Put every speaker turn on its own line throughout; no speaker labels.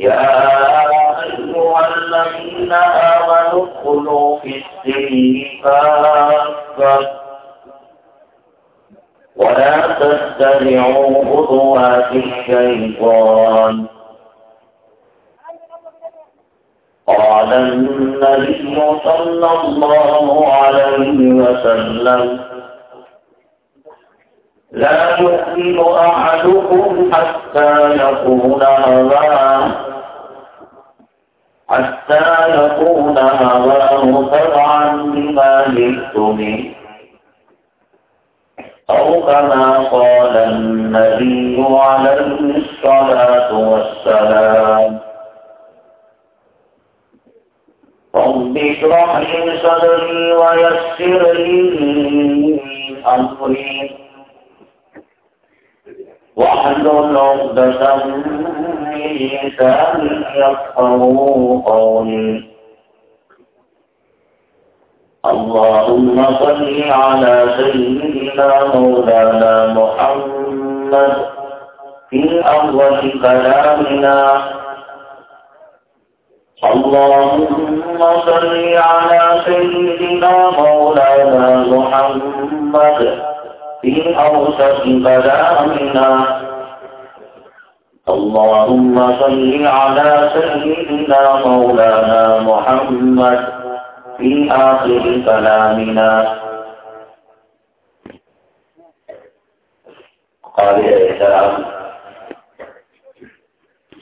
يا أيها الذين آمنوا ادخلوا في السلم كافة. ولا تتبعوا خطوات الشيطان. قال النبي صلى الله عليه وسلم لا يؤمن أحدكم حتى يكون هواه حتى يكون هواه تبعا لما جئت به أو كما قال النبي عليه الصلاة والسلام. رب اشرح لي صدري ويسر لي أمري. واحلل عقدة من قولي اللهم صل على سيدنا مولانا محمد في أول كلامنا. اللهم صل على سيدنا مولانا محمد في أوسط كلامنا. اللهم صل على سيدنا مولانا محمد في آخر كلامنا. قال احترام.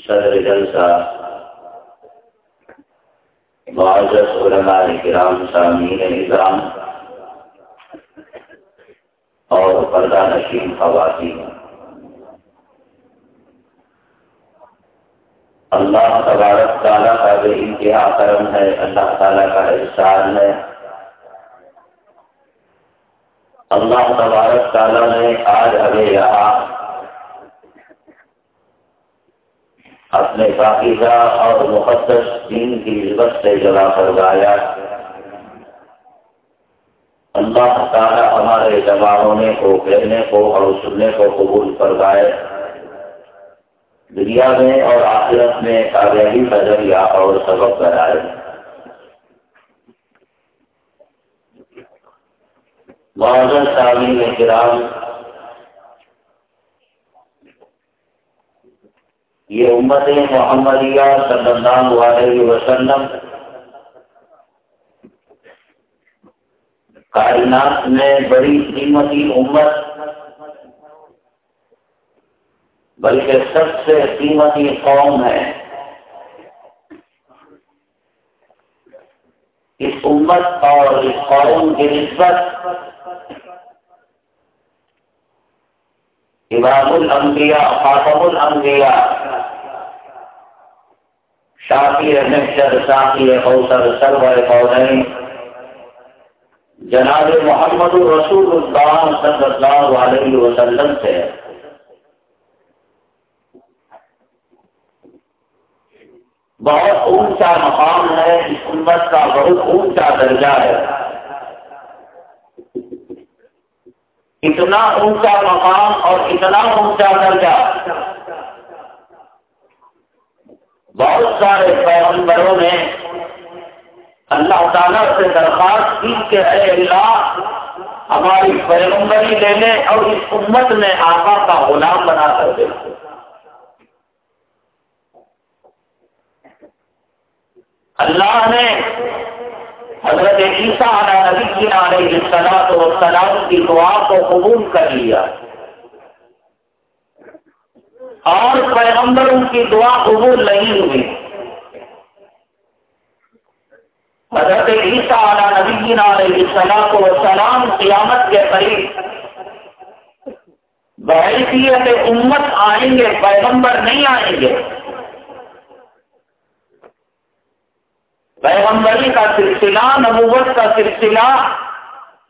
صدر جلسہ. معزز علماء کرام سامین نظام اور پردہ نشین خواتین. اللہ تبارک تعالیٰ کا بے انتہا کرم ہے، اللہ تعالیٰ کا احسان ہے۔ اللہ تبارک تعالیٰ نے آج ہمیں یہاں اپنے پاکیزہ اور مقدس دین کی عزت سے جگہ کروایا اللہ تعالیٰ ہمارے جمع ہونے کو کہنے کو اور سننے کو قبول کروائے دنیا میں اور آخرت میں کامیابی کا ذریعہ اور سبق بنائے معذر تعلیم احترام یہ امت محمدیہ صلی والے وسلم کائنات میں بڑی قیمتی امت بلکہ سب سے قیمتی قوم ہے۔ اس امت اور اس قوم کی نسبت امام الانبیاء، خاتم الانبیاء، شافی نشر شافی اوسر سرور قوضین جناب محمد رسول اللہ صلی اللہ علیہ وسلم سے۔ بہت اونچا مقام ہے، اس امت کا بہت اونچا درجہ ہے۔ اتنا اونچا مقام اور اتنا اونچا درجہ۔ بہت سارے پیغمبروں نے اللہ تعالیٰ سے درخواست کی کہ اے اللہ، ہماری پیغمبری لینے اور اس امت میں آقا کا غلام بنا کر دے اللہ نے حضرت عیسیٰ نبی علیہ السلام و سلام کی دعا کو قبول کر لیا۔ اور پیغمبروں کی دعا قبول نہیں ہوئی۔ حضرت عیسیٰ نبی علیہ السلام و سلام قیامت کے قریب بحیثیت امت آئیں گے، پیغمبر نہیں آئیں گے۔ پیغمبری کا سلسلہ، نبوت کا سلسلہ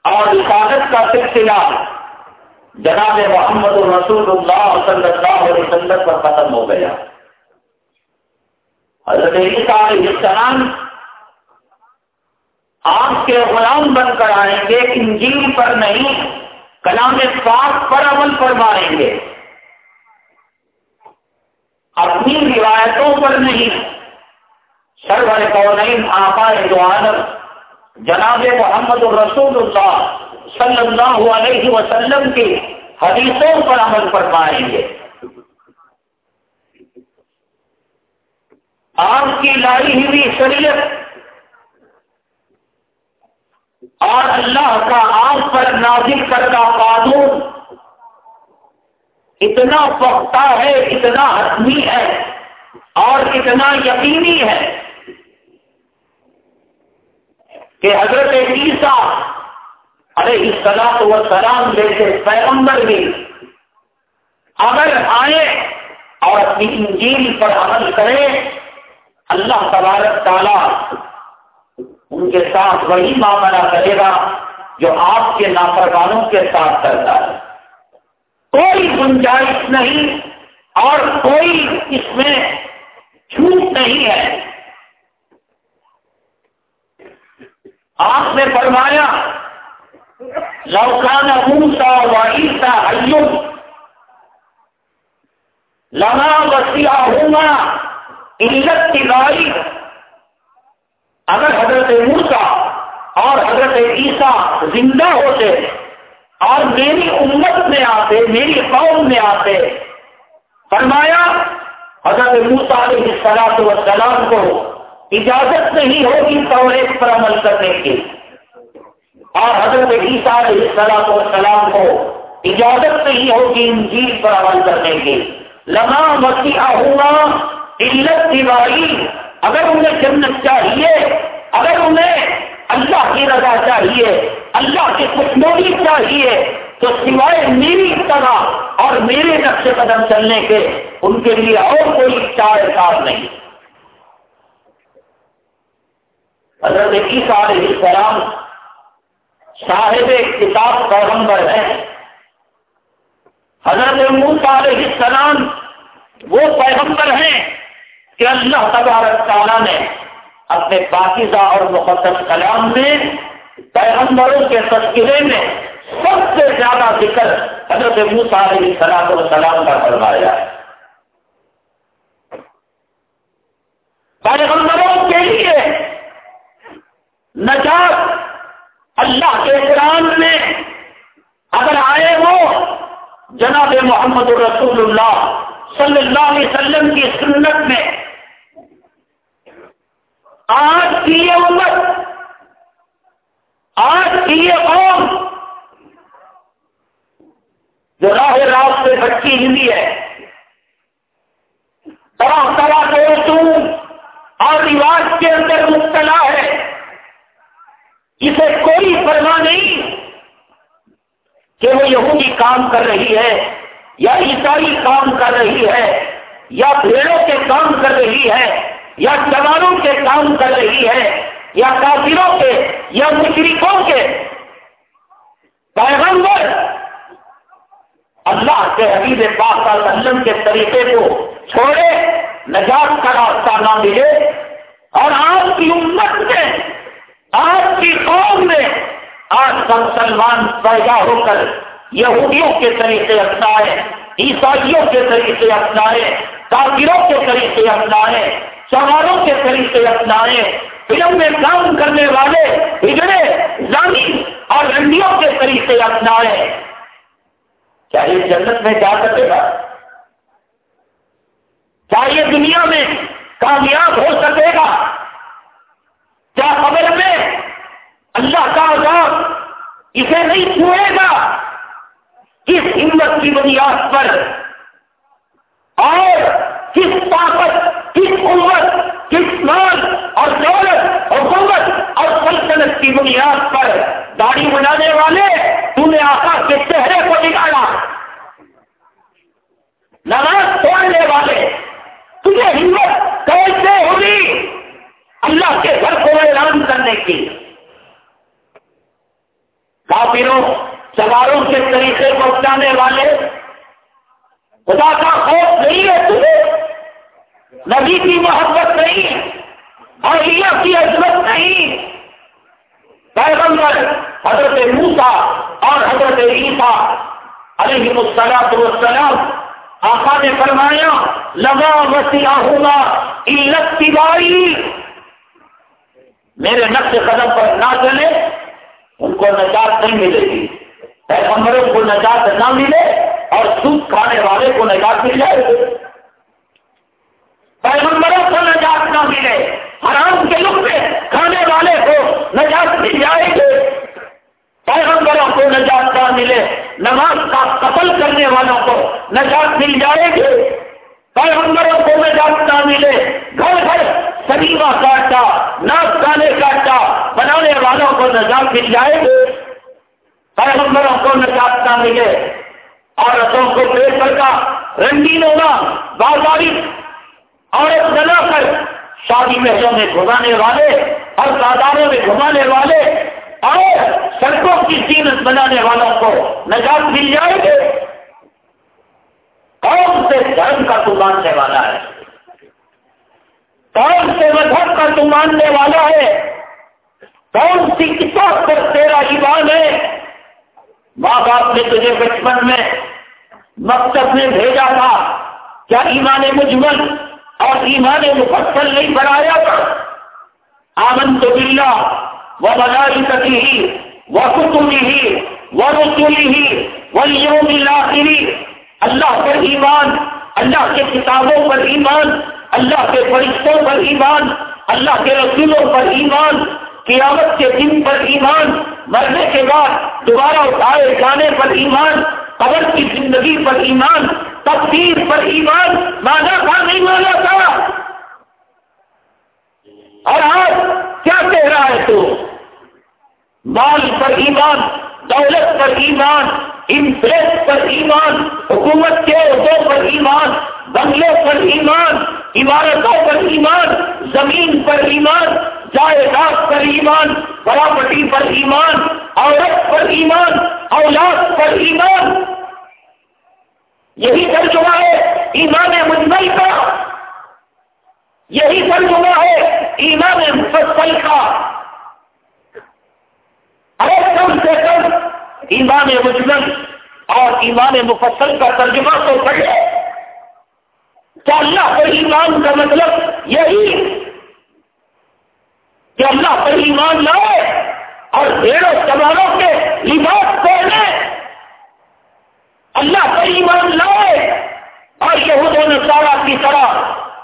اور عفادت کا سلسلہ جناب محمد رسول اللہ صلی اللہ علیہ وسلم پر ختم ہو گیا۔ حضرت علیہ السلام آپ کے غلام بن کر آئیں گے، انجیل پر نہیں، کلام پاک پر عمل فرمائیں گے۔ اپنی روایتوں پر نہیں۔ سرور کونین آقا دو عالم جناب محمد الرسول اللہ صلی اللہ علیہ وسلم کی حدیثوں پر عمل فرمائیں گے. آپ کی لائی ہوئی شریعت اور اللہ کا آپ پر نازک کردہ قانون اتنا پختہ ہے، اتنا حتمی ہے اور اتنا یقینی ہے کہ حضرت عیسیٰ علیہ السلام و سلام جیسے پیغمبر بھی اگر آئے اور اپنی انجیل پر عمل کرے، اللہ تبارک تعالیٰ ان کے ساتھ وہی معاملہ کرے گا جو آپ کے نافرمانوں کے ساتھ کرتا ہے۔ کوئی گنجائش نہیں اور کوئی اس میں چھوٹ نہیں ہے۔ آپ نے فرمایا لوکان موسا وعیسا ایوب لما وسیع ہوں عزت کی گاڑی اگر حضرت موسا اور حضرت عیسیٰ زندہ ہوتے اور میری امت میں آتے، میری قوم میں آتے، فرمایا، حضرت موسا علیہ السلام و سلام کو اجازت نہیں ہوگی توریت پر عمل کرنے کی۔ اور حضرت عیسیٰ علیہ السلام و سلام کو اجازت نہیں ہوگی انجیل پر عمل کرنے کی۔ لما مسیح ہوا علت دیوائی اگر انہیں جنت چاہیے، اگر انہیں اللہ کی رضا چاہیے، اللہ کی خوشنوی چاہیے، تو سوائے میری طرح اور میرے نقش قدم چلنے کے ان کے لیے اور کوئی چار کار نہیں۔ حضرت عیسیٰ علیہ السلام صاحب کتاب پیغمبر ہے حضرت موسیٰ علیہ السلام وہ پیغمبر ہیں کہ اللہ تبارک تعالیٰ نے اپنے پاکیزہ اور مقدس کلام میں پیغمبروں کے تذکرے میں سب سے زیادہ ذکر حضرت موسیٰ علیہ السلام السلام کا کروایا ہے۔ پیغمبروں کے لیے نجات اللہ کے قرآن میں اگر آئے ہو، جناب محمد رسول اللہ صلی اللہ علیہ وسلم کی سنت میں آج کی یہ امت، آج کی یہ قوم جو راہ راہ سے بچی ہندی ہے طرح طرح کے رسوم اور رواج کے اندر مبتلا ہے اسے کوئی پرواہ نہیں کہ وہ یہودی کام کر رہی ہے، یا عیسائی کام کر رہی ہے، یا بھیڑوں کے کام کر رہی ہے، یا جوانوں کے کام کر رہی ہے، یا کافروں کے، یا مشرقوں کے۔ پیغمبر اللہ کے حبیب پاک وسلم کے طریقے کو چھوڑے، نجات کا راستہ نہ ملے۔ اور آپ کی امت میں آپ کی قوم میں، آج کا مسلمان پیدا ہو کر یہودیوں کے طریقے اپنائے، عیسائیوں کے طریقے اپنائے، کافروں کے طریقے اپنائے چواروں کے طریقے اپنائے، فلم میں کام کرنے والے بگڑے زانی اور رنڈیوں کے طریقے اپنائے۔ کیا یہ جنت میں جا سکے گا کیا یہ دنیا میں کامیاب ہو سکے گا، کیا خبر میں اللہ کا عذاب اسے نہیں چھوئے گا؟ کس ہمت کی بنیاد پر اور کس طاقت، کس قوت، کس مال اور دولت اور قوت اور سلطنت کی بنیاد پر داڑھی بنانے والے تم نے آقا کے چہرے کو نکالا نماز توڑنے والے، تمہیں ہمت کیسے ہوگی؟ اللہ کے گھر کو اعلان کرنے کی۔ کافروں سواروں کے طریقے کو اپنانے والے۔ خدا کا خوف نہیں ہے تمہیں۔ نبی کی محبت نہیں اور کی عزمت نہیں۔ پیغمبر حضرت موسا اور حضرت عیسیٰ علیہ السلام والسلام آقا نے فرمایا لگا وسیع ہوگا علت میرے نقش قدم پر نہ چلے، ان کو نجات نہیں ملے گی۔ پیغمبروں کو نجات نہ ملے اور سود کھانے والے کو نجات مل جائے۔ گی پیغمبروں کو نجات نہ ملے، حرام کے لک میں کھانے والے کو نجات مل جائے۔ گی پیغمبروں کو نجات نہ ملے، نماز کا قتل کرنے والوں کو نجات مل جائے۔ گی پیغمبروں کو نجات نہ ملے، گھر گھر سلیما کاٹا، ناک گانے کاٹا، بنانے والوں کو نجات مل جائے۔ گی پیغمبروں کو نجات نہ ملے۔ عورتوں کو پیٹ پر کا رنگین ہونا، بازاری عورت بنا کر شادی محلوں میں گھمانے والے اور بازاروں میں گھمانے والے اور سڑکوں کی سینت بنانے والوں کو نجات مل جائے گی۔ کون سے دھرم کا تو ماننے والا ہے؟ کون سے مذہب کا تو ماننے والا ہے؟ کون سی کتاب پر تیرا ایمان ہے؟ ماں باپ نے تجھے بچپن میں مکتب میں بھیجا تھا۔ کیا ایمان مجمل اور ایمان مفصل نہیں بنایا؟ تھا آمن تو بلا وہ بنائی سکی ہی وہ کتنی ہی وہ رسولی ہی وہ یوم اللہ پر ایمان، اللہ کے کتابوں پر ایمان، اللہ کے فرشتوں پر ایمان، اللہ کے رسولوں پر ایمان قیامت کے دن پر ایمان، مرنے کے بعد دوبارہ اٹھائے جانے پر ایمان، قبر کی زندگی پر ایمان، تقدیر پر ایمان، مانا تھا، نہیں مانا تھا۔ اور آج کیا کہہ رہا ہے تو؟ مال پر ایمان، دولت پر ایمان، امپریس پر ایمان، حکومت کے عہدوں پر ایمان بنگلے پر ایمان عمارتوں پر ایمان، زمین پر ایمان، جائیداد پر ایمان، پراپرٹی پر ایمان، عورت پر ایمان، اولاد پر ایمان۔ یہی ترجمہ ہے ایمان مجمل کا۔ یہی ترجمہ ہے ایمان مفصل کا۔ ارے کم سے کم ایمان مجمل اور ایمان مفصل کا ترجمہ تو پڑھے کیا اللہ پر ایمان کا مطلب یہی کہ اللہ پر ایمان لائے اور ڈیڑھوں سوالوں کے لباس پہنے۔ اللہ پر ایمان لائے اور یہود و نصارہ کی طرح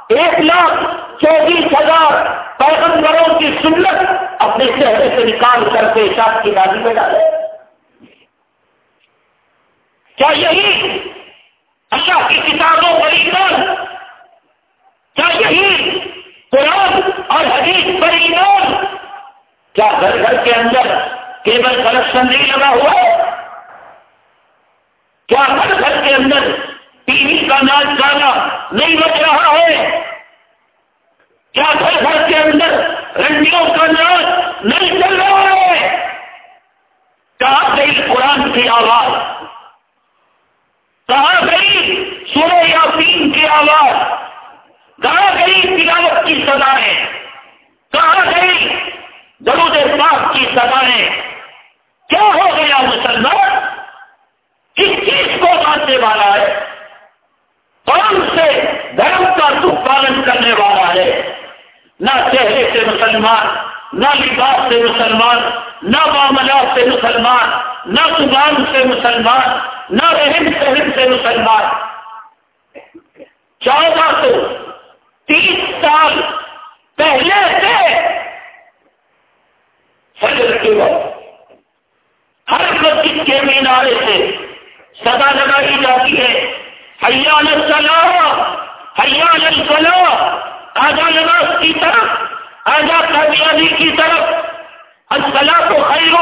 ایک لاکھ چوبیس ہزار پیغمبروں کی سنت اپنے چہرے سے نکال کر کے شاپ کی دادی میں ڈالے۔ کیا یہی اللہ کی کتابوں پر ایمان کیا یہی قرآن اور حدیث پر ایمان؟ کیا گھر گھر کے اندر کیبل کرپشن نہیں لگا ہوا؟ ہے کیا ہر گھر کے اندر ٹی وی کا ناچ گانا نہیں بچ رہا ہے؟ کیا گھر گھر کے اندر رنڈیوں کا ناچ نہیں چل رہا ہے؟ کہاں گئی قرآن کی آواز؟ کہاں گئی سورہ یاسین کی آواز؟ کہاں گئی تلاوت کی سزائیں کہاں گئی درود پاک کی سزائیں کیا ہو گیا مسلمان؟ کس چیز کو ماننے والا ہے؟ کون سے دھرم کا دکھ پالن کرنے والا ہے؟ نہ چہرے سے مسلمان، نہ لباس سے مسلمان، نہ معاملات سے مسلمان، نہ زبان سے مسلمان، نہ رہن سہن سے مسلمان۔ چودہ سو تیس سال پہلے سے فجر کے وقت ہر مسجد کے مینارے سے سدا لگائی جاتی ہے۔ حیال الصلاح حیال الفلاح آجا نماز کی طرف آجا کامیابی کی طرف۔ الصلاح تو خیر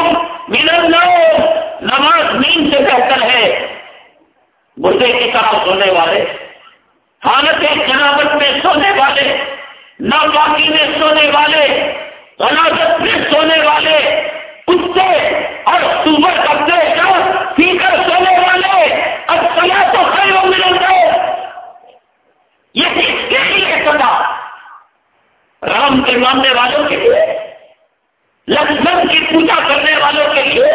من النوم۔ نماز نیند سے بہتر ہے۔ مردے کی طرف سونے والے حالت جنابت میں سونے والے، ناپاکی میں سونے والے، غلاظت میں سونے والے، کتے اور سور کپڑے کا پی کر سونے والے، اب سلا تو خیر مل گئے یہ کس کے لیے سدا رام کے ماننے والوں کے لیے لکشمن کی پوجا کرنے والوں کے لیے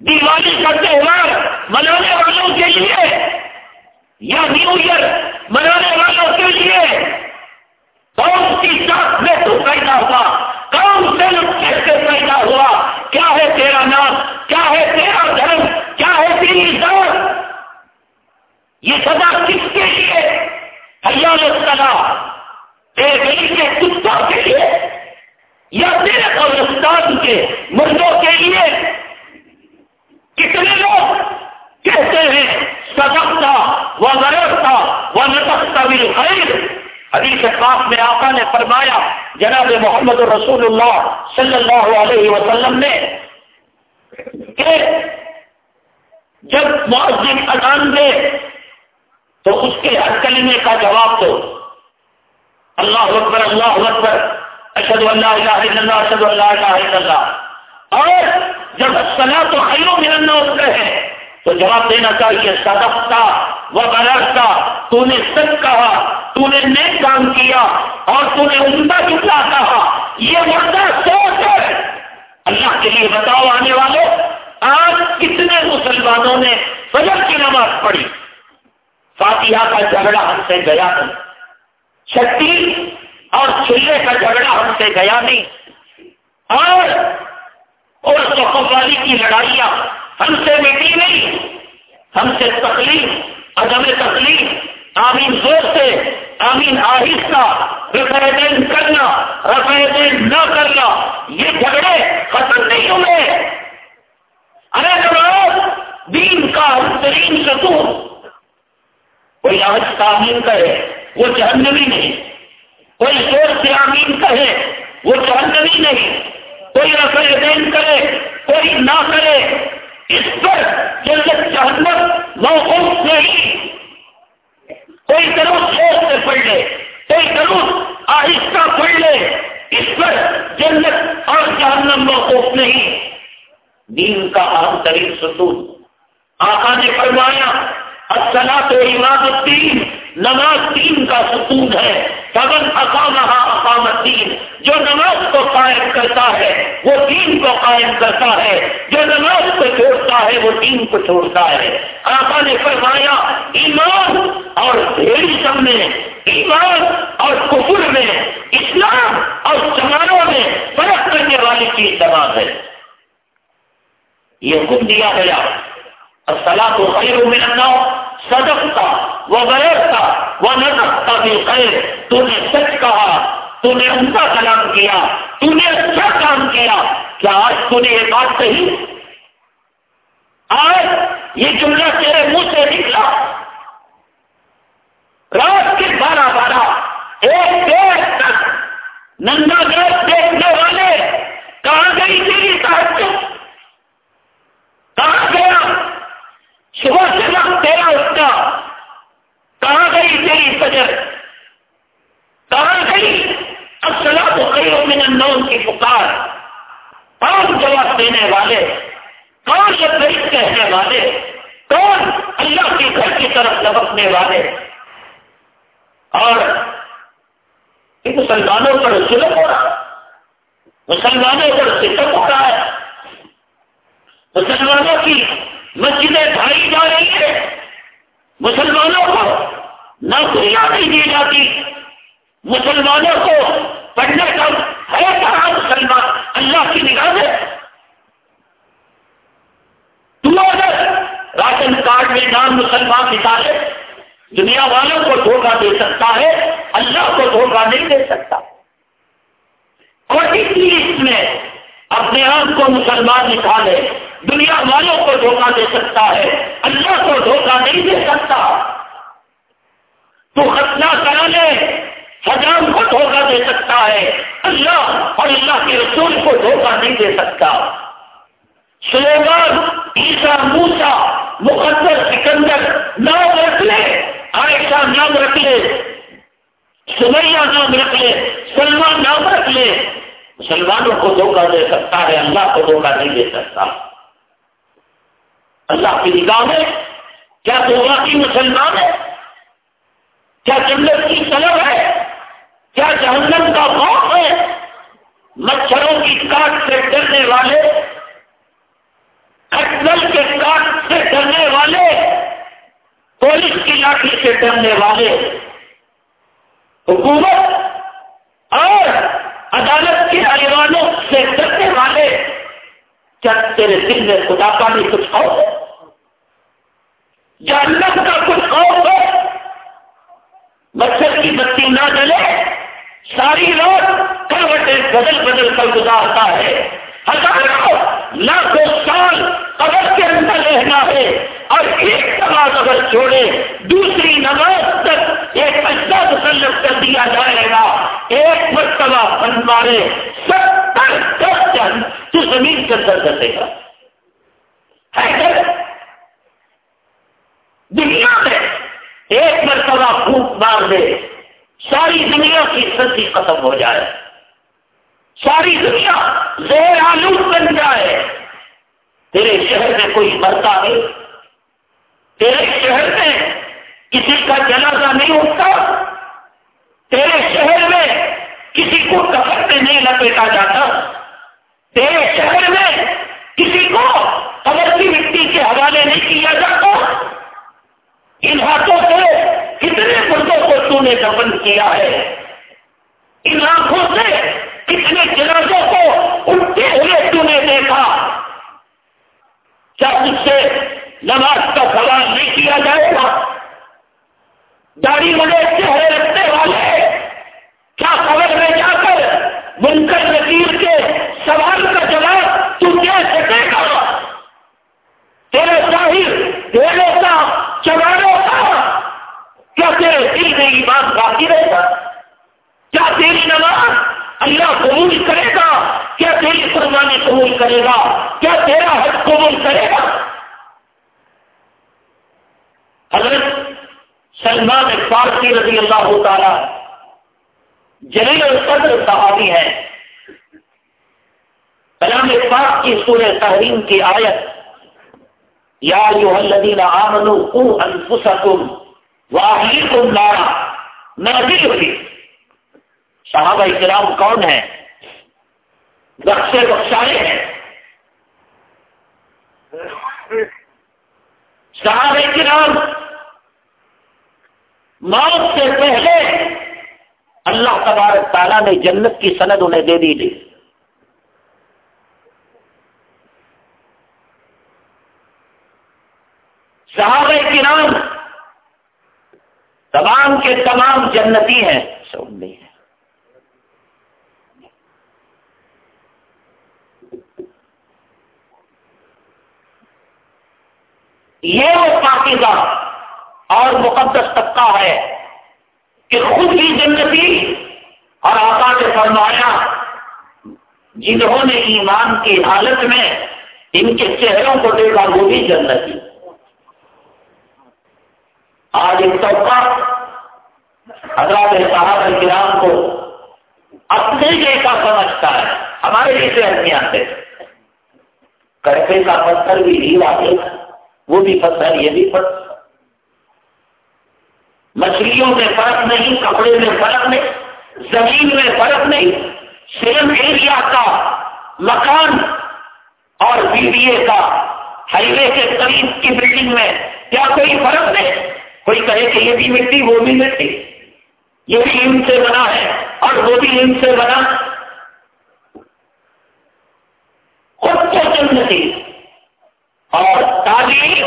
دیوالی کا تہوار منانے والوں کے لیے یا نیو ایئر منانے والوں کے لیے کون سی ساتھ میں تو پیدا ہوا کون سے کیسے پیدا ہوا کیا ہے تیرا نام کیا ہے تیرا دھرم کیا ہے تیری ذات یہ سزا کس کے لیے حیال سزا ایک کے کتوں کے لیے یا تیرے قبرستان کے مردوں کے لیے کتنے لوگ کہتے ہیں سزکتا وہ غرضتا وہ نتکتا بھی خیر حدیث پاک میں آقا نے فرمایا جناب محمد رسول اللہ صلی اللہ علیہ وسلم نے کہ جب معذم اذان دے تو اس کے ہر کلمے کا جواب دو۔ اللہ اکبر اللہ اکبر۔ اشد اللہ الہ الا اللہ اشد اللہ الہ الا اللہ۔ اور جب سلا تو خیروں ملنا ہوتے ہیں، تو جواب دینا چاہیے صدق صدقتا وہ برستا تو نے سچ کہا، تو نے نیک کام کیا اور تو نے عمدہ relato والے۔ کون لبیک کہنے والے؟ کون اللہ کے گھر کی طرف لبکنے والے؟ اور مسلمانوں پر ظلم ہو رہا مسلمانوں پر ستم ہو رہا ہے۔ مسلمانوں کی مسجدیں ڈھائی جا رہی ہے مسلمانوں کو نوکریاں نہیں دی جاتی۔ مسلمانوں کو پڑھنے کا ہے کہاں مسلمان اللہ کی نگاہ ہے اگر راشن کارڈ میں نام مسلمان نکالے دنیا والوں کو دھوکہ دے سکتا ہے، اللہ کو دھوکہ نہیں دے سکتا۔ اور اس لیے میں اپنے آپ کو مسلمان نکالے دنیا والوں کو دھوکہ دے سکتا ہے، اللہ کو دھوکہ نہیں دے سکتا۔ تو ختنہ کرا لے، حجام کو دھوکہ دے سکتا ہے، اللہ اور اللہ کے رسول کو دھوکہ نہیں دے سکتا۔ سلیمان عیسا موسا مقدر سکندر، نام رکھ لے، عائشہ نام رکھ لے سمیا نام رکھ لے، سلمان نام رکھ لے۔ مسلمانوں کو دھوکہ دے سکتا ہے، اللہ کو دھوکہ نہیں دے سکتا۔ اللہ کی نگاہ میں کیا تو واقعی مسلمان ہے؟ کیا جنت کی طلب ہے؟ کیا جہنم کا خوف ہے؟ مچھروں کی کاٹ سے ڈرنے والے اٹل کے کاٹ سے ڈرنے والے، پولیس کی لاٹھی سے ڈرنے والے، حکومت اور عدالت کے ایوانوں سے ڈرنے والے۔ کیا تیرے دل میں خدا کا بھی کچھ خوف ہے؟ جہنم کا کچھ خوف ہے؟ مچھر کی بتی نہ جلے، ساری رات کروٹیں بدل بدل کر گزارتا ہے۔ ہزاروں لاکھوں سال قبر کے اندر رہنا ہے۔ اور ایک نماز اگر چھوڑے، دوسری نماز تک ایک اچھا مسلط کر دیا جائے گا۔ ایک مرتبہ بن مارے، ستر دس جن تو زمین کے اندر کرے گا۔ دنیا میں ایک مرتبہ پھوک مار دے، ساری دنیا کی سردی ختم ہو جائے۔ ساری دنیا زیر آلود بن جائے۔ تیرے شہر میں کوئی مرتا نہیں تیرے شہر میں کسی کا جنازہ نہیں ہوتا تیرے شہر میں کسی کو کفر میں نہیں لپیٹا جاتا؟ تیرے شہر میں کسی کو قبر کی مٹی کے حوالے نہیں کیا جاتا؟ ان ہاتھوں سے کتنے مردوں کو تو نے دفن کیا ہے؟ ان آنکھوں سے کتنے جنازوں کو اٹھتے ہوئے تو نے دیکھا۔ کیا اس سے نماز کا سوال نہیں کیا جائے گا، داڑھی ملے چہرے رکھنے والے، کیا خبر میں جا کر منکر نظیر کے سوال کا جواب تم دے سکے گا؟ تیرے ظاہر ڈھیلوں کا چواروں کا، کیا تیرے دل میں ایمان باقی رہے گا کیا تیری نماز اللہ قبول کرے گا کیا تیری قربانی قبول کرے گا کیا تیرا حق قبول کرے گا؟ حضرت سلمان فارسی رضی اللہ تعالی جلیل القدر صحابی ہے کلام پاک کی سورہ تحریم کی آیت، یا جو الذین آمنوا قو انفسکم واہلیکم نارا۔ نازل ہوئی صحابہ کرام کون ہیں؟ بخش بخشائے ہیں۔ صحابہ کرام موت سے پہلے اللہ تبارک تعالیٰ نے جنت کی سند انہیں دے دی تھی۔ صحابہ کرام تمام کے تمام جنتی ہیں۔ سب نہیں ہیں۔ یہ وہ پاکیزہ اور مقدس طبقہ ہے کہ خود بھی جنتی اور آقا نے فرمایا، جنہوں نے ایمان کی حالت میں ان کے چہروں کو دیکھا، وہ بھی جنتی۔ آج ایک طبقہ حضرات صاحب کرام کو اپنے جیسا سمجھتا ہے، ہمارے جیسے آدمی آتے کرپے کا پتھر بھی نہیں آتے وہ بھی پتھر یہ بھی پتھر مچھلیوں میں فرق نہیں، کپڑے میں فرق نہیں، زمین میں فرق نہیں صرف ایریا کا، مکان اور بی بی اے کا ہائی وے کے قریب کی بلڈنگ میں کیا کوئی فرق نہیں؟ کوئی کہے کہ یہ بھی مٹی، وہ بھی مٹی۔ یہ بھی ان سے بنا ہے اور وہ بھی ان سے بنا۔ خود اور تعلیم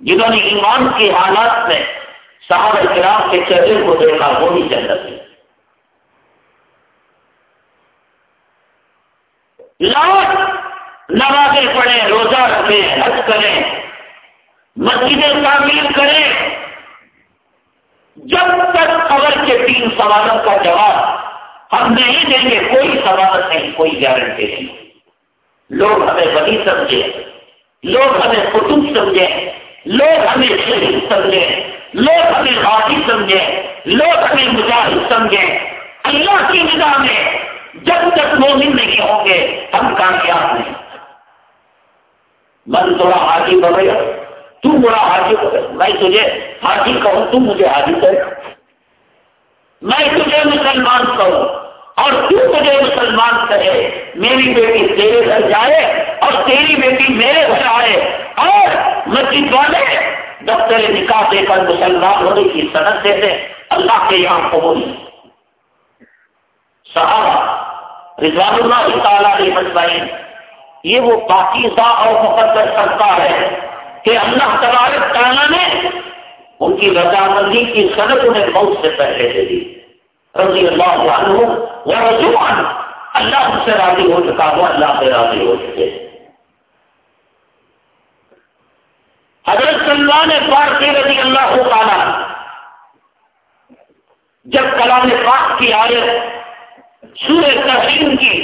جنہوں نے ایمان کی حالات میں صاحب کرام کے چہرے کو دیکھا، وہ بھی جنت لاکھ نمازیں پڑھیں، روزہ رکھیں، حج کریں، مسجدیں تعمیر کریں۔ جب تک خبر کے تین سوالوں کا جواب ہم نہیں دیں گے، کوئی سوال نہیں، کوئی گارنٹی نہیں۔ لوگ ہمیں بڑی سمجھے۔ لوگ ہمیں کتب سمجھے، لوگ ہمیں شہید سمجھے، لوگ ہمیں غازی سمجھے، لوگ ہمیں مجاہد سمجھے۔ اللہ کی نگاہ میں جب تک مومن نہیں ہوں گے، ہم کامیاب نہیں من تھوڑا حاجی بغیر، تو بڑا حاجی بغیر۔ میں تجھے حاجی کہوں، تو مجھے حاجی کر میں تجھے مسلمان کہوں۔ اور تو مجھے مسلمان کہے، میری بیٹی تیرے گھر جائے اور تیری بیٹی میرے گھر آئے۔ اور مسجد والے دفتر نکاح دے کر مسلمان ہونے کی صنعت دیتے اللہ کے یہاں قبول۔ صحابہ رضوان اللہ تعالیٰ علیہ مجمعین یہ وہ پاکیزہ اور مقدس کرتا ہے کہ اللہ تبارک تعالیٰ نے ان کی رضامندی کی صنعت انہیں بہت سے پہلے دے دی۔ رضی اللہ عنہ وہ رضوان اللہ سے راضی ہو چکا وہ اللہ سے راضی ہو چکے۔ حضرت سلمان فارسی رضی اللہ تعالیٰ جب کلام پاک کی آیت سور تحریم کی،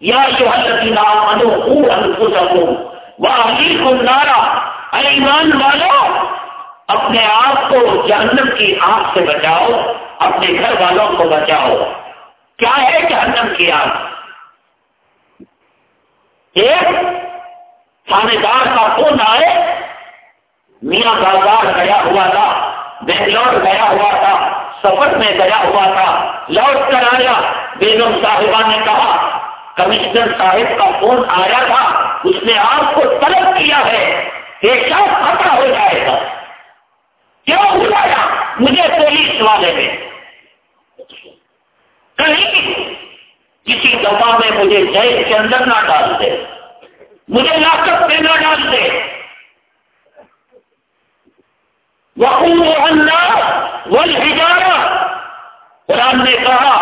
یا جو حضرت نام انو انفسکو کو نارا ایمان والو، اپنے آپ کو جہنم کی آنکھ سے بچاؤ۔ اپنے گھر والوں کو بچاؤ کیا ہے جہنم کی آگ؟ ایک تھانے دار کا فون آئے میاں بازار گیا ہوا تھا، بنگلور گیا ہوا تھا، سفر میں گیا ہوا تھا۔ لوٹ کر آیا، بیگم صاحبہ نے کہا، کمشنر صاحب کا فون آیا تھا، اس نے آپ کو طلب کیا ہے۔ کہ کیا خطرہ ہو جائے گا؟ کیوں بلایا مجھے پولیس والے میں کہیں کسی دفعہ میں مجھے جیل کے اندر نہ ڈال دے، مجھے لاکت میں نہ ڈال دے۔ وہ اللہ وہ قرآن نے کہا،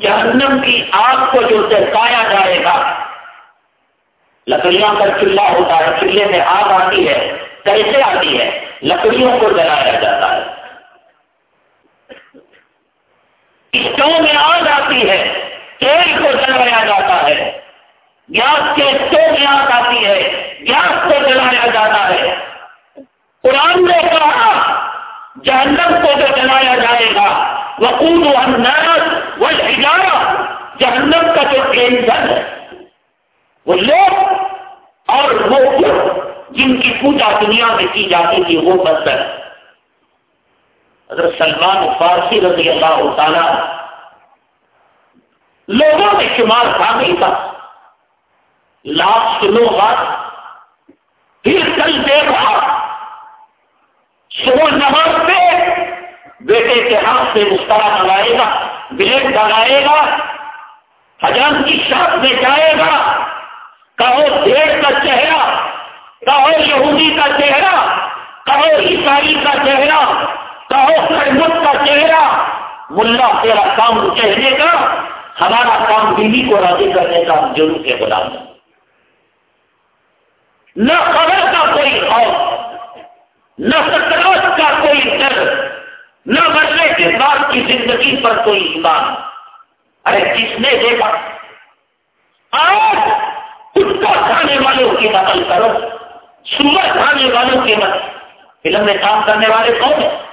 جہنم کی آگ کو جو درکایا جائے گا، لکڑیاں کا چولہا ہوتا ہے چولہے میں آگ آتی ہے کیسے آتی ہے، لکڑیوں کو جلایا جاتا ہے اسٹو میں آگ آتی ہے تیل کو جلایا جاتا ہے۔ گیس کے اسٹو میں آگ آتی ہے گیس کو جلایا جاتا ہے۔ قرآن نے کہا، جہنم کو جو جلایا جائے گا، وقود الناس وہ ہزارہ جہنم کا جو ایندھن ہے۔ وہ لوگ اور وہ جن کی پوجا دنیا میں کی جاتی تھی، وہ بندر حضرت سلمان فارسی رضی اللہ تعالیٰ لوگوں نے شمار تھا۔ نہیں تھا لاکھ سنو بات پھر کل دیکھا سو نماز پہ بیٹے کے ہاتھ سے مسترا لگائے گا، بلیٹ لگائے گا حجام کی شاخ میں جائے گا۔ کہو ڈیڑھ کا چہرہ، کہو یہودی کا چہرہ، کہو عیسائی کا چہرہ۔ کہو کا چہرہ، ملا تیرا کام کہنے کا، ہمارا کام بیوی کو راضی کرنے کا ضرور کے غلام۔ نہ خبر کا کوئی خوف، نہ سکرات کا کوئی ڈر، نہ مرنے کے بعد کی زندگی پر کوئی ایمان۔ ارے، کس نے دیکھا؟ آج کتا کھانے والوں کی نقل کرو، سور کھانے والوں کی نقل۔ فلم میں کام کرنے والے کون ہیں؟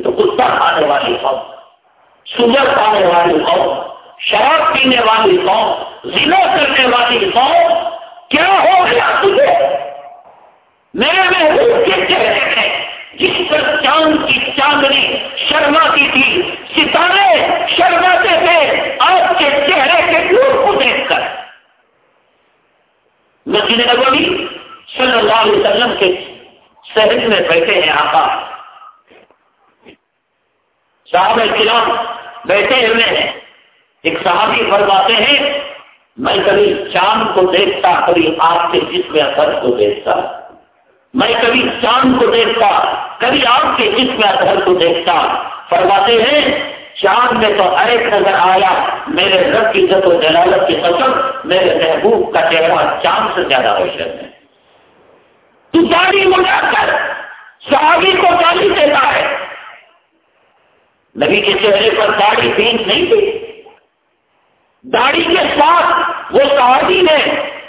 یہ تو کتا کھانے والی قوم، سور کھانے والی قوم، شراب پینے والی قوم ضلع کرنے والی قوم، کیا ہو گیا تجھے؟ میرے محبوب کے چہرے میں جس پر چاند کی چاندنی شرماتی تھی، ستارے شرماتے تھے آپ کے چہرے کے نور کو دیکھ کر۔ مسجد نبوی صلی اللہ علیہ وسلم کے شہر میں بیٹھے ہیں آقا۔ صاحب کرام بیٹھے ہوئے ہیں۔ ایک صحابی فرماتے ہیں، میں کبھی چاند کو دیکھتا، کبھی آپ کے جسم اثر کو دیکھتا۔ میں کبھی چاند کو دیکھتا، کبھی آپ کے جسم اثر کو دیکھتا۔ فرماتے ہیں، چاند میں تو ایک نظر آیا، میرے رب کی عزت و جلالت کی قسم، میرے محبوب کا چہرہ چاند سے زیادہ روشن ہے۔ تو داڑھی ملا کر صحابی کو گالی دیتا ہے۔ نبی کے چہرے پر داڑھی پینٹ نہیں تھی۔ داڑھی کے ساتھ وہ صحابی نے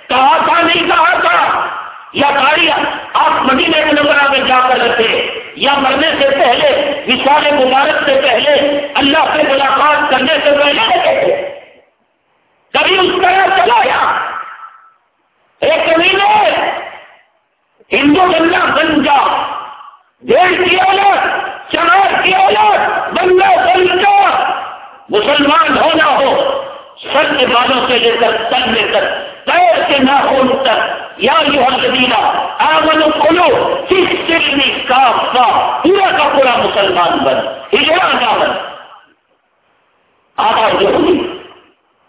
کہا تھا، نہیں کہا تھا۔ یا داڑھی آپ مدینے منورہ میں جا کر رکھے یا مرنے سے پہلے وشال مبارک سے پہلے، اللہ سے ملاقات کرنے سے پہلے کبھی اس طرح چلایا ایک مہینے ہندو بننا بن جا۔ ڈیڑھ کی اولاد چار کی اولاد مسلمان ہونا ہو سر کے بالوں سے لے کر، تن لے کر پیر کے ناخون تک۔ یا یو حدینا آمن کھولو کس سلمی کا پورا کا پورا مسلمان بن ہجڑا نہ بن۔ آبا ضروری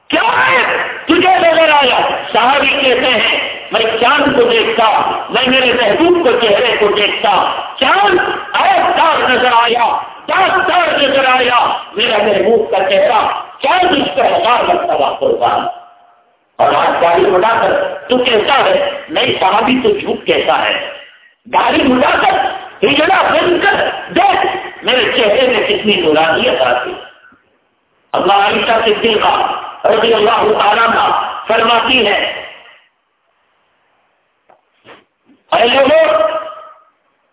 کیا ہے؟ تجھے نظر آیا۔ صحابی کہتے ہیں میں چاند کو دیکھتا، میں میرے محبوب کو چہرے کو دیکھتا۔ چاند ایک نظر آیا دس دار نظر آیا، میرا محبوب کا چہرہ چاند اس کا ہزار مرتبہ قربان۔ اور آج گاڑی اڑا کر تو کہتا ہے نہیں صحابی تو جھوٹ کہتا ہے۔ گاڑی اڑا کر ہجڑا بن کر دیکھ، میرے چہرے میں کتنی نورانیت آتی اللہ عائشہ صدیقہ رضی اللہ تعالیٰ فرماتی ہے اے لوگوں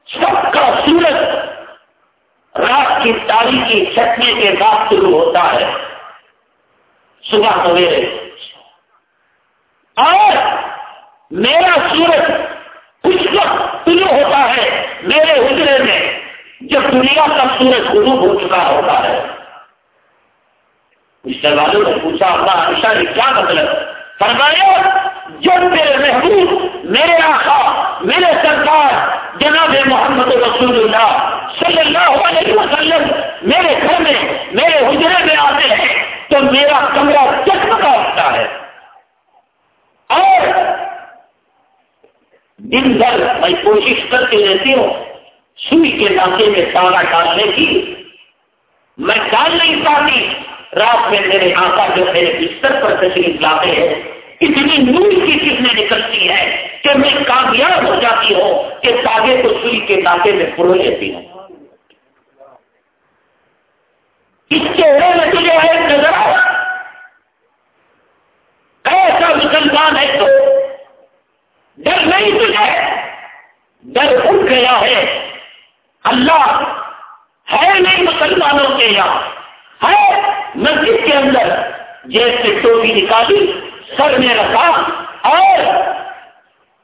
سب کا سورج رات کی تاریخی چھٹنے کے بعد شروع ہوتا ہے۔ صبح سویرے۔ اور میرا سورج کچھ وقت طلوع ہوتا ہے، میرے حجرے میں، جب دنیا کا سورج غروب ہو چکا ہوتا ہے۔ رشتے والوں نے پوچھا اپنا ہمیشہ نے کیا مطلب؟ فرمایا جب میرے محبوب، میرے آقا، میرے سرکار جناب محمد رسول اللہ صلی اللہ علیہ وسلم میرے گھر میں، میرے حجرے میں آتے ہیں، تو میرا کمرہ چکمکا ہوتا ہے؟ اور دن بھر میں کوشش کرتی رہتی ہوں، سوئی کے ناکے میں تالا ڈالنے کی۔ میں ڈال نہیں پاتی، رات میں میرے آقا جو میرے بستر پر تشریف لاتے ہیں اتنی نور کی چیزیں نکلتی ہے کہ میں کامیاب ہو جاتی ہوں کہ تاگے کو سوئی کے ناکے میں پرو لیتی ہوں۔ اس چہرے میں تجھے ایک نظر آیا۔ ایسا مسلمان ہے تو ڈر نہیں تجھے ڈر اٹھ گیا ہے۔ اللہ ہے نہیں مسلمانوں کے یہاں۔ ہے مسجد کے اندر جیسے ٹوپی نکالی۔ سر میں رکھا اور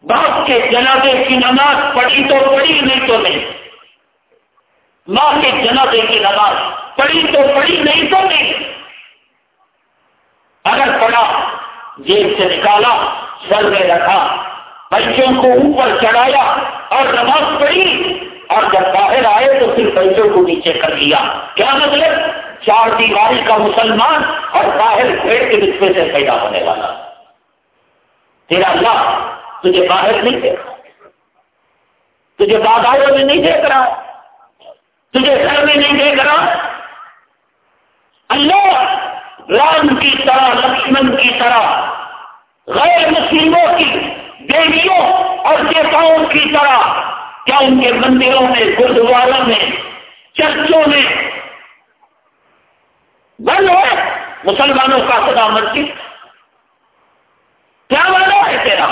باپ کے جنازے کی نماز پڑھی تو پڑھی نہیں تو نہیں ماں کے جنازے کی نماز پڑھی تو پڑھی نہیں تو نہیں اگر پڑھا جیب سے نکالا، سر میں رکھا، بچوں کو اوپر چڑھایا اور نماز پڑھی اور جب باہر آئے تو پھر بچوں کو نیچے کر لیا کیا مطلب؟ چار دیواری کا مسلمان اور باہر پیڑ کے بچے سے پیدا ہونے والا۔ تیرا اللہ تجھے باہر نہیں دیکھ رہا۔ تجھے بازاروں میں نہیں دیکھ رہا۔ تجھے گھر میں نہیں دیکھ رہا۔ اللہ رام کی طرح، لکشمن کی طرح، غیر مسلموں کی، دیویوں اور دیوتاؤں کی طرح کیا ان کے مندروں میں، گردواروں میں، چرچوں میں بند ہے مسلمانوں کا خدا مسجد کیا مانا ہے تیرا؟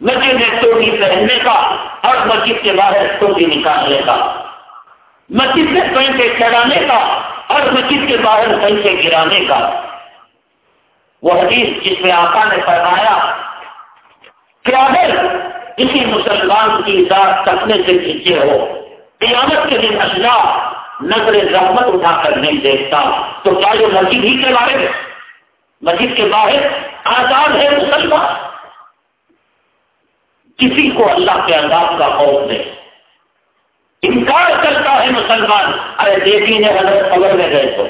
مسجد میں چوٹی پہننے کا اور مسجد کے باہر چوٹی نکالنے کا۔ مسجد میں پینٹے چڑھانے کا اور مسجد کے باہر پینٹے گرانے کا۔ وہ حدیث جس میں آقا نے فرمایا، کیا ہے؟ کسی مسلمان کی ذات تکنے سے کھینچے ہو۔ قیامت کے دن اللہ نظر رحمت اٹھا کر نہیں دیکھتا۔ تو کیا یہ مسجد ہی کے بارے میں مسجد کے باہر آزاد ہے مسلمان۔ کسی کو اللہ کے عذاب کا خوف دے انکار کرتا ہے مسلمان۔ ارے دیکھی نے حضرت قبر میں گئے تو۔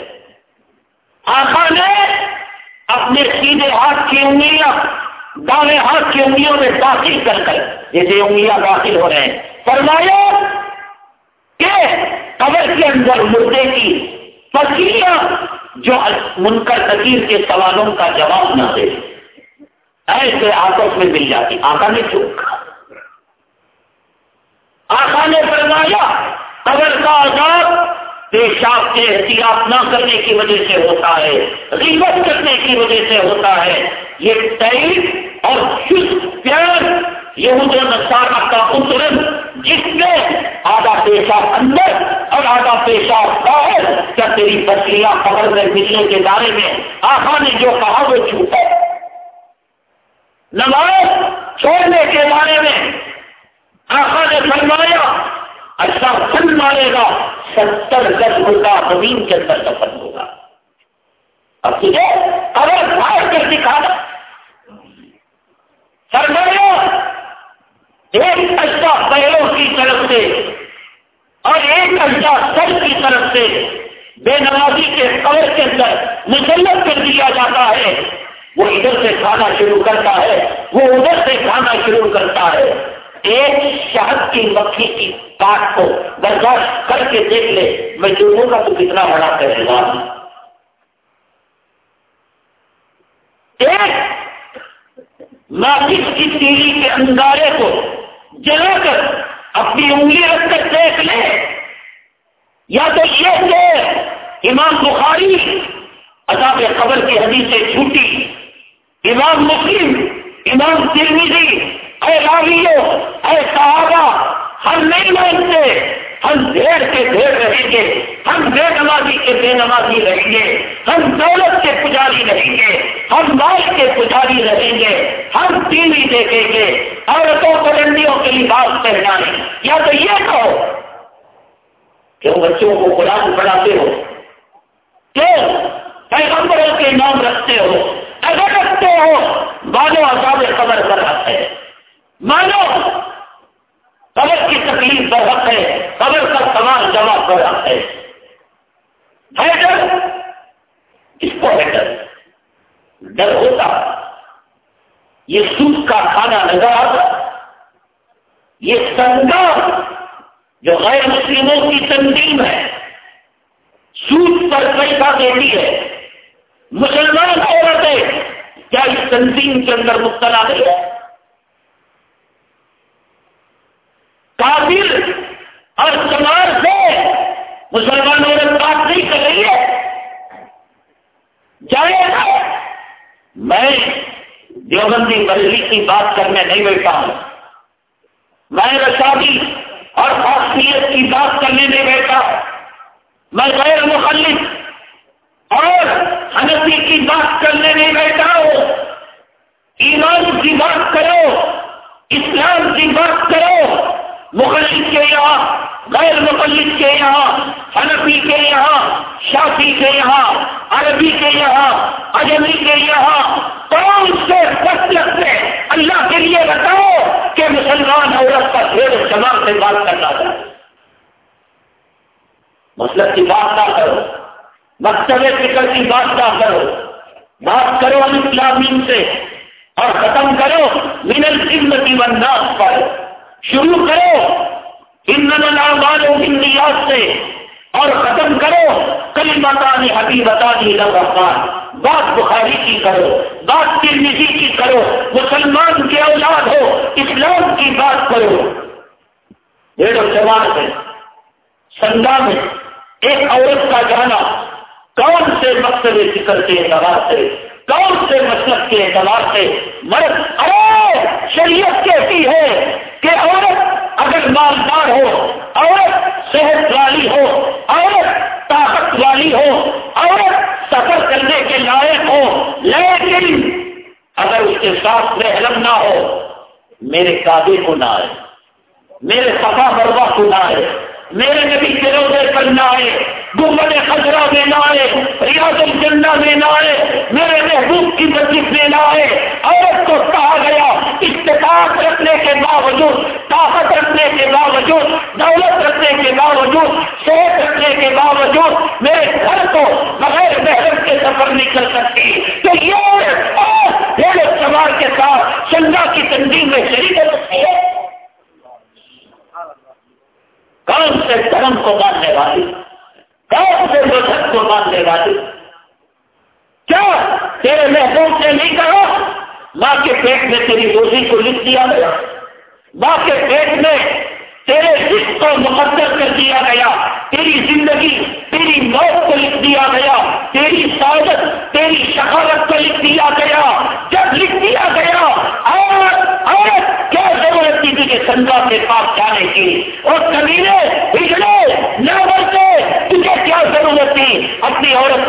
آخا نے اپنے سیدھے ہاتھ کی انگلیاں، دانے ہاتھ کی انگلیوں میں داخل کر کر جیسے انگلیاں داخل ہو رہے ہیں، فرمایا کہ قبر کے اندر مردے کی پسیاں جو منکر تقیر کے سوالوں کا جواب نہ دے۔ ایسے آپس میں مل جاتی۔ آقا نے چوک آقا نے فرمایا، قبر کا عذاب پیشاب کے احتیاط نہ کرنے کی وجہ سے ہوتا ہے، غیبت کرنے کی وجہ سے ہوتا ہے۔ یہ ٹائٹ اور چست پیار یہ نسارا کا اترن جس میں آدھا پیشاب اندر اور آدھا پیشاب باہر، کیا تیری بچیاں قبر میں ملنے کے بارے میں آخا نے جو کہا وہ چھوٹا نماز چھوڑنے کے بارے میں آخا نے فرمایا اچھا ایسا فن مارے گا، ستر گز ہوگا زمین کے اندر دفن ہوگا۔ اب تجھے اگر بھاگ کر دکھانا۔ فرمایا ایک اجزا پیروں کی طرف سے اور ایک اجزا سر کی طرف سے بے نمازی کے قبر کے اندر مسلط کر دیا جاتا ہے۔ وہ ادھر سے کھانا شروع کرتا ہے، وہ ادھر سے کھانا شروع کرتا ہے۔ ایک شہد کی مکھی کی کاٹ کو برداشت کر کے دیکھ لے، میں جو گا تو کتنا بڑا کرے گا ایک ناقص کی تیلی کے انگارے کو جلا کر اپنی انگلی رکھ کر دیکھ لے۔ یا تو یہ کہ امام بخاری عذاب قبر کی حدیث سے چھوٹی امام مسلم، امام ترمیزی اے راویوں، اے صحابہ، ہم نہیں مانتے۔ ہم دیر کے دیر رہیں گے، ہم بے نمازی کے بے نمازی رہیں گے، ہم دولت کے پجاری رہیں گے، ہم مال کے پجاری رہیں گے، ہم ٹی وی دیکھیں گے، عورتوں کو رنڈیوں کے لباس پہنائیں یا تو یہ کہو کہ بچوں کو قرآن پڑھاتے ہو کیوں پیغمبروں کے نام رکھتے ہو، اگر رکھتے ہو بالو عذاب قبر کر ہیں۔ مانو قبر کی تکلیف بہت ہے قبر کا سوال جواب بہت ہے ڈر اس کو ہے ڈر ڈر ہوتا یہ سوکھ کا کھانا نظر آتا یہ سنگا جو غیر مسلموں کی تنظیم ہے سود پر پیسہ دیتی ہے مسلمان عورتیں کیا اس تنظیم کے اندر مبتلا نہیں ہے کافر اور سماج سے مسلمان عورت بات نہیں کر رہی ہے جائے گا میں دیوبندی بلری کی بات کرنے نہیں بیٹھا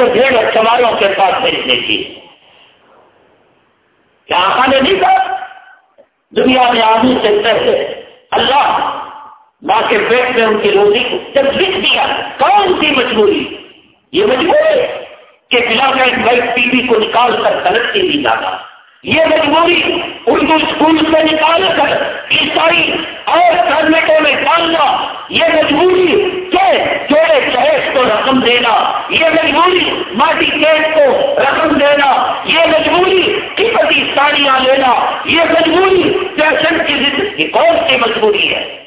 اپنی عورت کو سواروں کے پاس بھیجنے کی۔ کیا آنے نہیں کہا دنیا میں آدمی سے پہلے اللہ ماں کے پیٹ میں ان کی روزی کو جب لکھ دیا۔ کون سی مجبوری؟ یہ مجبوری ہے کہ بلا ایک بائک ٹی وی کو نکال کر غلط کے لیے جانا یہ مجبوری اردو اسکول سے نکال کر عیسائی اور کارمیٹوں میں ڈالنا، یہ مجبوری کہ جوڑے چہیز کو رقم دینا، یہ مجبوری ماٹی کیس کو رقم دینا، یہ مجبوری قیمتی ساڑیاں لینا، یہ مجبوری فیشن کی زندگی کون سی مجبوری ہے۔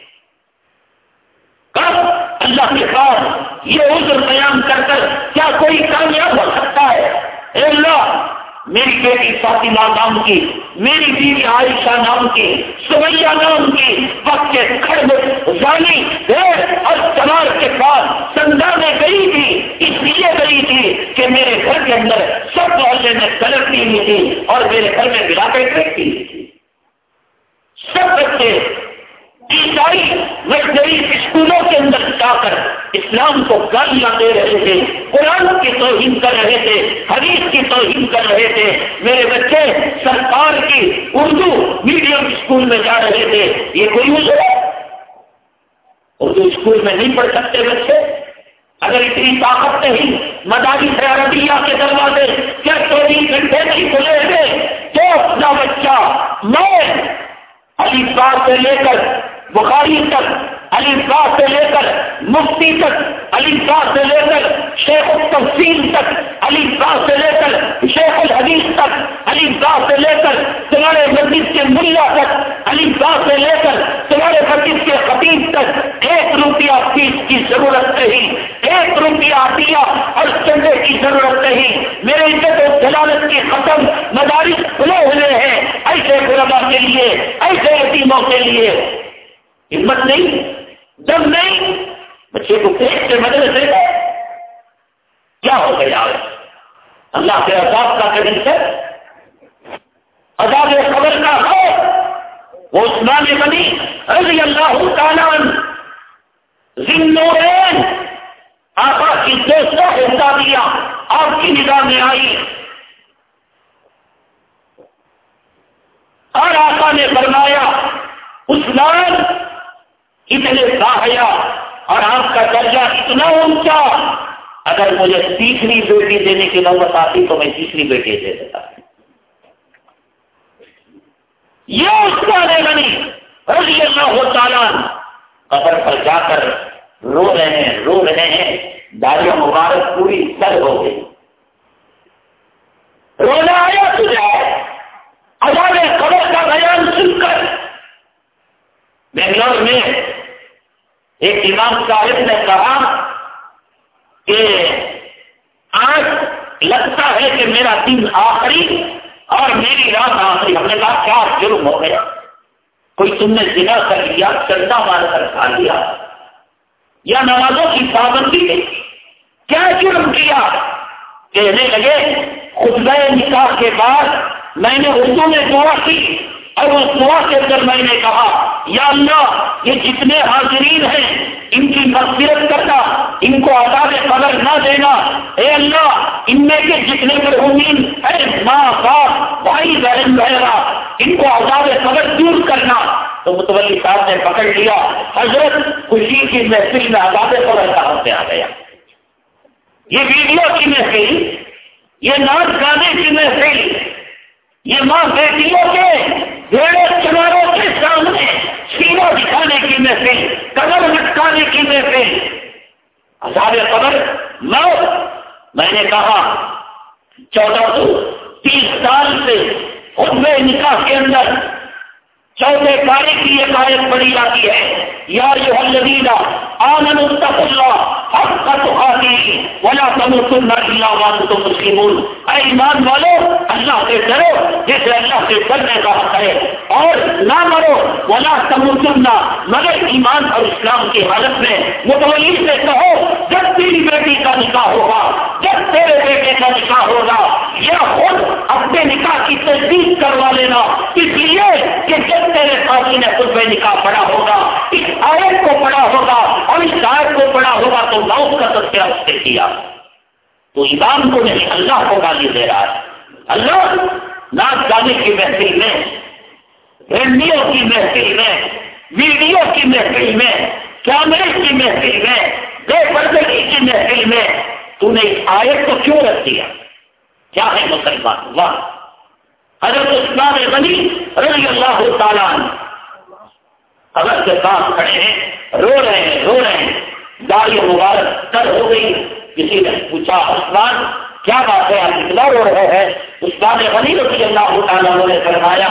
کب؟ اللہ کے پاس یہ عذر بیان کر کر کیا کوئی کامیاب ہو سکتا ہے؟ اے اللہ میری بیٹی فاطمہ نام کی میری بیوی عائشہ نام کی سویا نام کی وقت کے کھڑ میں جانی اور چمار کے پاس سنجا میں گئی تھی، اس لیے گئی تھی کہ میرے گھر کے اندر سب محلے میں کلر کی ہوئی تھی اور میرے گھر میں ملا کے رکھتی تھی۔ سب بچے عیسائی مزدوری اسکولوں کے اندر جا کر اسلام کو گالیاں دے رہے تھے، قرآن کی توہین کر رہے تھے، حدیث کی توہین کر رہے تھے۔ میرے بچے، سرکار کی اردو میڈیم اسکول میں جا رہے تھے۔ یہ کوئی مجھے اردو اسکول میں نہیں پڑھ سکتے بچے۔ اگر اتنی طاقت نہیں مداری عربیہ کے دروازے کیا چوبیس گھنٹے نہیں کھلے ہوئے؟ تو اپنا بچہ میں علی بار سے لے کر بخاری تک، علی شاہ سے لے کر، مفتی تک، علی شاہ سے لے کر، شیخ التفصیل تک، علی شاہ سے لے کر، شیخ الحدیث تک، علی شاہ سے لے کر، تمہارے مسجد کے ملا تک، علی شاہ سے لے کر، تمہارے مسجد کے خطیب تک، ایک روپیہ فیس کی ضرورت نہیں، ایک روپیہ دیا اور چندے کی ضرورت نہیں۔ میرے عزت و جلالت کی ختم مدارس کھلے ہوئے ہیں، ایسے غربا کے لیے، ایسے یتیموں کے لیے۔ ہمت نہیں جب نہیں، بچے کو پیٹ سے مدد سے کیا ہو گیا؟ اللہ کے عذاب کا قریب ہے عذاب قبر کا ہو وہ عثمان بنی رضی اللہ تعالیٰ زندورین آقا کی دو سو دیا، آپ کی نگاہ میں آئی۔ اور آقا نے فرمایا، عثمان اتنے باحیا اور آپ کا درجہ اتنا اونچا، اگر مجھے تیسری بیٹی دینے کی نوبت آتی تو میں تیسری بیٹی دے دیتا۔ یہ اس کا نے بنی رضی اللہ تعالیٰ قبر پر جا کر رو رہے ہیں، رو رہے ہیں۔ داڑیوں مبارک پوری سر ہو گئی۔ رونا آیا تجھے ہمارے خبر کا بیان سن کر بنگلور میں ایک امام صاحب نے کہا کہ آج لگتا ہے کہ میرا دن آخری اور میری رات آخری۔ ہم نے کہا، کیا جرم ہو گیا؟ کوئی تم نے ضلع کر لیا، چندہ مار کر کھا لیا؟ یا نمازوں کی پابندی کیا جرم کیا؟ کہنے لگے خود نکاح کے بعد میں نے اردو میں دعا کی۔ اور اس دعا کے اندر میں نے کہا، یا اللہ، یہ جتنے حاضرین ہیں، ان کی مغفرت کرنا، ان کو آزاد قدر نہ دینا، اے اللہ، ان میں کے جتنے مرحومین اے ماں، باپ، بھائی، بہن بہرا ان کو آزاد قدر دور کرنا. تو متولی صاحب نے پکڑ لیا۔ حضرت خوشی کی محفل میں آزاد قدر کہاں سے آ گیا۔ یہ ویڈیو کی محفل، یہ ناچ گانے کی محفل، یہ ماں بیٹیوں کے بھیڑے چناروں کے سامنے سینا دکھانے کی محفل قدر لٹکانے کی محفل۔ ہزار قبر، موت۔ میں نے کہا، چودہ سو تیس سال سے خود میں نکاح کے اندر چوتھے پارے کی ایک آیت پڑی جاتی ہے۔ یا جو الذین آمنوا اتقوا اللہ حق تقاتی ولا تموتن الا وانتم مسلمون۔ اے ایمان والو، اللہ سے ڈرو، جسے اللہ سے ڈرنے کا حق ہے۔ اور نہ مرو، ولا تموتن، مگر ایمان اور اسلام کی حالت میں متولی سے کہو، جب تیری بیٹی کا نکاح ہوگا، جب تیرے بیٹے کا نکاح ہوگا یا خود اپنے نکاح کی تصدیق کروا لینا۔ اس لیے کہ جب تیرے ساتھی نے خود میں نکاح پڑھا ہوگا، اس آیت کو پڑھا ہوگا اور اس آیت کو پڑھا ہوگا تو موت کا تذکرہ اس نے کیا۔ تو ایمان کو نہیں، اللہ کو گالی دے رہا ہے۔ اللہ ناچ گانے کی محفل میں ریڈیو کی محفل میں ویڈیو کی محفل میں، کیمرے کی محفل میں بے پردگی کی محفل میں، تو نے اس آیت کو کیوں رکھ دیا؟ کیا ہے مسلمان واہ! حضرت عثمان غنی رضی اللہ تعالیٰ اگر کے پاس کھڑے ہیں، رو رہے ہیں، رو رہے ہیں۔ داڑھی مبارک تر ہو گئی۔ کسی نے پوچھا، عثمان، کیا بات ہے؟ آپ اتنا رو رہے ہیں؟ عثمان غنی رضی اللہ تعالیٰ نے فرمایا،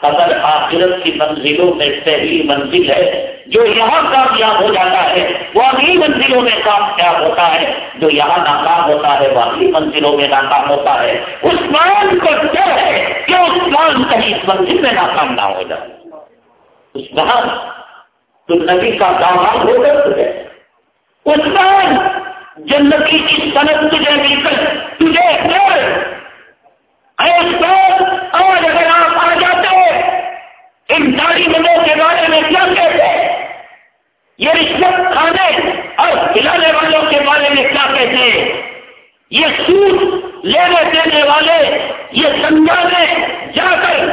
قبر آخرت کی منزلوں میں پہلی منزل ہے۔ جو یہاں کامیاب ہو جاتا ہے، وہ اگلی منزلوں میں کامیاب ہوتا ہے۔ جو یہاں ناکام ہوتا ہے، وہ اگلی منزلوں میں ناکام ہوتا ہے۔ عثمان کو ڈر ہے کہ عثمان کہیں اس منزل میں ناکام نہ ہو جائے۔ عثمان تو نبی کا دامان ہو گئے عثمان، جنتی کی صنعت تجھے مل کر تجھے ڈر عثمان، آج اگر آپ آ جاتے، ان داڑھی منوں کے بارے میں کیا کہتے؟ یہ رشوت کھانے اور کھلانے والوں کے بارے میں کیا کہتے ہیں؟ یہ سوٹ لینے دینے والے، یہ سمجھانے جا کر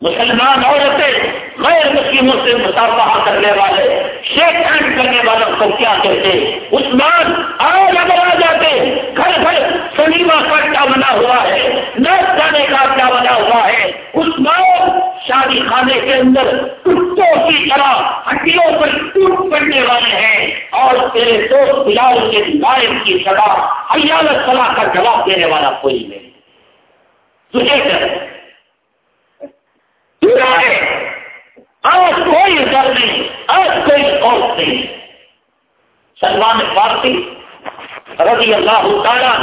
مسلمان عورتیں غیر مسلموں سے مسافہ کرنے والے شیک ہینڈ کرنے والوں کو کیا کہتے عثمان آج اگر آ جاتے، گھر گھر سنیما کا کیا بنا ہوا ہے، نرس جانے کا کیا بنا ہوا ہے؟ عثمان شادی خانے کے اندر کتوں کی طرح ہڈیوں پر ٹوٹ پڑنے والے ہیں اور تیرے دوست بلال کے نائب کی سزا حیال صلاح کا جواب دینے والا کوئی نہیں۔ تجھے کر آج کوئی ڈر نہیں، آج کوئی خوف نہیں۔ سلمان فارسی رضی اللہ تعالیٰ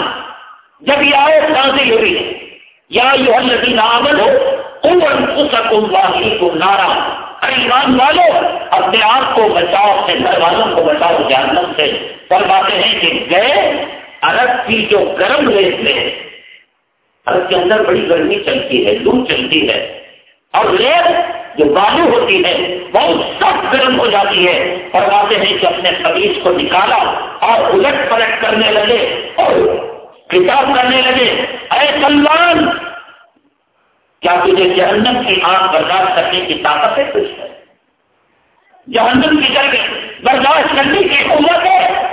جب یہ آئے نازل ہوئی، یا یہ الذین آمنوا قوا نارا۔ ایمان والو، اپنے آپ کو بچاؤ، اپنے گھر والوں کو بچاؤ جہنم سے۔ فرماتے ہیں کہ گئے، عرب کی جو گرم ریت میں عرب کے اندر بڑی گرمی چلتی ہے، لو چلتی ہے۔ اور ریت جو بالو ہوتی ہے، بہت سخت گرم ہو جاتی ہے۔ فرماتے ہیں کہ اپنے قمیض کو نکالا اور الٹ پلٹ کرنے لگے اور کتاب کرنے لگے۔ اے سلمان کیا تجھے جہنم کی آنکھ برداشت کرنے کی طاقت ہے؟ کچھ ہے جہنم کی جگہ برداشت کرنے کی قوت ہے۔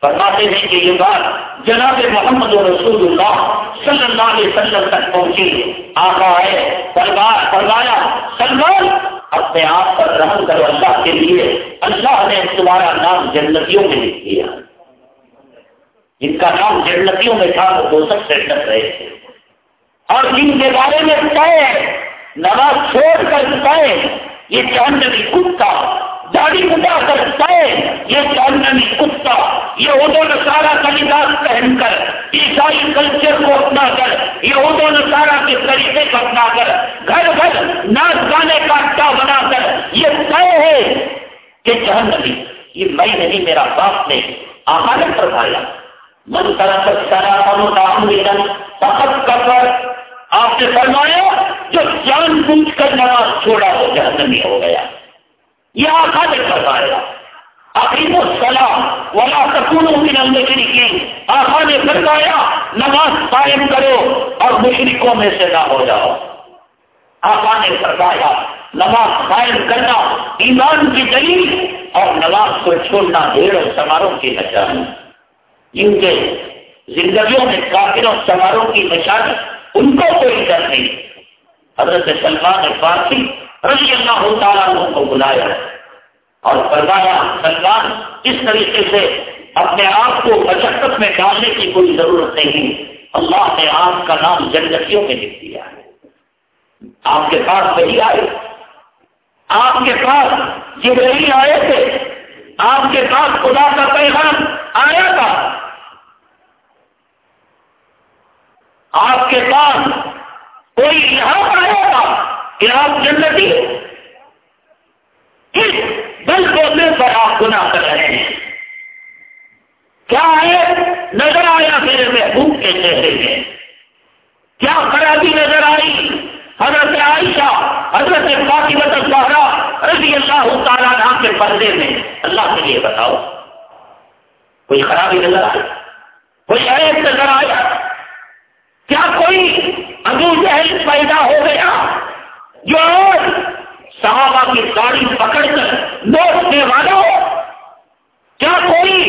فرماتے ہیں کہ یہ بات جناب محمد رسول اللہ صلی اللہ علیہ وسلم تک پہنچی۔ آقا ہے فرمایا سلمان، اپنے آپ پر رحم کرو اللہ کے لیے۔ اللہ نے تمہارا نام جنتیوں میں لکھ دیا۔ جن کا نام جنتیوں میں تھا، وہ دو سب سے ڈر رہے تھے۔ اور جن کے بارے میں طے، نماز چھوڑ کر طے، یہ جہنمی کتا، داڑھی بتا کر طے، یہ جہنمی کتا، یہ ادو نسارا کا لباس پہن کر، عیسائی کلچر کو اپنا کر، یہ ادو نسارا کے طریقے کو اپنا کر، گھر گھر ناچ گانے کا اڈا بنا کر، یہ طے ہے کہ جہنمی، یہ میں نہیں، میرا باپ نے آہا فرمایا۔ من طرح سارا فقط کر آپ نے فرمایا، جو جان بوجھ کر نماز چھوڑا وہ جہنمی ہو گیا۔ یہ آخا نے فرمایا عقیم السلام ولا سکون کی نمبری کی آخا نے فرمایا، نماز قائم کرو اور مشرقوں میں سے نہ ہو جاؤ۔ آخا نے فرمایا، نماز قائم کرنا ایمان کی دلیل اور نماز کو چھوڑنا بھیڑ اور سماروں کی نشانی۔ ان کے زندگیوں میں کافروں، سواروں کی نشانی ان کو کوئی ڈر نہیں۔ حضرت سلمان فارسی رضی اللہ تعالیٰ کو بلایا اور فرمایا، سلمان، اس طریقے سے اپنے آپ کو مشقت میں ڈالنے کی کوئی ضرورت نہیں۔ اللہ نے آپ کا نام جنگتیوں میں لکھ دیا۔ ہے آپ کے پاس وہی آئے۔ آپ کے پاس جبرئی آئے تھے۔ آپ کے پاس خدا کا پیغام آیا تھا۔ آپ کے پاس کوئی یہاں آیا تھا کہ آپ جنتی؟ کس بل بولنے پر آپ گناہ کر رہے ہیں؟ کیا ہے نظر آیا میرے محبوب کے چہرے میں؟ کیا خرابی نظر آئی؟ حضرت عائشہ، حضرت فاطمت الزہرا رضی اللہ تعالیٰ نام کے پردے میں۔ اللہ کے لیے بتاؤ، کوئی خرابی نظر آئی؟ کوئی عیب نظر آیا؟ کیا کوئی ابو جہل پیدا ہو گیا جو صحابہ کی گاڑی پکڑ کر نوٹنے والا ہو؟ کیا کوئی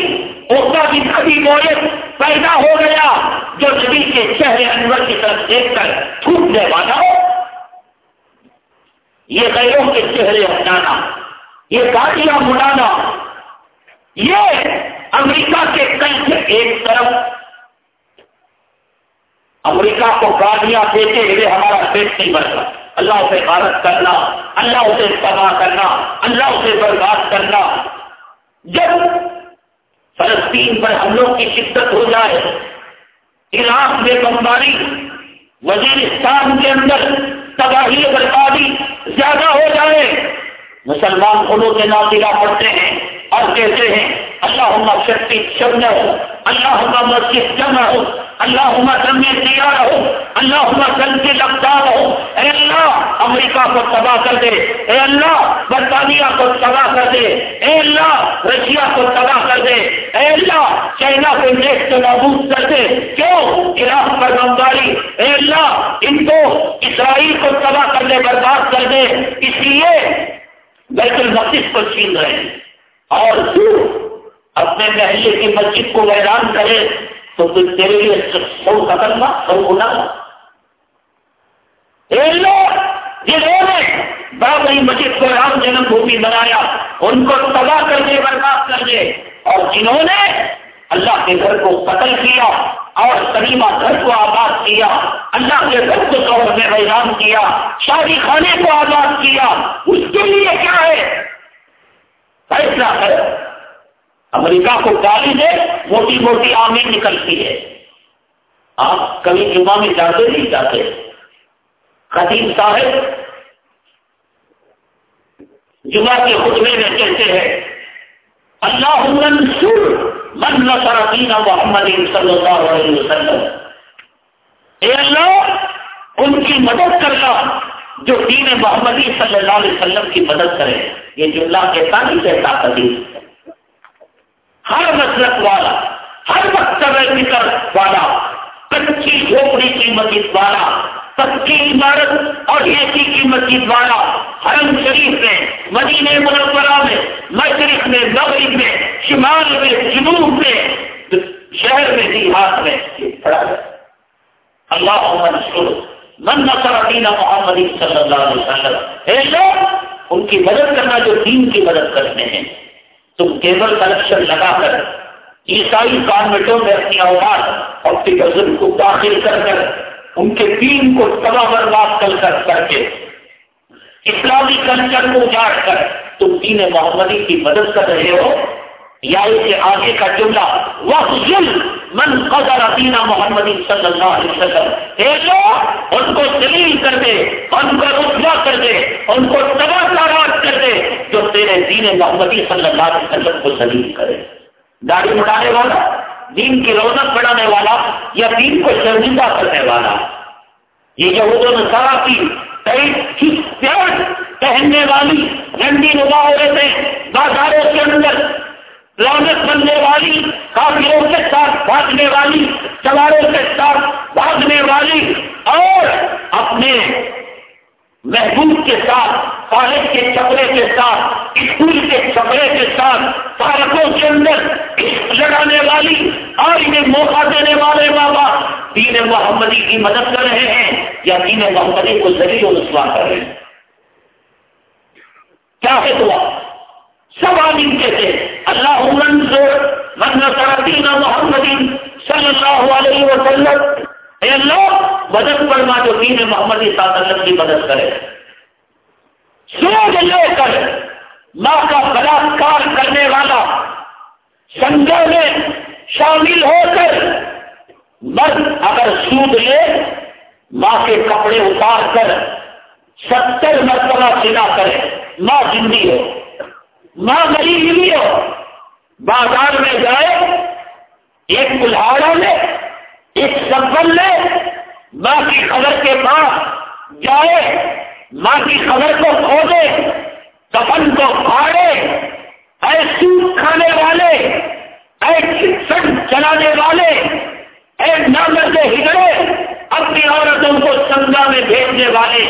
اوسا کی کبھی مویت پیدا ہو گیا جو نبی کے چہرے انور کی طرف دیکھ کر تھوکنے والا ہو؟ یہ غیروں کے چہرے اپنانا، یہ گاڑیاں مڑانا یہ امریکہ کے کئی سے ایک طرف امریکہ کو گاڑیاں دیتے ہوئے ہمارا پیٹ نہیں بڑھتا اللہ اسے غارت کرنا، اللہ اسے تباہ کرنا، اللہ اسے برباد کرنا۔ جب فلسطین پر حملوں کی شدت ہو جائے، عراق میں بمباری، وزیرستان کے اندر تباہی بربادی زیادہ ہو جائے، مسلمان خلو کے ناطرہ پڑھتے ہیں، اور کہتے ہیں اللہ شکتی شبن ہو اللہ مسجد جمع ہو اللہ دم دیا رہو اللہ دل کے لگتا رہو اے اللہ، امریکہ کو تباہ کر دے۔ اے اللہ، برطانیہ کو تباہ کر دے۔ اے اللہ، رشیا کو تباہ کر دے۔ اے اللہ، چائنا کو دیش سے نابود کر دے۔ کیوں؟ عراق پر بمباری۔ اے اللہ، ان کو اسرائیل کو تباہ کر دے، برباد کر دے۔ اس لیے بیت المقدس کو چھین رہے ہیں۔ اور تو اپنے محلے کی مسجد کو ویران کرے تو پھر تیرے لیے سو قتل سو گنا جنہوں نے بابری مسجد کو رام جنم بھومی بنایا، ان کو تباہ کر دے، برباد کر دے۔ اور جنہوں نے اللہ کے گھر کو قتل کیا اور سلیمہ گھر کو آباد کیا، اللہ کے گھر کو شہر میں ویران کیا، شادی خانے کو آباد کیا، اس کے لیے کیا ہے؟ فیصلہ ہے امریکہ کو گالی دے، موٹی موٹی آمین نکلتی ہے۔ آپ کبھی جمعہ میں جاتے نہیں جاتے۔ خطیب صاحب جمعہ کے خطبے میں کہتے ہیں اللہ منصور من نصر دین محمد صلی اللہ علیہ وسلم۔ اے اللہ، ان کی مدد کرنا جو دین محمدی صلی اللہ علیہ وسلم کی مدد کرے۔ یہ جملہ کہتا نہیں کہتا حدیث ہر مسلک والا، ہر وقت فکر والا، کچی جھوپڑی کی مسجد والا پکی عمارت اور ایسی کی مسجد والا، حرم شریف میں، مدینہ منورہ میں، مشرق میں، مغرب میں، شمال میں، جنوب میں، شہر میں، دیہات میں اللہ محمد من نصر دین محمد صلی اللہ علیہ وسلم۔ اے لوگ ان کی مدد کرنا جو دین کی مدد کرتے ہیں۔ تم کیبل کنیکشن لگا کر عیسائی کانوٹوں میں اپنی اوقات اور فکر کو داخل کر کر ان کے دین کو تباہ برباد کر کر کر کے اسلامی کلچر کو اجاڑ کر تم دین محمدی کی مدد کر رہے ہو۔ یا اس کے آگے کا جملہ وہ من قدر ادینہ محمد صلی اللہ علیہ وسلم ان کو دلیل کر دے، ان کو رتبا کر دے، ان کو تباہ تاراج کر دے، جو تیرے دین محمدی صلی اللہ علیہ وسلم کو دلیل کرے۔ داڑھی مٹانے والا، دین کی رونق بڑھانے والا یا دین کو شرمندہ کرنے والا؟ یہ جو نسارا کی کئی پیار پہننے والی رنڈی نما عورتیں بازاروں کے اندر رونق بننے والی کافیوں کے ساتھ بھاگنے والی سواروں کے ساتھ بھاگنے والی اور اپنے محبوب کے ساتھ کالج کے چپڑے کے ساتھ، اسکول کے چپڑے کے ساتھ پارکوں کے اندر لڑانے والی اور انہیں موقع دینے والے بابا دین محمدی کی مدد کر رہے ہیں یا دین محمدی کو ذریعے رسوا کر رہے ہیں؟ کیا ہے تو سب عالم کے تھے محمد صلی اللہ علیہ وسلم، اے اللہ، مدد فرما جو دین محمد وسلم کی مدد کرے۔ سوچ لے کر ماں کا بلاکار کرنے والا سنجھو میں شامل ہو کر مرد اگر سود لے، ماں کے کپڑے اتار کر ستر مرتبہ سنا کرے۔ ماں زندگی ہو، ماں مری ہوئی ہو، بازار میں جائے ایک کلاڑا لے ایک سبل لے ماں کی خبر کے پاس جائے، ماں کی خبر کو کھودے سفن کو پھاڑے، اے سوٹ کھانے والے، اے سن چلانے والے، اے نامرد ہگڑے اپنی عورتوں کو سنگا میں بھیجنے والے،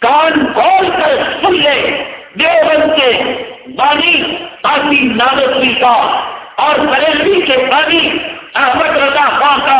کان کھول کر سن لے، دیوبند کے بانی کافی نادی کا اور بریلوی کے بانی احمد رضا خان کا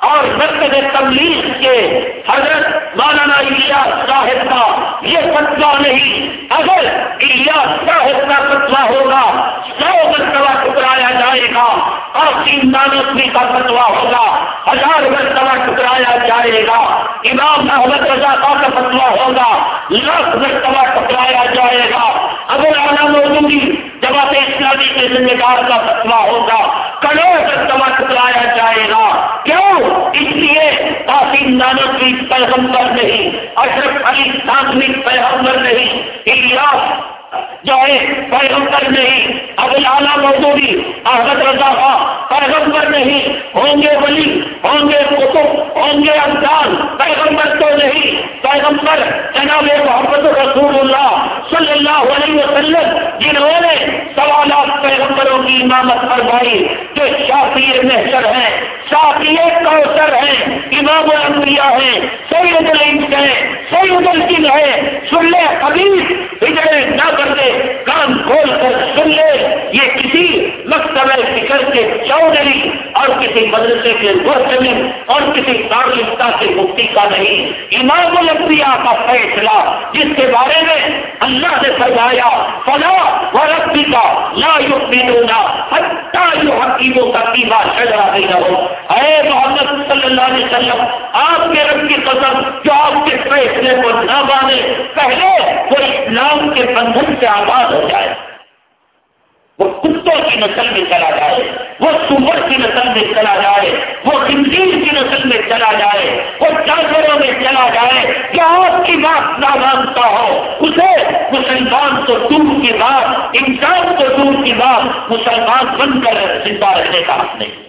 اور مرکز تبلیغ کے حضرت مولانا الیاس صاحب کا یہ فتوا نہیں۔ اگر الیاس صاحب کا فتوا ہوگا، سو مرتبہ ٹکرایا جائے گا اور تین نانوی کا فتوا ہوگا، ہزار مرتبہ ٹکرایا جائے گا۔ امام احمد رضا خان کا فتوا ہوگا، لاکھ مرتبہ ٹکرایا جائے گا۔ اگر آنا موجودی جماعت اسلامی کے ذمہ دار کا فتوا ہوگا۔ کروڑ فتوا ٹکرایا جائے گا۔ کیوں؟ اس لیے قاسم نانک کی پیغمبر نہیں، اشرف علی سانسوی پیغمبر نہیں، الیاس جو ہے پیغمبر نہیں ابھی اعلیٰ مزدوری احمد رضا خان پیغمبر نہیں، ہوں گے ولی، ہوں گے کتب ہوں گے افغان پیغمبر تو نہیں، پیغمبر جناب محمد رسول اللہ صلی اللہ علیہ وسلم، جنہوں نے سوالات پیغمبروں کی امامت فرمائی جو شافی محسر ہیں شافی کوثر ہیں، امام الانبیاء ہیں، سید العلم ہیں، سید الجن ہے سلح حبیب بگڑے کر دے کام کھول کر سن لے یہ کسی مکتب فکر کے چودھری اور کسی مدرسے کے مرتب اور کسی تعلقہ کے مفتی کا نہیں، امام الانبیاء کا فیصلہ، جس کے بارے میں اللہ نے فرمایا، فلا و ربی کا لا یقینا حتی یو حکیموں کا قیمہ شجرا نہیں رہو اے محمد صلی اللہ علیہ وسلم، آپ کے رب کی قسم جو آپ کے فیصلے کو نہ مانے، پہلے وہ اسلام کے بندھن سے آباد ہو جائے۔ وہ کتوں کی نسل میں چلا جائے، وہ سور کی نسل میں چلا جائے، وہ خنزیر کی نسل میں چلا جائے، وہ جانوروں میں چلا جائے۔ کیا آپ کی بات نہ مانتا ہو؟ اسے مسلمان تو دور کی بات، انسان تو دور کی بات، مسلمان بن کر زندہ رہنے کا حق نہیں۔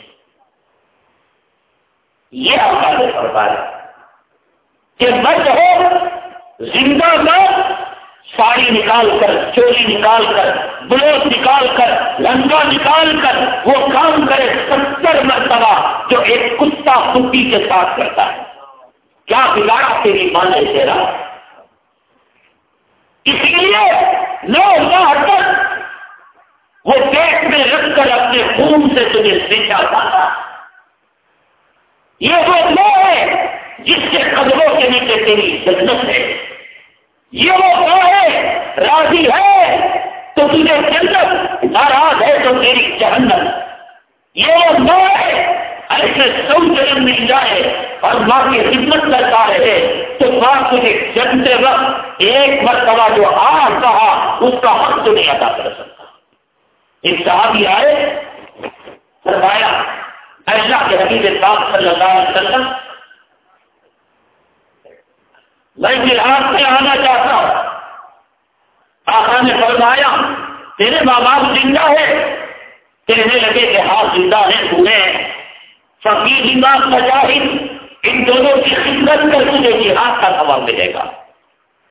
یہ آپ کا کہ مرد ہو، زندہ مرد ساڑی نکال کر چوری نکال کر، بلوچ نکال کر، لنگا نکال کر، وہ کام کرے ستر مرتبہ جو ایک کتا کتی کے ساتھ کرتا ہے۔ کیا بگاڑا تیری ماں نے تیرا؟ اس لیے نو ماہ تک وہ پیٹ میں رکھ کر اپنے خون سے تمہیں سیچا پاتا یہ وہ نو ہے جس کے قدروں کے نیچے تیری جنت ہے۔ یہ وہ ہے، راضی ہے، تو تجھے جنت، ناراض ہے تو تیری جہنت یہ وہ ماں ہے ایسے سو جنم مل جائے اور ماں کی خدمت کرتا رہے، تو ماں تجھے جنتے وقت ایک مرتبہ جو آ کہا، اس کا حق تو نہیں ادا کر سکتا۔ ایک صحابی آئے، فرمایا ایسا کہ حبیب پاک صلی اللہ علیہ وسلم میں جہاد میں آنا چاہتا ہوں۔ آقا نے فرمایا، تیرے ماں باپ زندہ ہے کہنے لگے کہ ہاں زندہ ہے تمہیں فقیر امام مجاہد ان دونوں کی خدمت کر تجھے جہاد کا ثواب ملے گا۔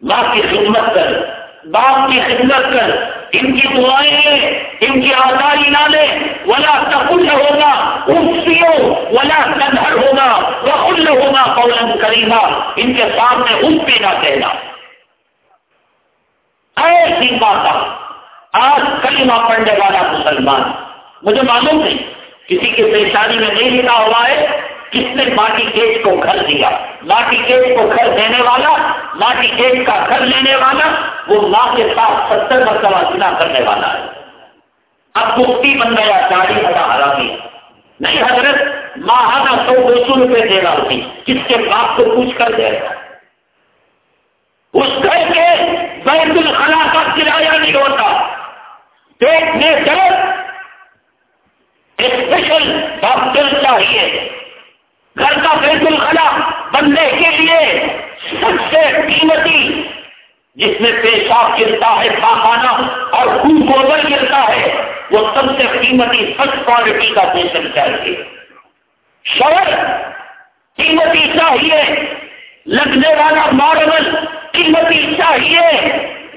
ماں کی خدمت کر، باپ کی خدمت کر ان کی دعائیں ان کی آزادی نہ لے، ولا تقل ہوگا اٹھو ولا تنہر ہوگا وہ ہوگا قولا کریما، ان کے سامنے اٹھ بھی نہ کہنا۔ ایسی بات آج کلمہ پڑھنے والا مسلمان، مجھے معلوم نہیں، کسی کی پریشانی میں نہیں لکھا ہوا ہے کس نے ماٹی کیس کو گھر دیا؟ ماٹی کیس کو گھر دینے والا ماٹی کیس کا گھر لینے والا، وہ ماں کے ساتھ ستر مرتبہ سنا کرنے والا ہے۔ اب مفتی بن گیا چالیس ہزار حرامی۔ نہیں حضرت، ماہانہ سو دو سو روپئے دے رہا ہوتی کس کے باپ کو پوچھ کر دے رہا اس گھر کے بیت الخلا کا کرایہ نہیں ہوتا۔ پیٹ میں درد، اسپیشل ڈاکٹر چاہیے۔ گھر کا بیت الخلا بننے کے لیے سب سے قیمتی، جس میں پیشاب گرتا ہے، پاخانہ اور خون گوبر گرتا ہے، وہ سب سے قیمتی فرسٹ کوالٹی کا پیشن چاہیے۔ شور قیمتی چاہیے۔ لگنے والا ماربل قیمتی چاہیے۔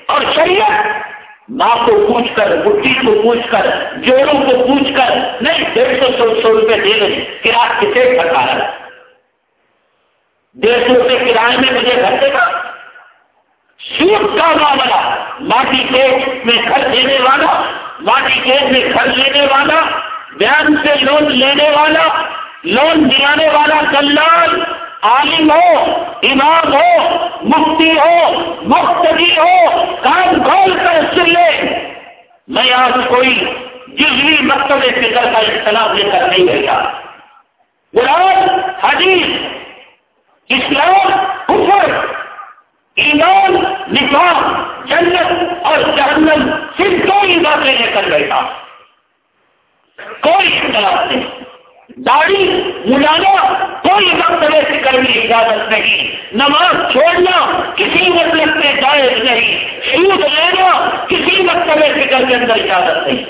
اور شریعت ماں کو پوچھ کر بٹی کو پوچھ کر، جوڑوں کو پوچھ کر، نہیں، ڈیڑھ سو سو سو روپئے دے دیں، کرایہ کسے سکا ہے ڈیڑھ سو روپئے کرائے میں مجھے گھر دے گا؟ سوٹ کا معاملہ، ماٹی کیس میں گھر دینے والا، ماٹی کیس میں گھر لینے والا، بیان سے لون لینے والا، لون دلانے والا دلال عالم ہو، امام ہو، مفتی ہو مختری ہو کام کھول کر سن لے میں آج کوئی جزوی مکتبے فکر کا اختلاف لے کر نہیں گیا قرآن، حدیث، اسلام، کفر، ایمان نظام جنت اور جہنم، صرف دو ہی باتیں لے کر بیٹھا۔ کوئی اختلاف نہیں۔ داڑھی، ملانا، کوئی مطلب سے کرنے کی اجازت نہیں۔ نماز چھوڑنا، کسی مطلب سے جائز نہیں۔ سود لینا، کسی مطلب فکر کے اندر اجازت نہیں۔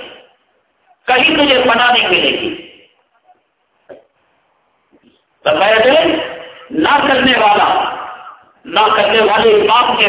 کہیں تجھے پناہ نہیں ملے گی۔ نہ کرنے والا، نہ کرنے والے امام کے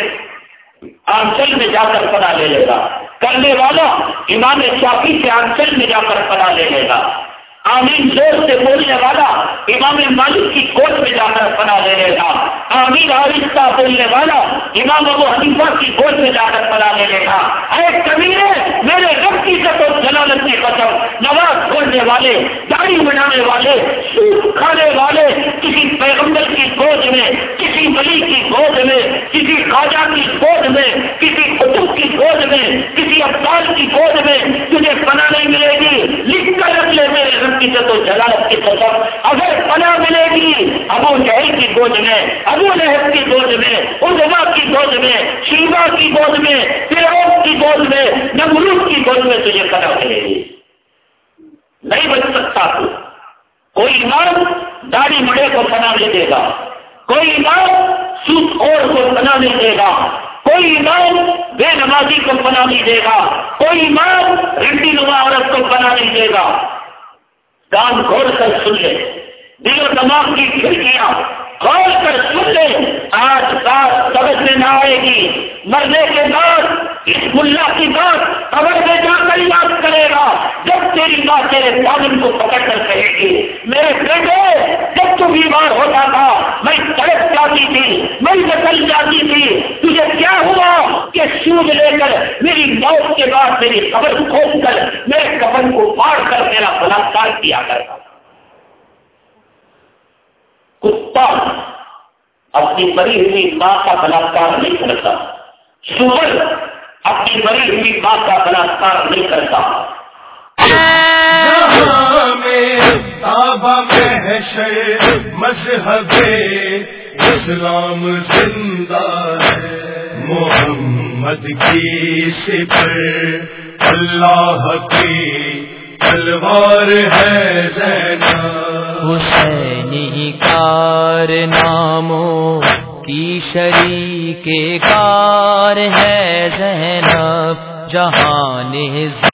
آنچل میں جا کر پناہ لے لے گا۔ کرنے والا امام شافی کے آنچل میں جا کر پناہ لے لے گا۔ آمین زور سے بولنے والا امام مالک کی کوٹ میں جا کر پناہ لے لے گا۔ آمین آہستہ بولنے والا امام ابو حنیفہ کی کوٹ میں جا کر پناہ لے لے گا۔ اے کبیرے، میرے رب کی سطح جلالت کی قسم نواز کھولنے والے داڑھی بنانے والے سوکھ کھانے والے کسی پیغمبر کی گود میں کسی بلی کی گود میں کسی خواجہ کی گود میں کسی قطب کی گود میں کسی افطال کی گود میں تجھے پناہ نہیں ملے گی لکھ کر رکھ لے میرے کی جد و جلالت کی قسم اگر پناہ ملے گی ابو جہل کی گود میں ابو لہب کی گود میں ادما کی گود میں شیوا کی گود میں فیروز کی گود میں نمرود کی گود میں تجھے پناہ ملے نہیں بچ سکتا تو۔ کوئی امام داڑھی مڑے کو پناہ نہیں دے گا۔ کوئی امام سوت اور کو پناہ نہیں دے گا۔ کوئی امام بے نمازی کو پناہ نہیں دے گا۔ کوئی امام رنڈی نما عورت کو پناہ نہیں دے گا۔ کان کھول کر سن لے۔ دل و دماغ کی کھڑکیاں۔ کھول کر سن لے آج بات سمجھ میں نہ آئے گی۔ مرنے کے بعد اس ملا کی بات قبر میں جا کر یاد کرے گا۔ جب تیری ماں تیرے تعلیم کو پکڑ کر کہے گی، میرے بیٹے، جب تو بیمار ہوتا تھا، میں تڑپ جاتی تھی، میں نکل جاتی تھی، تجھے کیا ہوا کہ سود لے کر میری موت کے بعد میری قبر کھول کر میرے قبر کو پاڑ کر میرا بلاکار کیا کرتا کتا اپنی بڑی ہوئی ماں کا بلاکار نہیں کرتا۔ سور اپنی بڑی ہوئی ماں کا بلاکار نہیں کرتا۔
مذہب اسلام زندہ ہے۔ محمد کی سفر اللہ کی تلوار ہے زینب۔
حسینی کار ناموں کی شریک کار ہے زینب جہان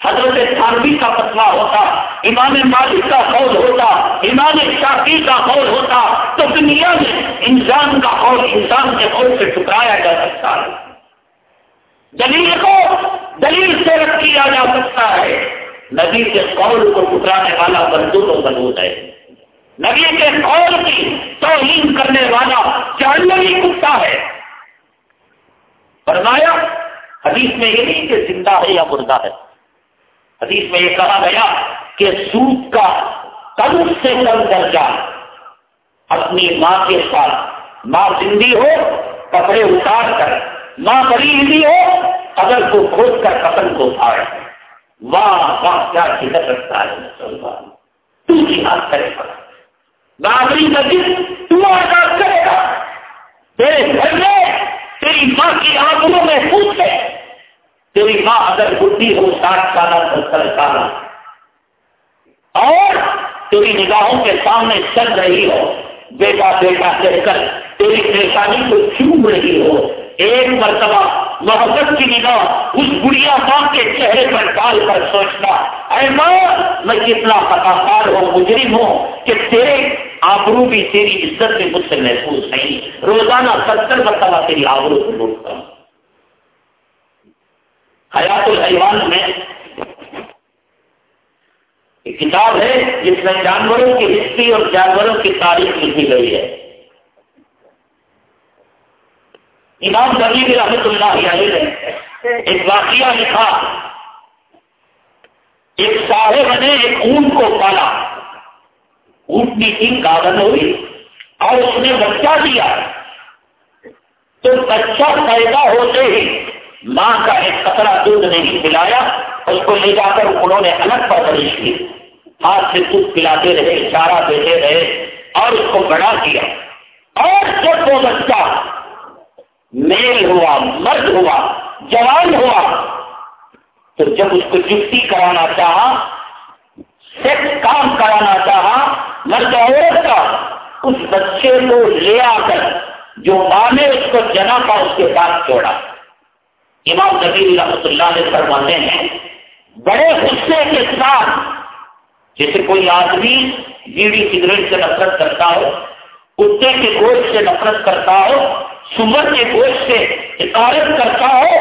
حضرت خانوی کا فتوا ہوتا امام مالک کا قول ہوتا امام شافی کا قول ہوتا تو دنیا میں انسان کا قول انسان کے قول سے ٹکرایا جا سکتا ہے دلیل کو دلیل سے رکھ کیا جا سکتا ہے نبی کے قول کو ٹکرانے والا بندور و بلود ہے نبی کے قول کی توہین کرنے والا جانوری کتا ہے۔ فرمایا، حدیث میں یہ نہیں کہ زندہ ہے یا مردہ ہے۔ حدیث میں یہ کہا گیا کہ سوٹ کا کم سے کم درجہ، اپنی ماں کے ساتھ ماں زندی ہو، کپڑے اتار کر، ماں بڑی ہوئی ہو، اگر کو کھود کر قتل کو اٹھائے۔ واہ واہ، کیا شدت رکھتا ہے مسلمان۔ تو جہاد کرے۔ گا بابری مسجد تو آزاد کرے گا تیرے گھر میں تیری ماں کی آنکھوں میں پوچھ پوچھے تیری ماں اگر بڈی ہو، ساٹھ سالہ، ستر سالہ۔ اور تیری نگاہوں کے سامنے چل رہی ہو، بیٹا بیٹا کہہ کر تیری پریشانی کو چوم رہی ہو۔ ایک مرتبہ محبت کی نگاہ اس گڑیا ماں کے چہرے پر ڈال کر سوچنا اے ماں، میں کتنا خطاکار ہوں مجرم ہوں کہ تیرے آبرو بھی تیری عزت میں مجھ سے محفوظ نہیں۔ روزانہ ستر مرتبہ تیری آبرو کو لوٹتا ہوں۔ حیات الحیوان میں ایک کتاب ہے جس میں جانوروں کی ہسٹری اور جانوروں کی تاریخ لکھی گئی ہے۔ امام زمین رحمت اللہ علیہ نے ایک واقعہ لکھا۔ ایک صاحب نے ایک اونٹ کو پالا۔ اونٹنی تھی گاگن ہوئی اور اس نے بچہ دیا۔ تو بچہ پیدا ہوتے ہی ماں کا ایک کپڑا دودھ نہیں پلایا، اس کو لے جا کر انہوں نے الگ پرورش کی۔ ہاتھ سے دودھ پلاتے رہے، چارہ دیتے رہے اور اس کو بڑا کیا۔ اور جب وہ بچہ میل ہوا، مرد ہوا، جوان ہوا، تو جب اس کو جفتی کرانا چاہا، سیکس کام کرانا چاہا مرد عورت کا اس بچے کو لے آ کر جو ماں نے اس کو جنا کا اس کے ساتھ چھوڑا امام نبی رحمت اللہ علیہ فرماتے ہیں، بڑے غصے کے ساتھ جیسے کوئی آدمی بیڑی سگریٹ سے نفرت کرتا ہو، کتے کے گوشت سے نفرت کرتا ہو سمر کے گوشت سے حکارت کرتا ہو،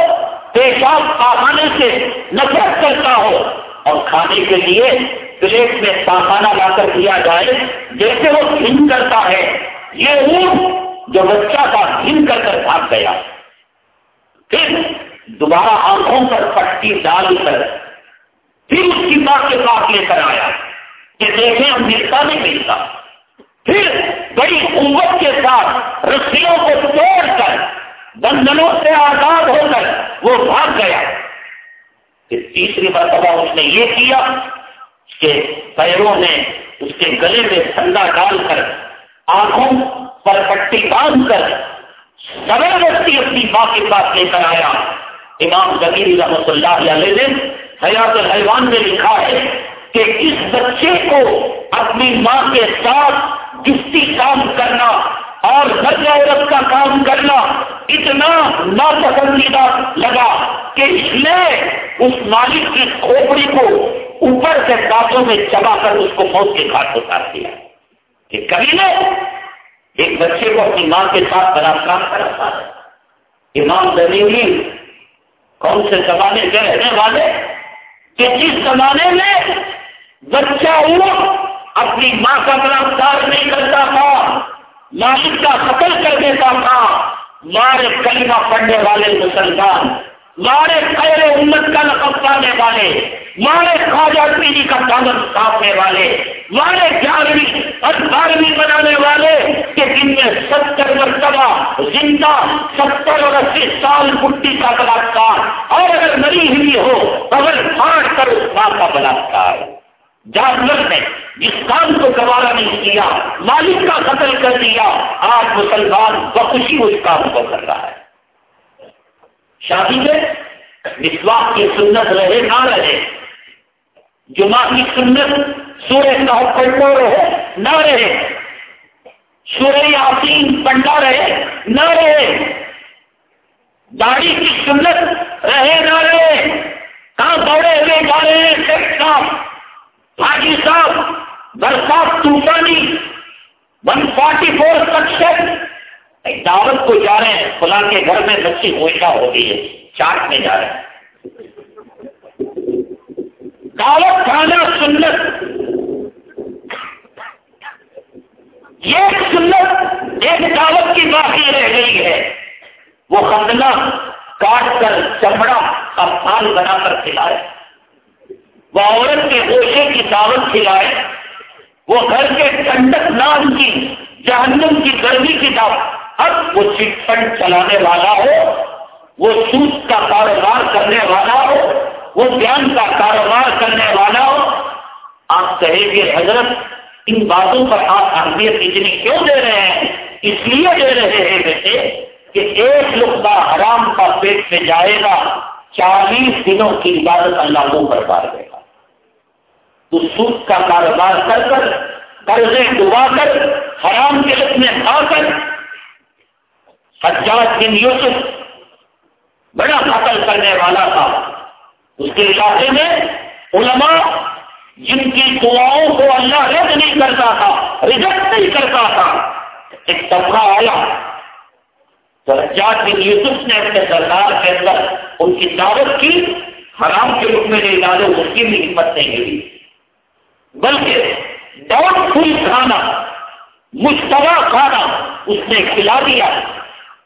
پیشاب پاخانے سے نفرت کرتا ہو اور کھانے کے لیے پلیٹ میں پاخانہ لا کر دیا جائے، جیسے وہ ہن کرتا ہے، یہ اونٹ جو بچہ کا ہن کر کر بھاگ گیا۔ پھر دوبارہ آنکھوں پر پٹی ڈال کر، پھر اس کی ماں کے پاس لے کر آیا کہ دیکھیں ہم ملتا نہیں ملتا۔ پھر بڑی قوت کے ساتھ رسیوں کو توڑ کر بندنوں سے آزاد ہو کر وہ بھاگ گیا۔ پھر تیسری مرتبہ اس نے یہ کیا کہ پیروں میں اس کے گلے میں ٹھنڈا ڈال کر آنکھوں پر پٹی باندھ کر زبردستی اپنی ماں کے پاس لے کر آیا۔ امام زمین رحمت اللہ علیہ نے حیات الحیوان میں لکھا ہے کہ اس بچے کو اپنی ماں کے ساتھ جستی کام کرنا اور مرد عورت کا کام کرنا اتنا ناپسندیدہ لگا کہ اس نے اس مالک کی کھوپڑی کو اوپر سے دانتوں میں چبا کر اس کو موت کے گھاٹ اتار دیا۔ کہ کبھی نے ایک بچے کو اپنی ماں کے ساتھ بلاکار کراتا ہے۔ امام زمینی کون سے زمانے کے رہنے والے، کہ جس زمانے میں بچہ اونٹ اپنی ماں کا بلاکار نہیں کرتا تھا، مالک کا قتل کر دیتا تھا، مارے کلمہ پڑھنے والے مسلمان مارے خیر امت کا نقب پانے والے، مارے خواجہ پیڑھی کا دامن کاٹنے والے، مارے گیارہویں اور بارہویں بنانے والے کہ جن میں ستر مرتبہ زندہ، ستر اور اسی سال مٹی کا بلاکار، اور اگر مری ہوئی ہو اگر پھاڑ کر اس ماں کا بلاکار۔ جانور نے جس کام کو گوارا نہیں کیا، مالک کا قتل کر دیا، آج مسلمان بخوشی اس کام کو کر رہا ہے۔ شادی میں مسواک کی سنت رہے نہ رہے، جمعہ کی سنت سورہ صاحب پڑھنا رہے نہ رہے، سورہ یاسین پڑھنا رہے نہ رہے، داڑھی کی سنت رہے نہ رہے، کہاں دوڑے ہوئے جا رہے ہیں شیخ صاحب، حاجی صاحب برسات طوفانی، ون فورٹی فور سکشن دعوت کو جا رہے ہیں، فلاں کے گھر میں بچی ہوشا ہو گئی ہے، چاٹ میں جا رہے ہیں۔ دعوت کھانا سنت۔ یہ سنت، ایک دعوت کی باقی رہ گئی ہے۔ وہ خندنا کاٹ کر چمڑا کا پھال بنا کر کھلائے۔ وہ عورت کے گوشے کی دعوت کھلائے۔ وہ گھر کے کنڈک نام کی، جہنم کی گرمی کی دعوت۔ اب وہ چٹ فنڈ چلانے والا ہو، وہ سوٹ کا کاروبار کرنے والا ہو، وہ بیان کا کاروبار کرنے والا ہو۔ آپ کہیں گے، حضرت، ان باتوں پر آپ اہمیت اتنی کیوں دے رہے ہیں؟ اس لیے دے رہے ہیں بیٹے کہ ایک لقبہ حرام کا پیٹ میں جائے گا، چالیس دنوں کی عبادت اللہ کو برباد دے گا۔ تو سود کا کاروبار کر کر، قرضے ڈبا کر، حرام کے لط میں کھا کر حجاج بن یوسف بڑا قتل کرنے والا تھا۔ اس کے علاقے میں علماء جن کی دعاؤں کو اللہ رد نہیں کرتا تھا ریجیکٹ نہیں کرتا تھا، ایک طبقہ آیا۔ تو حجاج بن یوسف نے اپنے سرکار کے اندر ان کی دعوت کی، حرام کے روپ میں نہیں ڈالے، اس کی بھی ہمت نہیں ملی۔ بلکہ ڈاؤٹ فل کھانا، مشتبہ کھانا اس نے کھلا دیا۔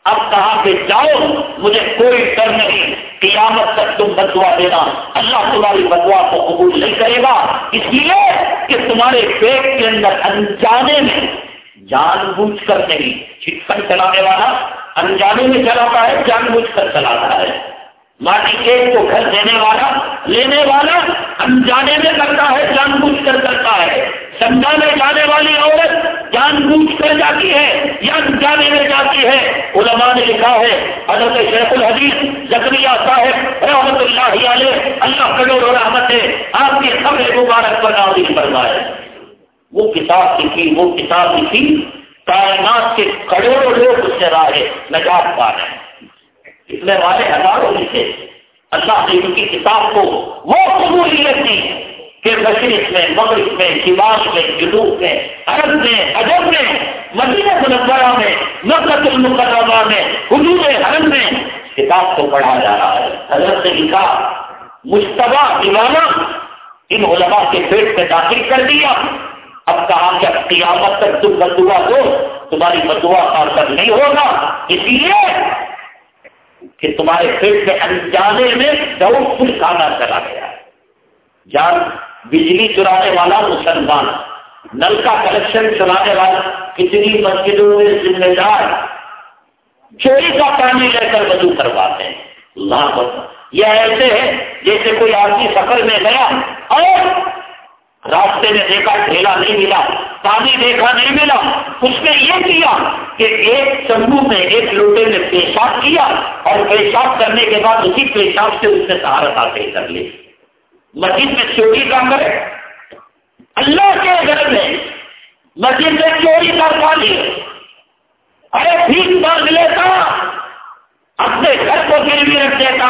اب کہاں پہ جاؤ، مجھے کوئی ڈر نہیں، قیامت تک تم بدوا دینا۔ اللہ تمہاری بدوا کو قبول نہیں کرے گا۔ اس لیے کہ تمہارے پیٹ کے اندر انجانے میں جان بوجھ کر نہیں، چٹکن چلانے والا انجانے میں چلاتا ہے، جان بوجھ کر چلاتا ہے۔ ماٹی ایک کو گھر دینے والا، لینے والا انجانے میں کرتا ہے، جان بوجھ کر کرتا ہے۔ سمجھانے جانے والی عورت جان بوجھ کر جاتی ہے یا انجانے میں جاتی ہے۔ علماء نے لکھا ہے، حضرت شیخ الحدیث زکریہ صاحب رحمت اللہ علیہ، اللہ کروڑ رحمت ہے، آپ کی خبر مبارک پر نازل فرمائے۔ وہ کتاب لکھی، وہ کتاب لکھی، کائنات کے کروڑوں لوگ اس سے راہ نجات پا رہے ہیں۔ اتنے والے ہزاروں میں سے اللہ نے ان کی کتاب کو وہ قبولیت دی کہ مشرق میں، مغرب میں شیواس میں، جنوب میں، عرب میں ادب میں، مدینہ منورہ میں نقط المقرمہ میں، حدود حرم میں کتاب کو پڑھا جا رہا ہے۔ حضرت نے لکھا، مشتبہ دیوانہ ان علماء کے پیٹ میں داخل کر دیا۔ اب کہا کہ قیامت تک تم بدوا دو، تمہاری بدوا کارکر نہیں ہوگا، اس لیے کہ تمہارے پیٹ کے انجانے میں ڈاؤٹ فل کھانا چلا گیا۔ جان، بجلی چرانے والا مسلمان نل کا کنیکشن چلانے والا، کتنی مسجدوں میں ذمہ دار۔ چوری کا پانی لے کر وضو کرواتے ہیں۔ اللہ یہ ایسے ہے جیسے کوئی آدمی سفر میں گیا اور راستے میں دیکھا ڈھیلا نہیں ملا، پانی دیکھا نہیں ملا۔ اس نے یہ کیا کہ ایک چمبو میں ایک لوٹے میں پیشاب کیا اور پیشاب کرنے کے بعد اسی پیشاب سے اس نے سہارت آتے کر لی مسجد میں چوری کا کرے اللہ کے گھر میں مسجد میں چوری کا پانی ارے ٹھیک مانگ لیتا، اپنے گھر کو گروی رکھ دیتا،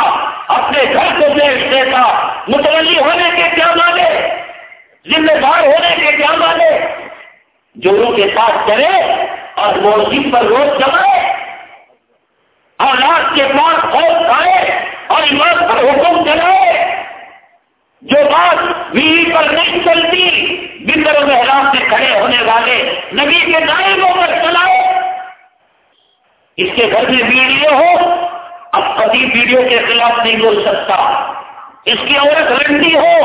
اپنے گھر کو بیچ دیتا۔ متولی ہونے کے کیا مانے ذمہ دار ہونے کے کیا مانے جوروں کے ساتھ چلے اور مسجد پر روز جمائے، اولاد کے پاس خوف کھائے اور ایمان پر حکم چلائے جو بات بیوی پر نہیں چلتی، بندر و محرام سے کھڑے ہونے والے نبی کے نائبوں پر چلائے۔ اس کے گھر میں ویڈیو ہو اب کبھی ویڈیو کے خلاف نہیں بول سکتا۔ اس کی عورت رنڈی ہو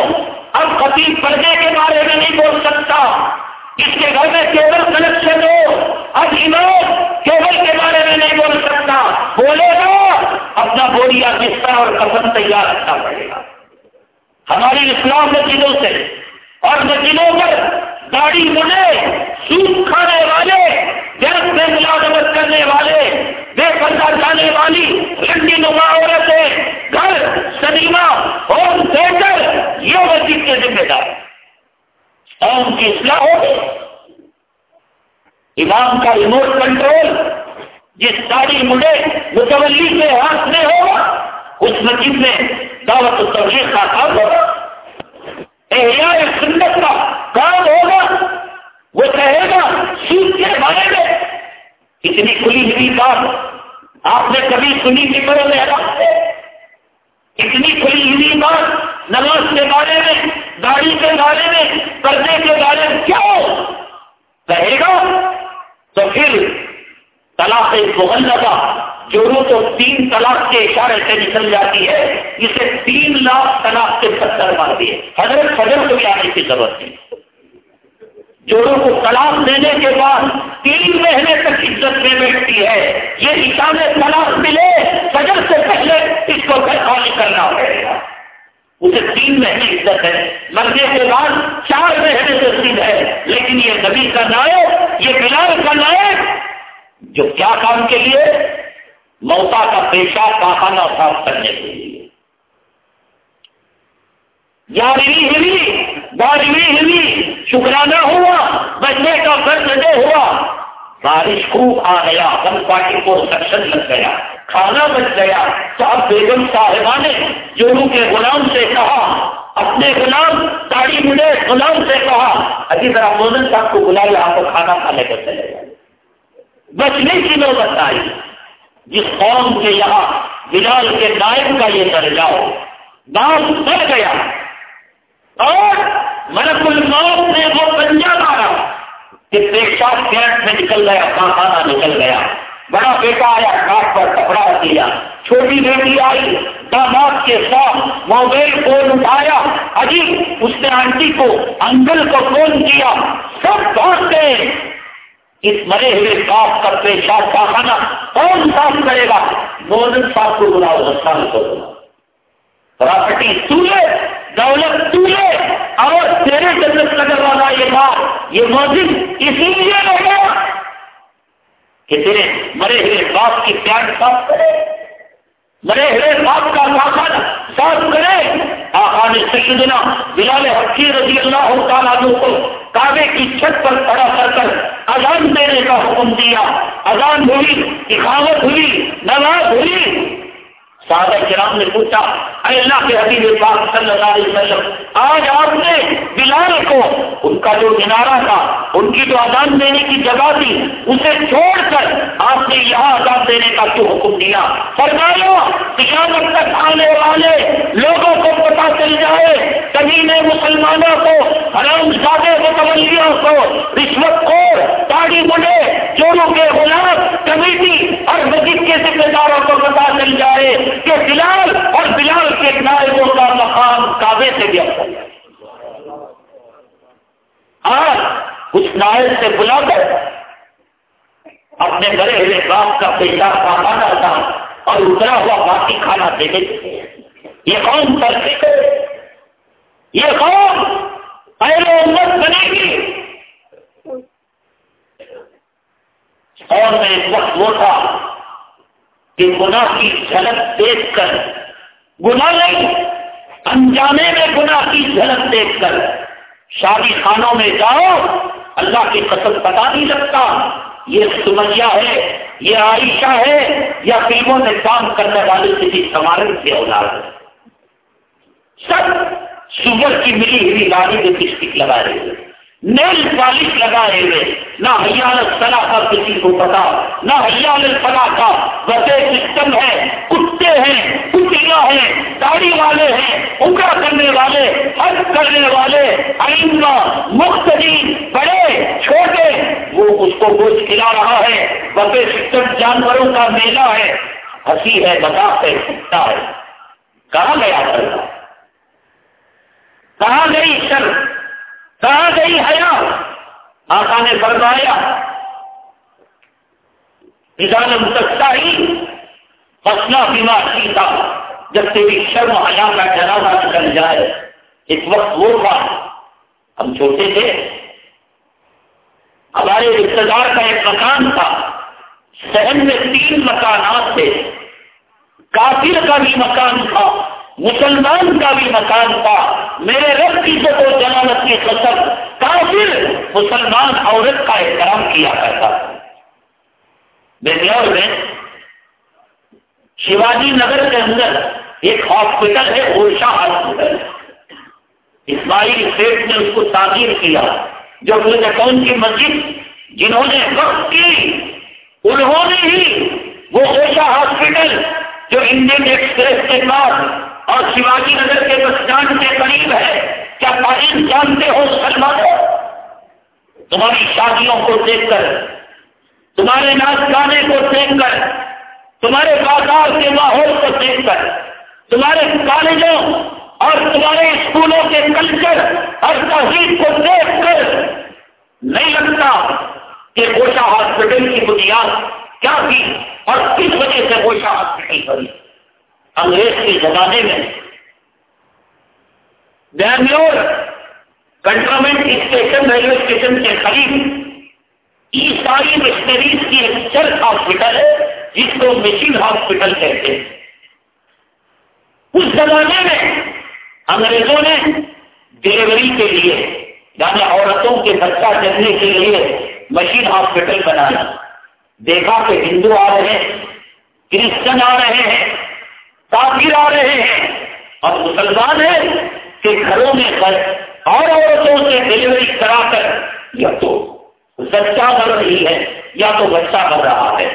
اب خطیب پردے کے بارے میں نہیں بول سکتا۔ اس کے گھر میں کیبل کنیکشن ہو اب امام کیبل کے بارے میں نہیں بول سکتا۔ بولے گا، اپنا بوریا بستر اور کفن تیار رکھنا پڑے گا۔ ہماری اسلام مسجدوں سے اور مسجدوں پر گاڑی بنے سوکھ کھانے والے گیس میں ملازمت کرنے والے، بے پردہ جانے والی رنڈی نما عورتیں، گھر ولیمہ ہوم تھیٹر یہ مسجد کے ذمہ دار قوم کی اصلاح ہوگی امام کا ریموٹ کنٹرول جس ساری مڈے متولی کے ہاتھ میں ہوگا، اس مسجد میں دعوت و تبلیغ کا کام ہوگا۔ احیاء سنت کا کام ہوگا۔ وہ کہے گا سود کے بارے میں۔ اتنی کھلی ہوئی بات آپ نے کبھی سنی کی طرح میں۔ اتنی کھلی ہوئی بات، نماز کے بارے میں، گاڑی کے بارے میں، پردے کے بارے میں کیا کہے گا؟ تو پھر طلاق محلہ جورو تو تین طلاق کے اشارے سے نکل جاتی ہے، اسے تین لاکھ طلاق کے پتھر مار دیے۔ حضرت فجر کو بھی آنے کی ضرورت نہیں جوڑوں کو طلاق دینے کے بعد تین مہینے تک عزت میں بیٹھتی ہے۔ یہ نشان طلاق ملے، فجر سے پہلے اس کو گھر خالی کرنا پڑے گا۔ اسے تین مہینے عزت ہے۔ مرنے کے بعد چار مہینے سے سیدھ ہے۔ لیکن یہ نبی کا نائب، یہ بلال کا نائب، جو کیا کام کے لیے؟ موتا کا پیشہ پاخانہ صاف کرنے کے لیے۔ گیارہویں ہوئی بارہویں ہوئی شکرانہ ہوا، بچنے کا فرض دے ہوا۔ بارش خوب آ گیا، ہم پارٹی کو سکشن لگ گیا، کھانا بچ گیا۔ تو اب بیگم صاحبہ نے جورو کے غلام سے کہا، اپنے غلام تاڑی ملے، غلام سے کہا، ابھی ذرا موزن صاحب کو بلا آپ کو کھانا کھانے کو چلے گا بچنے کی نوبت آئی۔ جس قوم کے یہاں بلال کے نائب کا یہ درجہ ہو گاؤں بڑھ گیا۔ اور ملک الموت نے وہ پنجا مارا کہ پیشاب پیٹ میں نکل گیا کھانا نکل گیا۔ بڑا بیٹا آیا کاٹ پر کپڑا دیا۔ چھوٹی بیٹی آئی، داماد کے ساتھ موبائل فون اٹھایا۔ اجی اس نے آنٹی کو، انکل کو فون کیا۔ سب بھاگ گئے اس مرے ہوئے باپ کا پیشاب کا کھانا کون صاف کرے گا؟ موزن صاحب کو بلاؤ رسان کو بلاؤ۔ پراپرٹی تو لے۔ دولت تو لے اور تیرے جنت نگر والا یہ بات یہ موزن اسی لیے رہے کہ تیرے مرے ہوئے باپ کی پیار صاف کرے، مرے ہوئے باپ کا کاخر صاف کرے۔ آخا نے سیدنا بلال حقی رضی اللہ تعالیٰ کو کعبے کی چھت پر کھڑا کر کر اذان دینے کا حکم دیا۔ اذان ہوئی اخاوت ہوئی، نماز ہوئی صحابہ کرام نے پوچھا، اے اللہ کے حبیب پاک صلی اللہ علیہ وسلم، آج آپ نے بلال کو ان کا جو کنارہ تھا، ان کی جو آزان دینے کی جگہ تھی، اسے چھوڑ کر آپ نے یہاں آزاد دینے کا کیوں حکم دیا؟ فرمایا، قیامت تک آنے والے لوگوں کو پتا چل جائے کبھی نے مسلمانوں کو، حرام زادے متولیوں کو، رشوت کو تاڑی بنے چوروں کے غلام، کمیٹی اور کے ذمہ داروں کو پتا چل جائے کہ بلال اور بلال کے نائبوں کا مقام کعبے سے بھی افضل آج نائب سے بلا کر اپنے بڑے ہوئے باپ کا پیشہ پانا تھا اور اترا ہوا باقی کھانا دے دیتے یہ قوم کرتے کرے یہ قوم پہلے امت بنے گی۔ اور میں اس وقت وہ تھا کہ گناہ کی جھلک دیکھ کر، گناہ نہیں، انجانے میں گناہ کی جھلک دیکھ کر شادی خانوں میں جاؤ، اللہ کی قسم پتا نہیں لگتا، یہ سمیا ہے، یہ عائشہ ہے، یا فلموں میں کام کرنے والے کسی سمارن کے اولاد ہے سب شوگر کی ملی ہوئی گاڑی میں لپسٹک لگا رہے ہیں۔ نیل پالش لگائے ہوئے، نہ حیال سلا کا کسی کو پتا، نہ حیال سلا کا وسے سسٹم ہے، کتے ہیں کتیا ہیں، داڑھی والے ہیں اگڑا کرنے والے، حج کرنے والے، آئندہ مختلف بڑے، چھوٹے، وہ اس کو گوشت کھلا رہا ہے وسے سسٹم، جانوروں کا میلہ ہے، ہنسی ہے، مذاق ہے سکتا ہے۔ کہاں گیا سر؟ کہاں گئی سر؟ کہاں گئی حیا، آقا نے فرمایا نظام متکتا ہی فصلہ بیمار کی تھا جب تیری شرم حیا کا جنازہ نکل جائے، اس وقت وہ تھا ہم چھوٹے تھے۔ ہمارے رشتے دار کا ایک مکان تھا شہر میں تین مکانات تھے۔ کافر کا بھی مکان تھا۔ مسلمان کا بھی مکان تھا۔ میرے رب کی جو تو جلالت کی قسم کافر مسلمان عورت کا احترام کیا کرتا۔ بنگلور میں شیواجی نگر کے اندر ایک ہاسپٹل ہے اوشا ہاسپٹل اسماعیل سیٹ نے اس کو تعمیر کیا، جو کون کی مسجد، جنہوں نے وقت کی، انہوں نے ہی وہ اوشا ہاسپٹل جو انڈین ایکسپریس کے پاس اور شیواجی نگر کے بس اسٹینڈ کے قریب ہے کیا تاریخ جانتے ہو مسلمانوں؟ تمہاری شادیوں کو دیکھ کر، تمہارے ناچ گانے کو دیکھ کر، تمہارے بازار کے ماحول کو دیکھ کر، تمہارے کالجوں اور تمہارے اسکولوں کے کلچر اور تہذیب کو دیکھ کر نہیں لگتا کہ گوشا ہاسپٹل کی بنیاد کیا تھی اور کس وجہ سے گوشا ہاسپٹل بنی؟ انگریز کے زمانے میں۔ Bangalore cantonment station, railway station کے قریب عیسائی مشنریز کی ایک چرچ ہاسپٹل ہے، جس کو مشین ہاسپٹل کہتے ہیں۔ اس زمانے میں انگریزوں نے ڈلیوری کے لیے یعنی عورتوں کے بچہ جلنے کے لیے مشین ہاسپٹل بنایا دیکھا کہ ہندو آ رہے ہیں، کرسچن آ رہے ہیں۔ کافر آ رہے ہیں۔ اور مسلمان ہیں کہ گھروں میں اور عورتوں سے ڈلیوری کرا کر یا تو بچہ بڑھ رہی ہے یا تو بچہ بڑھ رہا ہے۔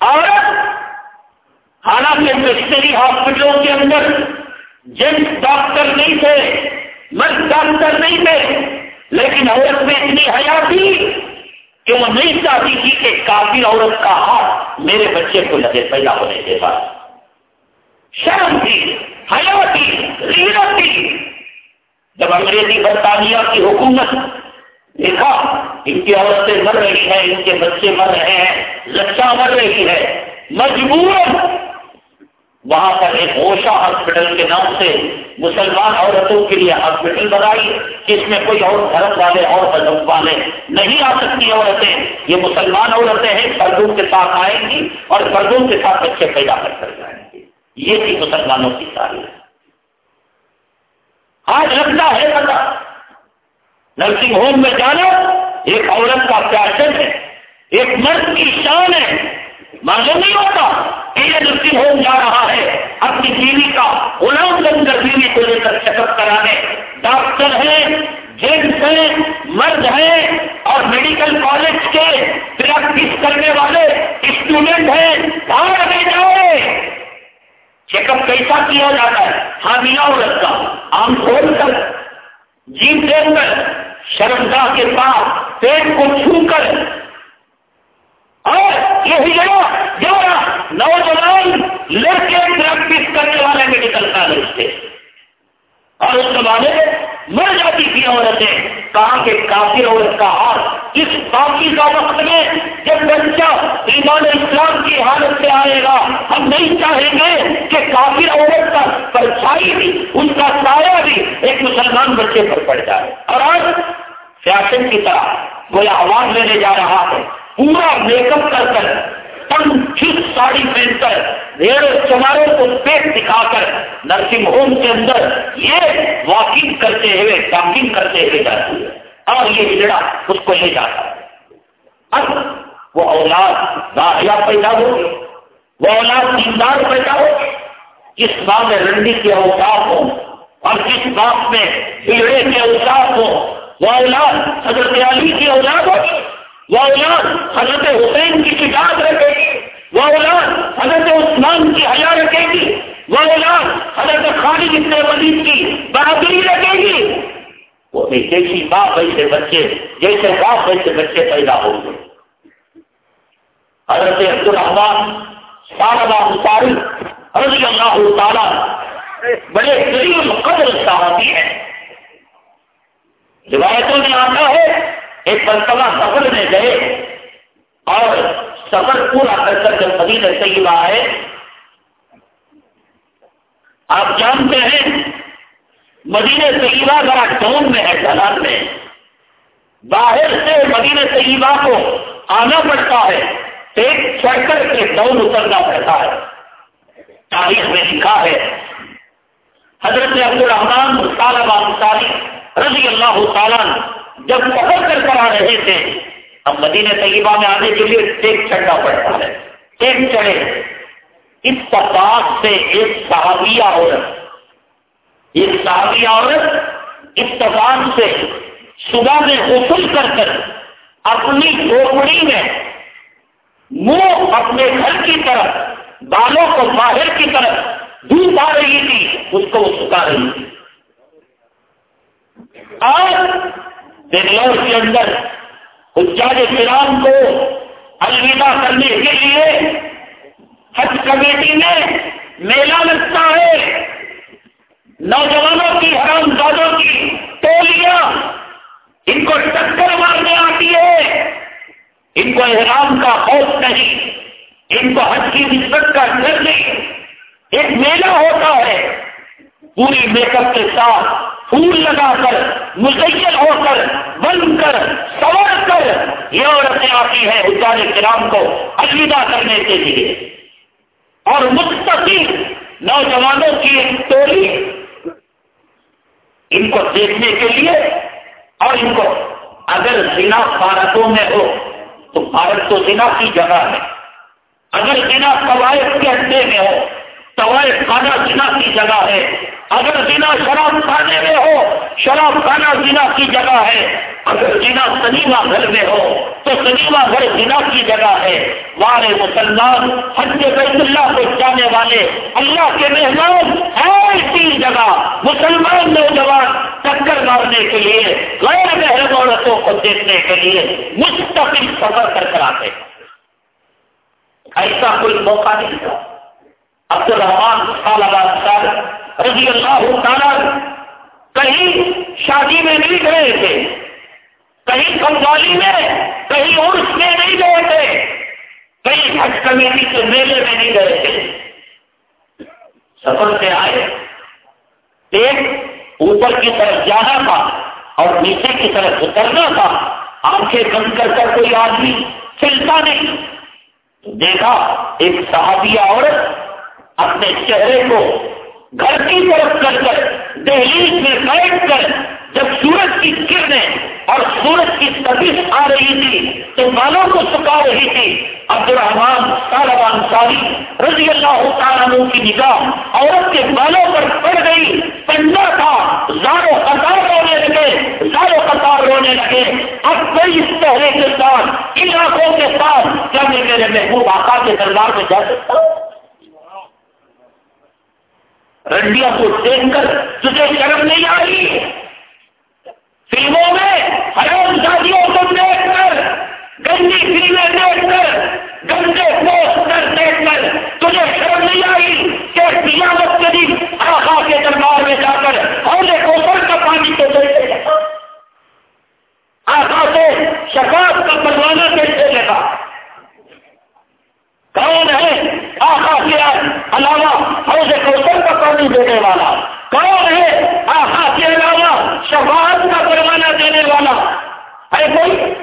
عورت حالانکہ مشنری ہاسپٹلوں کے اندر جنس ڈاکٹر نہیں تھے، مرد ڈاکٹر نہیں تھے، لیکن عورت میں اتنی حیا تھی کہ وہ نہیں چاہتی تھی کہ کافر عورت کا ہاتھ میرے بچے کو لگے پیدا ہونے کے بعد؟ شرم تھی، حیا تھی ریرت تھی۔ جب انگریزی برطانیہ کی حکومت دیکھا ان کی عورتیں مر رہی ہیں، ان کے بچے مر رہے ہیں لچا مر رہی ہے مجبور وہاں پر ایک اوشا ہاسپٹل کے نام سے مسلمان عورتوں کے لیے ہاسپٹل بنائی، جس میں کوئی اور دھرم والے اور مذہب والے نہیں آ سکتی عورتیں۔ یہ مسلمان عورتیں ہیں پردوں کے ساتھ آئیں گی اور پردوں کے ساتھ بچے پیدا کر کر جائیں گے۔ یہ تھی مسلمانوں کی تاریخ آج لگتا ہے پتا نرسنگ ہوم میں جانا ایک عورت کا پیاشن ہے، ایک مرد کی شان ہے۔ معلوم نہیں ہوتا کہ یہ نرسنگ ہوم جا رہا ہے، اپنی بیوی کا غلام بن کر بیوی کو لے کر چیک اپ کرانے۔ ڈاکٹر ہیں جینٹس ہیں، مرد ہیں اور میڈیکل کالج کے پریکٹس کرنے والے اسٹوڈنٹ ہیں۔ باہر میں جاؤ چیک اپ کیسا کیا جاتا ہے؟ حاملہ عورت کا۔ آم کھول کر جیپ دیکھ کر شرمگاہ کے پاس پیٹ کو چھو کر اور یہ جگہ جو نوجوان لڑکے پریکٹس کرنے والے میڈیکل کالج تھے۔ اور اس زمانے میں مر جاتی تھی عورتیں، کہاں کہ کافی عورت کا ہاتھ اس باقی کا وقت میں جب بچہ ایمان اسلام کی حالت سے آئے گا، ہم نہیں چاہیں گے کہ کافی عورت کا پرچھائی بھی، ان کا سایہ بھی ایک مسلمان بچے پر پڑ جائے۔ اور آج فیشن کی طرح وہ آواز لینے جا رہا ہے۔ پورا میک اپ کر کر ساڑی پہن کر ریڑ چماروں کو پیٹ دکھا کر نرسنگ ہوم کے اندر یہ واکنگ کرتے ہوئے ڈاکنگ کرتے ہوئے جاتی ہے۔ اور یہ ہجڑا اس کو لے جاتا ہے۔ اب وہ اولاد باہیا پیدا ہو وہ اولاد دیندار پیدا ہو جس ماں میں رنڈی کے اوقات ہو اور جس باپ میں بیڑے کے اوقات ہو وہ اولاد حضرت علی کی اولاد ہو وہ اولاد حضرت حسین کی شکایت رکھے گی وہ اولاد حضرت عثمان کی حیا رکھے گی وہ اولاد حضرت خالد ابن ولید کی بہادری رکھے گی۔ وہ بھی جیسی باپ ویسے بچے، جیسے باپ ویسے بچے پیدا ہوں گے۔ حضرت عبد الرحمان صاحبہ مطالع رضی اللہ تعالیٰ بڑے قریب قدر صحابی ہیں۔ روایتوں میں آتا ہے ایک مرتبہ سفر میں گئے اور سفر پورا کر کر جب مدینہ طیبہ ہے آپ جانتے ہیں، مدینہ طیبہ ذرا ٹون میں ہے ڈھلان میں۔ باہر سے مدینہ طیبہ کو آنا پڑتا ہے، ایک سڑکر کے ڈون اترنا پڑتا ہے۔ تاریخ میں لکھا ہے، حضرت عبد الرحمان طالب انصاری رضی اللہ تعالیٰ جب پکڑ کر کرا رہے تھے، اب مدینہ طیبہ میں آنے کے لیے ٹیک چڑھنا پڑتا ہے۔ ٹیک چڑھے۔ اس پاس سے ایک صحابیہ عورت، ایک صحابیہ عورت اتفاق سے صبح میں غسل کر کر اپنی کھوپڑی میں منہ اپنے گھر کی طرف، بالوں کو باہر کی طرف دھوپ آ رہی تھی، اس کو وہ سکھا رہی تھی۔ اور بنگلور کے اندر حجاج کرام کو الوداع کرنے کے لیے حج کمیٹی میں میلہ لگتا ہے۔ نوجوانوں کی، حرام زادوں کی ٹولیاں ان کو ٹکر مارنے آتی ہے۔ ان کو احرام کا خوف نہیں، ان کو حج کی نسبت کا ڈر نہیں۔ ایک میلہ ہوتا ہے، پوری میک اپ کے ساتھ پھول لگا کر، مزین ہو کر بن کر، سوار کر یہ عورتیں آتی ہے اجار کرام کو الوداع کرنے کے لیے۔ اور مستقل نوجوانوں کی ایک ٹولی ان کو دیکھنے کے لیے، اور ان کو اگر زنا بھارتوں میں ہو تو بھارت تو زنا کی جگہ ہے۔ اگر زنا قواعد کے اڈے میں ہو طوائف خانہ زنا کی جگہ ہے۔ اگر جنا شراب کھانے میں ہو، شراب کھانا جنا کی جگہ ہے۔ اگر جنا سنیما گھر میں ہو، تو سنیما گھر جنا کی جگہ ہے۔ وارے مسلمان، حج بیت اللہ کو جانے والے، اللہ کے مہمان ایسی جگہ۔ مسلمان نوجوان ٹکر مارنے کے لیے، غیر محرم عورتوں کو دیکھنے کے لیے مستقل سفر کر کر آتے ایسا کوئی موقع نہیں تھا۔ عبد الرحمان رضی اللہ تعالیٰ کہیں شادی میں نہیں گئے تھے، کہیں کموالی میں، کہیں عرس میں نہیں گئے تھے، کہیں حج کمیٹی کے میلے میں نہیں گئے تھے۔ سفر سے آئے، ایک اوپر کی طرف جانا تھا اور نیچے کی طرف اترنا تھا۔ آنکھیں بند کر کر کوئی آدمی چلتا نہیں۔ دیکھا، ایک صحابیہ عورت اپنے چہرے کو گھر کی طرف کر کر دہلیز میں بیٹھ کر جب سورج کی کرنیں اور سورج کی تبیش آ رہی تھی تو بالوں کو سکھا رہی تھی عبد الرحمان طالبان ساری رضی اللہ تعالیٰ کی نگاہ عورت کے بالوں پر پڑ گئی پنڈا تھا، زارو قطار رونے لگے، زارو قطار رونے لگے۔ اب کوئی اس چہرے کے ساتھ علاقوں کے ساتھ کیا میں میرے محبوب آقا کے دربار میں جا سکتا ہوں؟ رنڈیوں کو دیکھ کر تجھے شرم نہیں آئی؟ فلموں میں حرام شادیوں کو دیکھ کر، گندی فلمیں دیکھ کر، گندے پوسٹر دیکھ کر تجھے شرم نہیں آئی کہ قیامت کے دن آخا کے دربار میں جا کر اور کوسر کا پانی تو دیکھے آخا سے شفاف کا بنوانا کیسے لگا کون ہے آخا کے علاوہ حوض کوثر کا پانی دینے والا۔ کون ہے آخا کے علاوہ شفاعت کا پروانہ دینے والا؟ ہے کوئی؟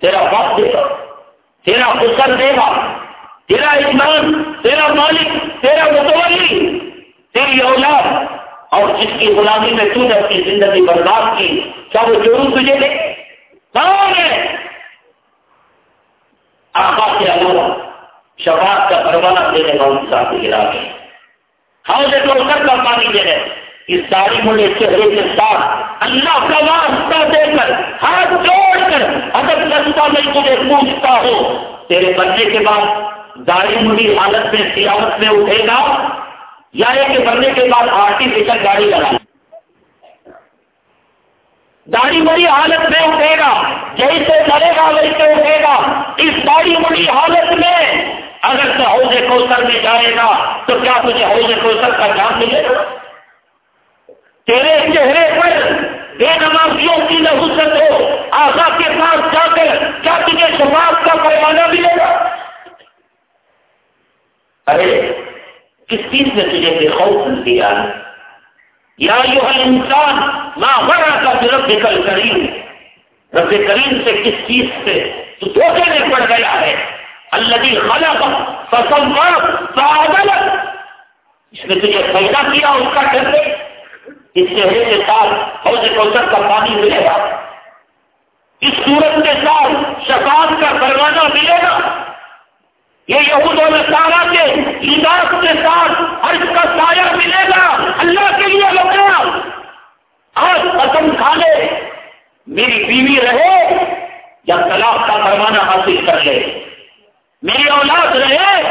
تیرا باپ دے گا تیرا حسن دے گا تیرا ایمان تیرا مالک، تیرا متولی، تیری اولاد۔ اور جس کی غلامی میں تو نے اپنی زندگی برباد کی، کیا وہ ضرور تجھے دے؟ کون ہے؟ آخا کے علاوہ شفاعت کا پروانہ دینے والی ساتھ گرا گئے حوض کوثر کا پانی دے رہے اس داڑھی مڑے چہرے کے ساتھ اللہ کا واسطہ دے کر، ہاتھ جوڑ کر اگر رستہ میں تجھے پوچھتا ہو، تیرے بننے کے بعد داڑھی مڑی حالت میں سیاحت میں اٹھے گا؟ یا کہ بننے کے بعد آرٹیفیشل گاڑی لگا داڑھی مڑی حالت میں اٹھے گا، جیسے لڑے گا ویسے اٹھے گا۔ اس داڑھی مڑی حالت میں اگر تو حوض کوثر میں جائے گا، تو کیا تجھے حوض کوثر کا جان ملے گا؟ تیرے چہرے پر بے نمازیوں کی نحوست ہو آسا کے پاس جا کر کیا تجھے سماج کا پیمانہ ملے گا؟ ارے، کس چیز نے تجھے بے خوف دیا؟ یا یو انسان نہ بڑا کا رب کریم رب کریم سے کس چیز سے تو دھوکے میں پڑ گیا ہے؟ اللہ خلق فصور فعدل. اس میں تجھے پیدا کیا اس کا ڈر اس چہرے کے ساتھ حوض کوثر کا پانی ملے گا۔ اس صورت کے ساتھ شفاعت کا پروانہ ملے گا۔ یہ یہود و نصارہ کے لباس کے ساتھ عرض کا سایہ ملے گا۔ اللہ کے لیے لگا آج قسم کھا لے۔ میری بیوی رہے یا طلاق کا پروانہ حاصل کر لے۔ میری اولاد رہے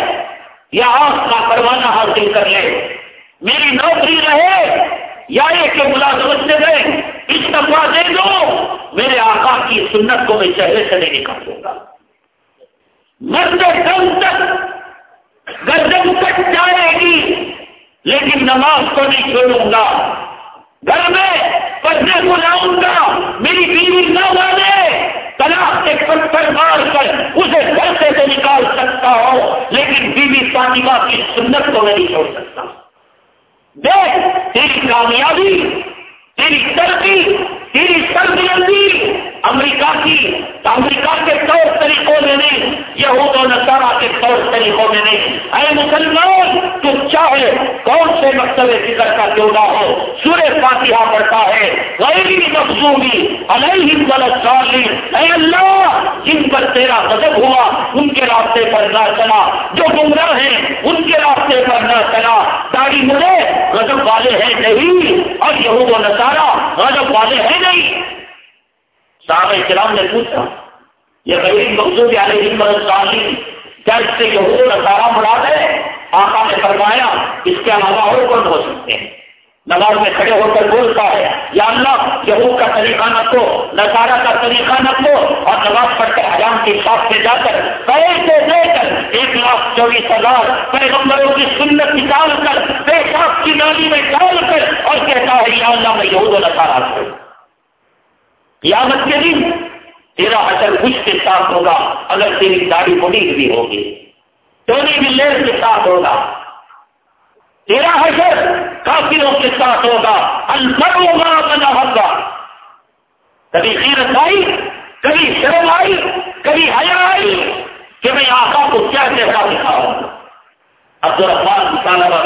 یا آس کا پروانہ حاصل کر لے؟ میری نوکری رہے یا ایک ملازمت سے گئے استفا دے دو، میرے آقا کی سنت کو میں چہرے سے نہیں نکال دوں گا۔ مرد دم تک گردن کٹ جائے گی، لیکن نماز کو نہیں چھوڑوں گا۔ گھر میں پردے کو لاؤں گا، میری بیوی نہ مانے۔ طلاق کے پتھر مار کر اسے گھر سے نکال سکتا ہو، لیکن بیوی فاطمہ کی سنت کو نہیں چھوڑ سکتا۔ دیکھ، تیری کامیابی، تیری ترقی، تیری سربلندی امریکہ کی، امریکہ کے طور طریقوں میں نہیں، یہود و نصارہ کے طور طریقوں میں نہیں۔ اے مسلمان، تو چاہے کون سے مکتب فکر کا کیوں نہ ہو، سورہ فاتحہ پڑھتا ہے، غیری مخصومی علیہ لی اے اللہ، جن پر تیرا غضب ہوا، ان کے راستے پر نہ چلا۔ جو گمراہ ہیں، ان کے راستے پر نہ چلا۔ داڑھی ملے، غضب والے ہیں نہیں، اور یہود و نصارہ غضب والے ہیں نہیں۔ صحابہ کرام نے پوچھا، یہ غریب مقصود علیہ تعلیم کیا اس سے یہ نظارہ مراد ہے؟ آقا نے فرمایا، اس کے علاوہ اور کون ہو سکتے ہیں؟ نماز میں کھڑے ہو کر بولتا ہے، یا اللہ، یہود کا طریقہ نہ تو نظارہ کا طریقہ نہ تو! اور نماز پڑھ کر حرام کے ساتھ سے جا کر پیسے دے کر ایک لاکھ چوبیس ہزار پیغمبروں کی سنت نکال کر، پیشاب کی نالی میں ڈال کر اور کہتا ہے، یا اللہ، میں یہود و نظارہ کروں قیامت کے دن تیرا حشر خوش کے ساتھ ہوگا، اگر تیری داڑھی بڑی بھی ہوگی۔ ٹونی بھی کے ساتھ ہوگا۔ تیرا حشر کافروں کے ساتھ ہوگا۔ الفر ہوگا بنا ہوگا کبھی سیرت آئی، کبھی شرم آئی، کبھی حیا آئی کہ میں آقا کو کیا کیسا دکھاؤں۔ عبد الرحمان تعالیٰ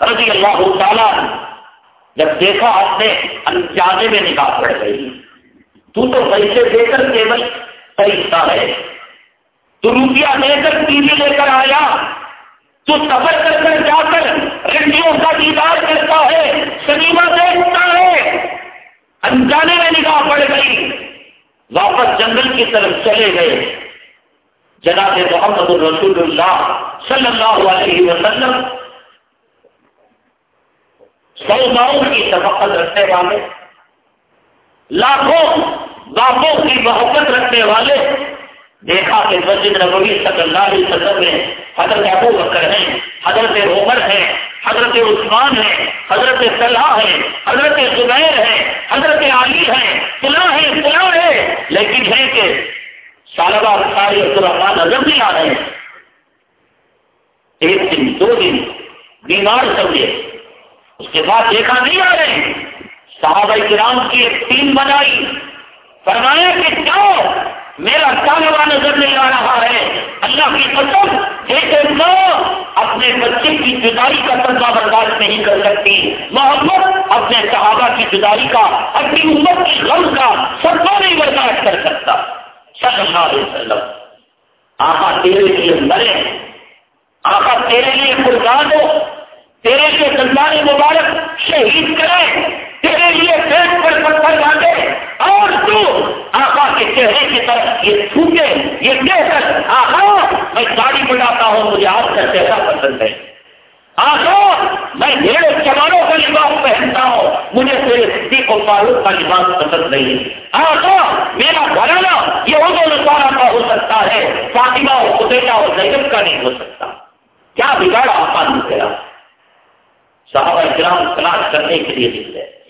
رضی اللہ تعالیٰ جب دیکھا آپ نے انجانے میں نکاح پڑ گئی تو تو پیسے دے کر کیول خریدتا ہے۔ تو روپیہ دے کر ٹی وی لے کر آیا۔ تو سفر کر کر جا کر رنڈیوں کا دیدار کرتا ہے، سنیما دیکھتا ہے۔ انجانے میں نگاہ پڑ گئی۔ واپس جنگل کی طرف چلے گئے۔ جناب محمد الرسول اللہ صلی اللہ علیہ وسلم سوداؤں کی سبقت رکھنے والے لاکھوں باپوں کی محبت رکھنے والے دیکھا کہ مسجد نبوی صلی اللہ علیہ وسلم میں حضرت ابو بکر ہیں، حضرت عمر ہیں، حضرت عثمان ہیں، حضرت صلاح ہیں، حضرت زبیر ہیں، حضرت علی ہیں، فلاں ہیں، فلاں ہے لیکن ہے کہ سالبہ ساری عبدالرحمان نظر نہیں آ رہے۔ ہیں ایک دن، دو دن بیمار سمجھے اس کے بعد دیکھا نہیں آ رہے۔ ہیں صحابہ کرام کی ایک ٹیم بنائی۔ فرمایا کہ کیوں میرا طالبہ نظر نہیں آ رہا ہے۔ اللہ کی قسم ایک اپنے بچے کی جدائی کا تنظہ برداشت نہیں کر سکتی۔ محمد اپنے صحابہ کی جدائی کا، اپنی امت کی غم کا سب نہیں برداشت کر سکتا۔ صلی اللہ علیہ وسلم، آقا تیرے لیے مرے، آقا تیرے لیے قربان ہو، تیرے لیے دندان مبارک شہید کرے۔ تیرے لیے پیٹ پر پتھر ڈالے اور تو آقا کے چہرے کی طرف یہ چھوٹے یہ کہہ کر آقا میں گاڑی بڑھاتا ہوں، مجھے آپ کا چہرہ پسند ہے۔ آقا میں ڈھیر چمانوں کا لباس پہنتا ہوں، مجھے تیرے صدیق و فاروق کا لباس پسند نہیں۔ آقا میرا گھرانا یہ اردو نسارا کا ہو سکتا ہے، فاطمہ اور خدیجہ اور زیب کا نہیں ہو سکتا۔ کیا بگاڑا آقا نے تیرا؟ صحابہ کرام تلاش کرنے کے لیے نکلے۔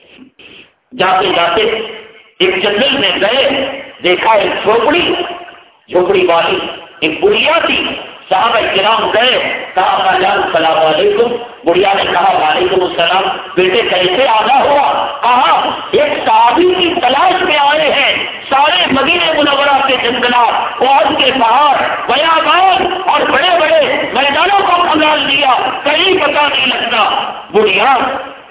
جاتے جاتے ایک جنگل میں گئے دیکھا ایک جھوپڑی جھوپڑی والی ایک بڑھیا تھی صاحب کرام گئے کہا جان سلام علیکم بڑھیا نے کہا وعلیکم السلام بیٹے کیسے آنا ہوا کہا ایک صحابی کی تلاش میں آئے ہیں سارے مدینہ منورہ کے جنگلات فوج کے پہاڑ بیابان اور بڑے بڑے میدانوں کو پھنگال دیا کہیں پتا نہیں لگتا بڑھیا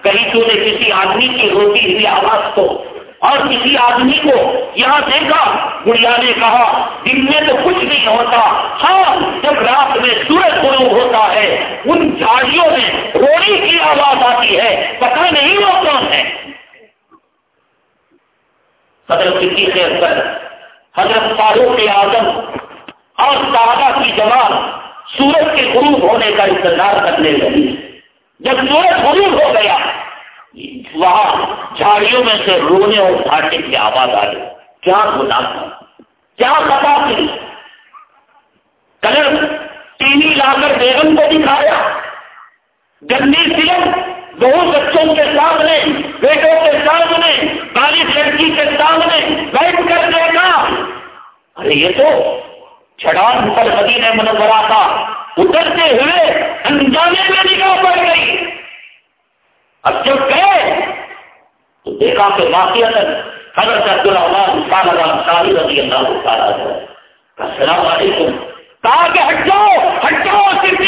کہیں تو نے کسی آدمی کی روتی ہوئی آواز کو اور کسی آدمی کو یہاں دیکھا؟ گڑیا نے کہا دن میں تو کچھ نہیں ہوتا۔ ہاں جب رات میں سورج غروب ہوتا ہے، ان جھاڑیوں میں روڑی کی آواز آتی ہے۔ پتہ نہیں وہ کون ہے؟ حضرت صدیق اکبر حضرت فاروق اعظم اور صحابہ کی جواب سورج کے غروب ہونے کا انتظار کرنے لگی۔ جب سورج غروب ہو گیا، وہاں جھاڑیوں میں سے رونے اور پھاٹنے کی آواز آ گئی۔ کیا گنا تھا کیا خطا تھی؟ کلر ٹی وی لا کر بیگم کو دکھایا۔ گندی فلم دو بچوں کے سامنے، بیٹوں کے سامنے بالغ لڑکی کے سامنے بیٹھ کر دیکھا۔ ارے یہ تو چھڑان پر مدینہ منورہ تھا۔ اترتے ہوئے انجانے میں نگاہ پڑ گئی۔ اب جب گئے تو دیکھا کہ واقع حضرت عبد الرحمان صاحب رضی اللہ تعالیٰ السلام علیکم۔ کہا کہ ہٹ جاؤ ہٹ جاؤ صرف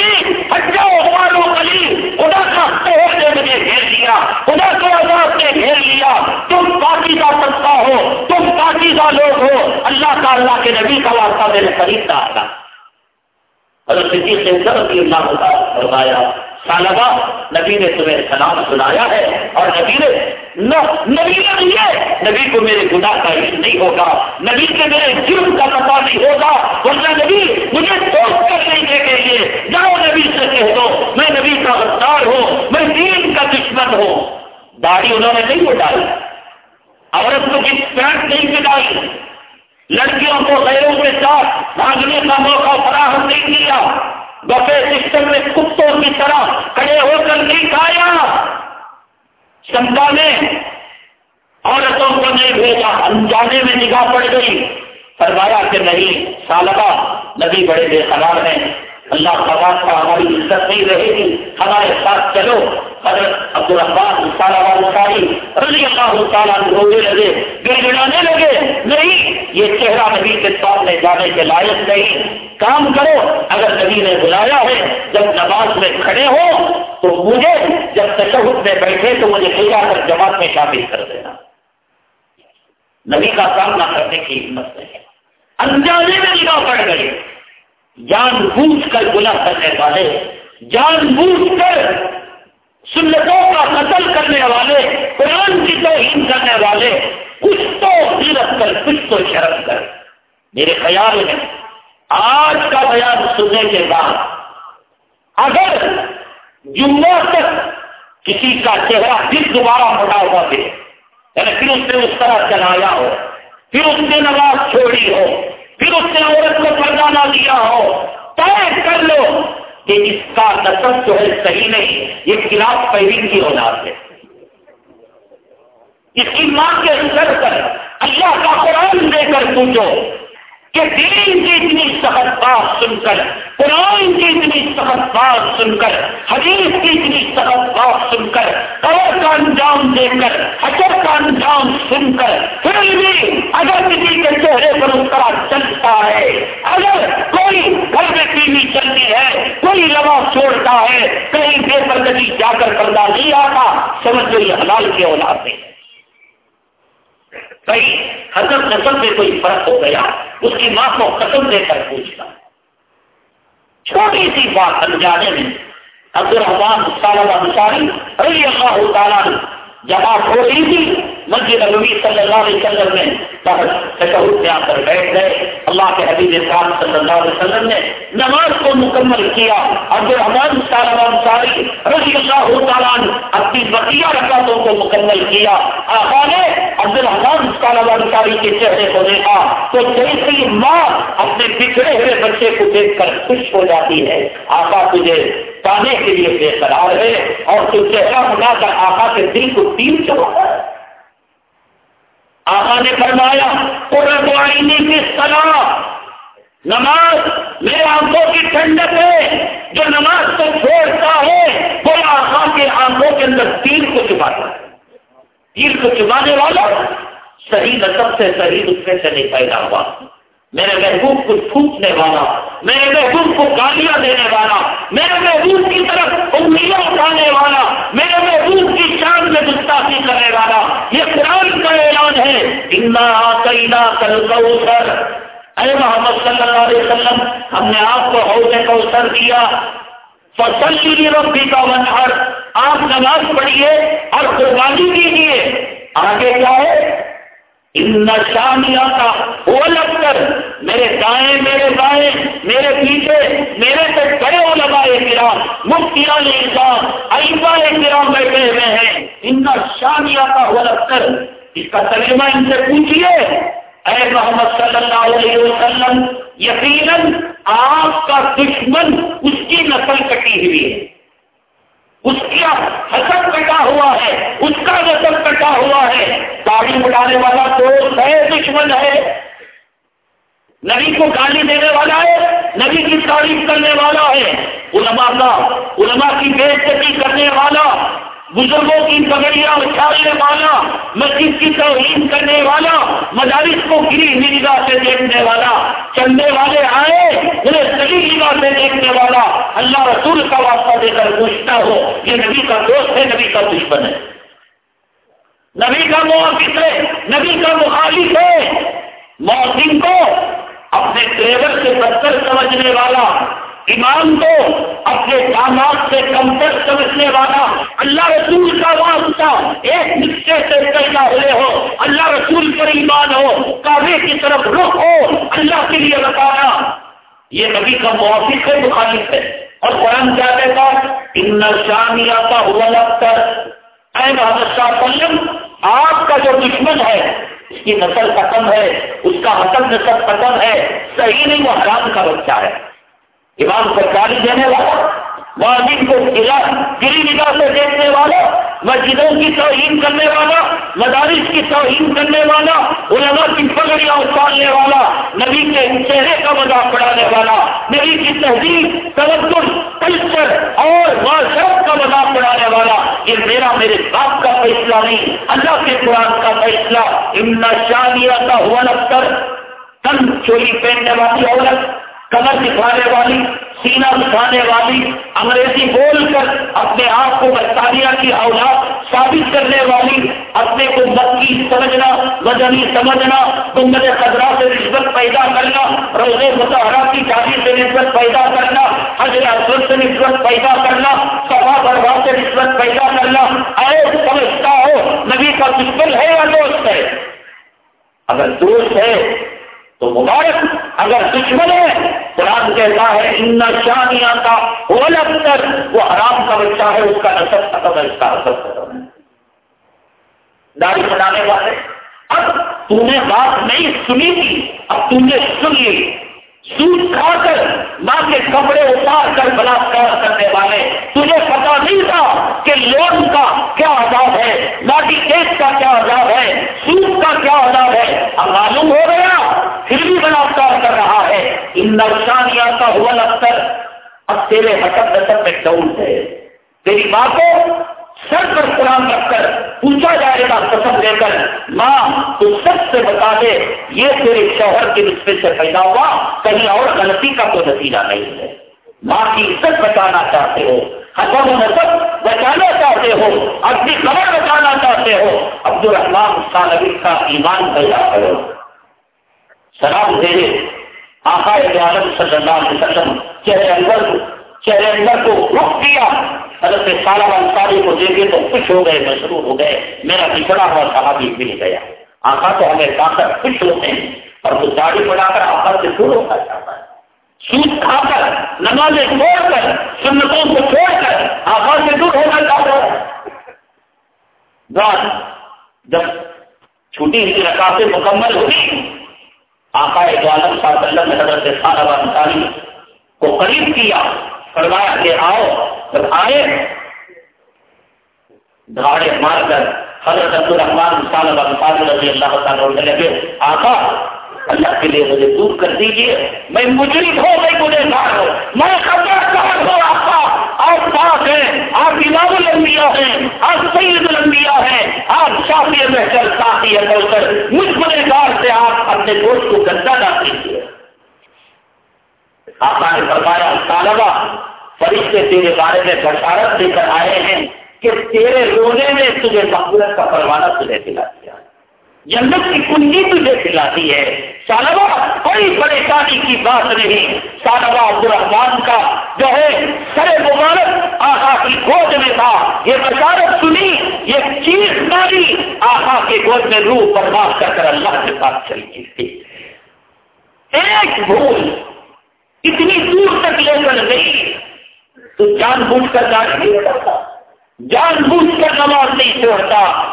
ہٹ جاؤ ہمارو کلی خدا کا پہر نے مجھے گھیر لیا خدا کے آزاد نے گھیر لیا تم پاکیزہ سستا ہو، تم پاکیزہ لوگ ہو۔ اللہ کا اللہ کے نبی کا واسطہ میرے قریب تھا۔ حضرت صدیق رضی اللہ تعالیٰ فرمایا سالبہ نبی نے تمہیں سلام سنایا ہے اور نبی نے نبی نے نہیں نبی کو میرے گناہ کا علم نہیں ہوگا۔ نبی کے میرے جرم کا پتا نہیں ہوگا۔ ورنہ نبی مجھے دوست کر کرنے کے لیے جاؤ نبی سے کہہ دو، میں نبی کا غدار ہوں، میں دین کا دشمن ہوں۔ داڑھی انہوں نے نہیں اٹھائی۔ عورت کو جس پینٹ نہیں پٹائی لڑکیوں کو غیروں کے ساتھ بھاگنے کا موقع فراہم نہیں کیا۔ بفے سسٹم میں کتوں کی طرح کھڑے ہو کر نہیں کھایا۔ شمتا میں عورتوں کو نہیں بھیجا۔ انجانے میں نگاہ پڑ گئی۔ فرمایا کہ نہیں سالبہ نبی بڑے بے قرار ہیں۔ اللہ خبر کا ہماری عزت نہیں رہے گی۔ ہمارے ساتھ چلو۔ حضرت عبد الرحمان ساری رضی اللہ تعالیٰ رونے لگے۔ گڑگڑانے لگے۔ نہیں، یہ چہرہ نبی کے سامنے جانے کے لائق نہیں۔ کام کرو، اگر نبی نے بلایا ہے، جب نماز میں کھڑے ہو، تو مجھے جب تشہد میں بیٹھے تو مجھے لے کر جماعت میں شامل کر دینا۔ نبی کا سامنا کرنے کی ہمت نہیں انجانے میں نگاہ پڑ گئی۔ جان بوجھ کر گنا کرنے والے، جان بوجھ کر سنتوں کا قتل کرنے والے، قرآن کی توہین کرنے والے، کچھ تو سیرت کر، کچھ تو شرم کر۔ میرے خیال میں آج کا بیان سننے کے بعد اگر جمعہ تک کسی کا چہرہ پھر دوبارہ موٹا ہوا دے یعنی پھر اس نے اس طرح چلایا ہو، پھر اس نے نماز چھوڑی ہو پھر اس نے عورت کو پردہ نہ دیا ہو؟ طے کر لو کہ اس کا نصب جو ہے صحیح نہیں یہ خلاف پہلی کی اولاد ہے۔ اس کی ماں کے اندر کر اللہ کا قرآن دے کر پوچھو کہ دین کی اتنی سخت بات سن کر قرآن کی اتنی سخت بات سن کر، حدیث کی اتنی سخت بات سن کر قبر کا انجام دیکھ کر، حجر کا انجام سن کر، پھر بھی اگر کسی کے چہرے پر اس طرح چلتا ہے، اگر کوئی گھر میں ٹی وی چلتی ہے، کوئی لوا چھوڑتا ہے، کہیں بے پردگی جا کر پردہ نہیں آتا، سمجھ لو یہ حلال کے اولاد ہے۔ کہیں حضرت نسل میں کوئی فرق ہو گیا، اس کی ماں کو قسم دے کر پوچھتا۔ چھوٹی سی بات انجانے میں عبد الرحمان انصاری رضی اللہ تعالیٰ جماعت ہو رہی تھی، مسجد نبی صلی اللہ علیہ وسلم میں تشہد میں آ کر بیٹھ گئے۔ اللہ کے حبیب خان صلی اللہ علیہ وسلم نے نماز کو مکمل کیا۔ عبد الرحمان صاحب رضی اللہ تعالیٰ اپنی بقیہ رکعتوں کو مکمل کیا۔ آقا نے عبد الرحمان صاحب انصاری کے چہرے کو دیکھا تو جیسی ماں اپنے بچھڑے ہوئے بچے کو دیکھ کر خوش ہو جاتی ہے۔ آقا تجھے پانے کے لیے بے قرار ہے اور تو چہرہ بنا کر آقا کے دل کو تین چلا آقا نے فرمایا قرت آئینی کی صلاح نماز میرے آنکھوں کی ٹھنڈک ہے، جو نماز کو چھوڑتا ہے، وہ آقا کے آنکھوں کے اندر تیر کو چپاتا ہے۔ تیر کو چپانے والا صحیح نصب سے صحیح اس میں سے نہیں پیدا ہوا۔ میرے محبوب کو پھوٹنے والا میرے محبوب کو گالیاں دینے والا، میرے محبوب کی طرف انگلیاں اٹھانے والا، میرے محبوب کی چاند میں گستاخی کرنے والا، یہ قرآن کا اعلان ہے کل اے محمد صلی اللہ علیہ وسلم، ہم نے آپ کو حوض کوثر دیا۔ فصل کی ربی کا منہر آپ نماز پڑھیے اور قربانی کیجیے۔ آگے کیا ہے؟ ان شامیہ کا وہ لگ کر میرے دائیں، میرے بائیں، میرے پیچھے، میرے سے بڑے علماء کرام، مفتیان نظام ایسا کرام بیٹھے ہوئے ہیں۔ ان شامیہ کا وہ لگ کر اس کا ترجمہ ان سے پوچھیے اے محمد صلی اللہ علیہ وسلم، یقیناً آپ کا دشمن اس کی نسل کٹی ہوئی ہے۔ اس کا حسن کٹا ہوا ہے، اس کا نسل کٹا ہوا ہے۔ داڑھی اٹھانے والا دوست ہے، دشمن ہے۔ نبی کو گالی دینے والا ہے، نبی کی تعریف کرنے والا ہے۔ علماء کا، علماء کی بے عزتی کرنے والا بزرگوں کی پگڑیاں اچھالنے والا، مسجد کی توہین کرنے والا، مدارس کو گری نگاہ سے دیکھنے والا، چلنے والے آئے، انہیں صحیح نگاہ سے دیکھنے والا، اللہ رسول کا واسطہ دے کر پوچھتا ہو، یہ نبی کا دوست ہے، نبی کا دشمن ہے۔ نبی کا موقف ہے، نبی کا مخالف ہے۔ موسم کو اپنے ڈرائیور سے بدتر سمجھنے والا امام کو اپنے داماد سے کمتر سمجھنے والا اللہ رسول کا واسطہ ایک نقطے سے پیدا ہوئے ہو، اللہ رسول پر ایمان ہو، کعبے کی طرف رخ ہو، اللہ کے لیے بتانا۔ یہ نبی کا موافق ہے، مخالف ہے۔ اور قرآن کیا کہتا ان شامیہ کا ہوا لگتا اے محمد شاہ سلم آپ کا جو دشمن ہے، اس کی نسل ختم ہے، اس کا حسن نسل ختم ہے۔ صحیح نہیں، وہ حرام کا بچہ ہے۔ امام کو گالی دینے والا معلوم کو گری نگاہ سے دیکھنے والا، مسجدوں کی توہین کرنے والا، مدارس کی توہین کرنے والا، علماء کی پگڑیاں اتارنے والا، نبی کے چہرے کا مذاق بڑھانے والا، نبی کی تہذیب تبدل کلچر اور معاشرت کا مذاق بڑھانے والا، یہ میرا میرے باپ کا فیصلہ نہیں، اللہ کے قرآن کا فیصلہ امنا شانیہ کا ہوا لگتا تن چوری پہننے والی عورت کمر دکھانے والی سینا دکھانے والی، انگریزی بول کر اپنے آپ کو برطانیہ کی اولاد ثابت کرنے والی، اپنے کو مکی سمجھنا، مدنی سمجھنا تمبر خدرا سے رشوت پیدا کرنا روز مظاہرہ کی جاری سے رشوت پیدا کرنا حضرت سے رشوت پیدا کرنا سفا بربا سے رشوت پیدا کرنا۔ اے سمجھتا ہو، نبی کا دشمن ہے یا دوست ہے؟ اگر دوست ہے تو مبارک اگر دشمن ہے، قرآن کہتا ہے، ان شانیاں کا وہ لگ کر، وہ حرام کا بچہ ہے، اس کا نصب ختم ہے، اس کا اثر ختم ہے. داڑھی بنانے والے، اب تم نے بات نہیں سنی تھی، اب تم نے سن لی۔ سوٹ کھا کر، ماں کے کپڑے اتار کر بلاکار کرنے والے، تجھے پتا نہیں تھا کہ لون کا کیا عذاب ہے لاٹھی کیس کا کیا عذاب ہے سوٹ کا کیا عذاب ہے۔ اب معلوم ہو گیا پھر بھی بلاکار کر رہا ہے۔ ان نوشانیاں کا ہوا اختر اب تیرے حسب نسب میں ڈاؤن ہے۔ تیری ماں کو سر پر قرآن رکھ کر پوچھا جائے گا، قسم لے کر، ماں، تو سب سے بتا دے، یہ تیرے شوہر کے نسبے سے پیدا ہوا، کہیں اور غلطی کا کوئی نتیجہ نہیں ہے۔ ماں کی عزت بچانا چاہتے ہو حسب و نصب بچانا چاہتے ہو، اپنی خبر بچانا چاہتے ہو۔ عبد الرحمان سالوی کا ایمان پیدا کرو۔ سلام دے آقا عالم صلی اللہ علیہ وسلم چہرے اندر چہرے اندر کو رخ کیا۔ حضرت سالہ انصاری کو دیکھے تو خوش ہو گئے مشروع ہو گئے۔ میرا بچڑا ہوا صحابی مل گیا۔ آقا تو ہمیں کھا کر خوش ہوتے ہیں اور وہ داڑھی بڑھا کر آقا سے دور ہونا چاہتا ہے۔ سوٹ کھا کر، نمازیں چھوڑ کر، سنتوں کو چھوڑ کر آقا سے دور ہونا چاہتا ہے۔ جب چھوٹی ہوئی رکاوٹیں مکمل ہوئی آقا عالم صاحب اللہ نے حضرت سالہ انصاری کو قریب کیا، فرمایا کہ آؤ، جب آئے، دھاڑے مار کر حضرت عبد الرحمان انصاری رضی اللہ تعالیٰ لگے، آقا، اللہ کے لیے مجھے دور کر دیجیے، میں مجرم ہوں، میں گنہ گار ہوں، میں خبر کار پاک ہیں، آپ امام الانبیاء ہیں، آپ سید الانبیاء ہیں، آپ شافی محسل ساتھی ہے کر مجھ گنہ گار سے آپ اپنے دوست کو گندا نہ کیجیے۔ آقا نے فرمایا، طالبہ، فرشتے تیرے بارے میں بشارت دے کر آئے ہیں کہ تیرے رونے میں تجھے مقبولت کا پروانہ تجھے دلا دیا۔ جنت کی کنجی تجھے کھلاتی ہے۔ سالبا کوئی پریشانی کی بات نہیں۔ سالبا عبد الرحمان کا جو ہے سر مبارک آخا کی گود میں تھا۔ یہ بشارت سنی، یہ چیز ماری۔ آخا کے گود میں روح برباد کر کر اللہ کے پاس چلی گئی تھی۔ ایک بھول اتنی دور تک لے کر گئی۔ تو جان بوجھ کر جان نہیں کرتا جان بوجھ کر نماز نہیں چھوڑتا۔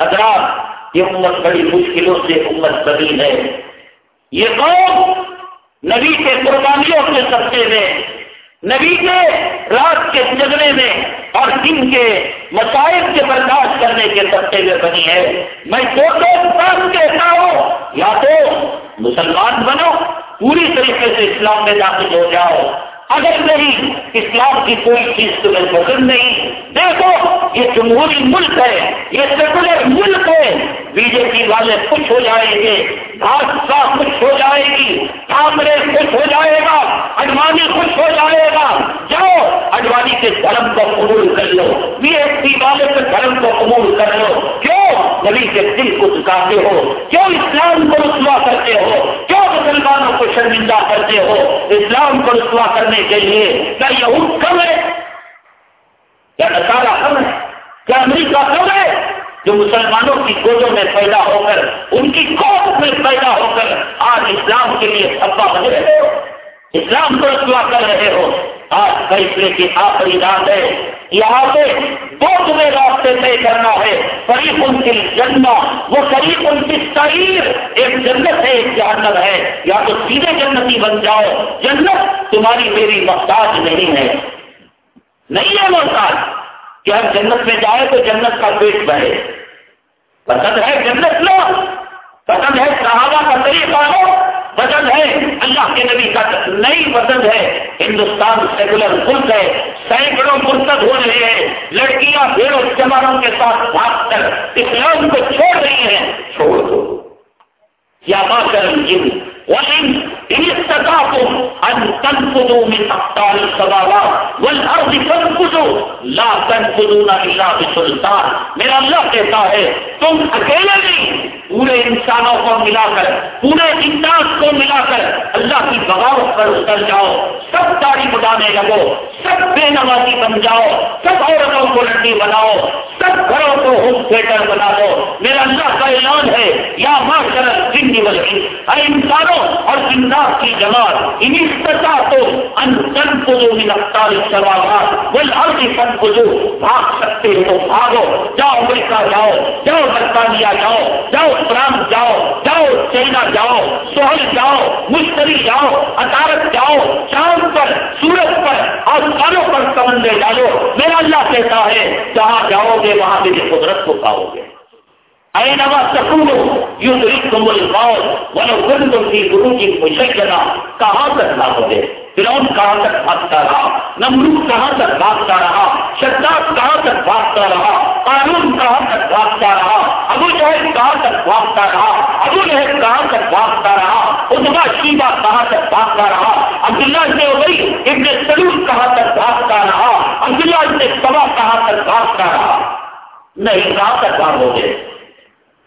حضرات یہ امت بڑی مشکلوں سے امت بنی ہے۔ یہ قوم نبی کے قربانیوں کے سبقے میں، نبی کے رات کے جگنے میں اور دن کے مسائل کے برداشت کرنے کے سبقے میں بنی ہے۔ میں دو دو کہتا ہوں، یا تو مسلمان بنو، پوری طریقے سے اسلام میں داخل ہو جاؤ۔ اگر نہیں، اسلام کی کوئی چیز تمہیں پسند نہیں۔ دیکھو، یہ جمہوری ملک ہے، یہ سیکولر ملک ہے۔ بی جے پی والے خوش ہو جائیں گے بھاجپا خوش ہو جائے گی کانگریس خوش ہو جائے گا، اڈوانی خوش ہو جائے گا۔ جاؤ، اڈوانی کے دھرم کو قبول کر لو۔ بی ایس پی والے کے دھرم کو قبول کر لو۔ کیوں؟ نبی کے دل کو دکھاتے ہو۔ کیوں اسلام کو رسوا کرتے ہو؟ کیوں مسلمانوں کو شرمندہ کرتے ہو؟ اسلام کو رسوا کرنے کرنے کے لیے کیا یہود کم ہے کیا نسارا کم ہے کیا امریکہ کم ہے جو مسلمانوں کی گودوں میں پیدا ہو کر، ان کی کوٹ میں پیدا ہو کر، آج اسلام کے لیے سبا بن رہے ہو۔ اسلام کو رسوا کر رہے ہو۔ آج فیصلے کی آخری رات ہے۔ یہاں سے دو تمہیں راستے طے کرنا ہے۔ قریب ان کی جنم وہ قریب ان کی تعیر ایک جنت ہے، ایک جہنم ہے۔ یا تو سیدھے جنتی بن جاؤ۔ جنت تمہاری میری محتاج نہیں ہے۔ نہیں ہے محتاج کہ ہم جنت میں جائے تو جنت کا پیٹ بڑھے پسند ہے جنت لو پسند ہے صحابہ کا طریقہ ہو۔ وزن ہے، اللہ کے نبی کا نئی وزن ہے۔ ہندوستان سیکولر ملک ہے، سینکڑوں مرتد ہو رہے ہیں۔ لڑکیاں بھیڑوں جمانوں کے ساتھ بھاگ کر اسلام کو چھوڑ رہی ہیں۔ چھوڑ دو۔ یا ماں کرم جن وإن لا تنفذون بسلطان۔ میرا اللہ کہتا ہے، تم اکیلے نہیں، پورے انسانوں کو ملا کر، پورے انسان کو ملا کر اللہ کی بغاوت پر اتر جاؤ، سب تاریخ اڑانے لگو، سب بے نمازی بن جاؤ، سب عورتوں کو لڑکی بناؤ، سب گھروں کو ہوم تھیٹر بنا دو میرا اللہ کا اعلان ہے، یا ماں شرط زندگی بلکہ اے انسانوں اور جنات کی جماعت ان سطح تو ان تن کو جو ملتا سوالات فن کو بھاگ سکتے ہو، بھاگو۔ جاؤ امریکہ جاؤ جاؤ برطانیہ جاؤ جاؤ فرانس جاؤ جاؤ چائنا جاؤ سہل جاؤ، مشتری جاؤ اطارت جاؤ، چاند پر، سورج پر اور ساروں پر سمندر ڈالو۔ میرا اللہ کہتا ہے، جہاں جاؤ گے، وہاں میری قدرت کو پاؤ گے۔ اے نوا سکون الموت ولو کنتم فی بروج مشجرہ کہاں تک بھاگو فرعون کہاں تک بھاگتا رہا نمرود کہاں تک بھاگتا رہا شداد کہاں تک بھاگتا رہا قانون کہاں تک بھاگتا رہا ابو جہد کہاں تک بھاگتا رہا ابو لہب کہاں تک بھاگتا رہا ادبا شیبہ کہاں تک بھاگتا رہا عبداللہ سے ابئی ابن سلیم کہاں تک بھاگتا رہا عبداللہ ابن سبا کہاں تک بھاگتا رہا نہیں کہاں تک بھاگو گے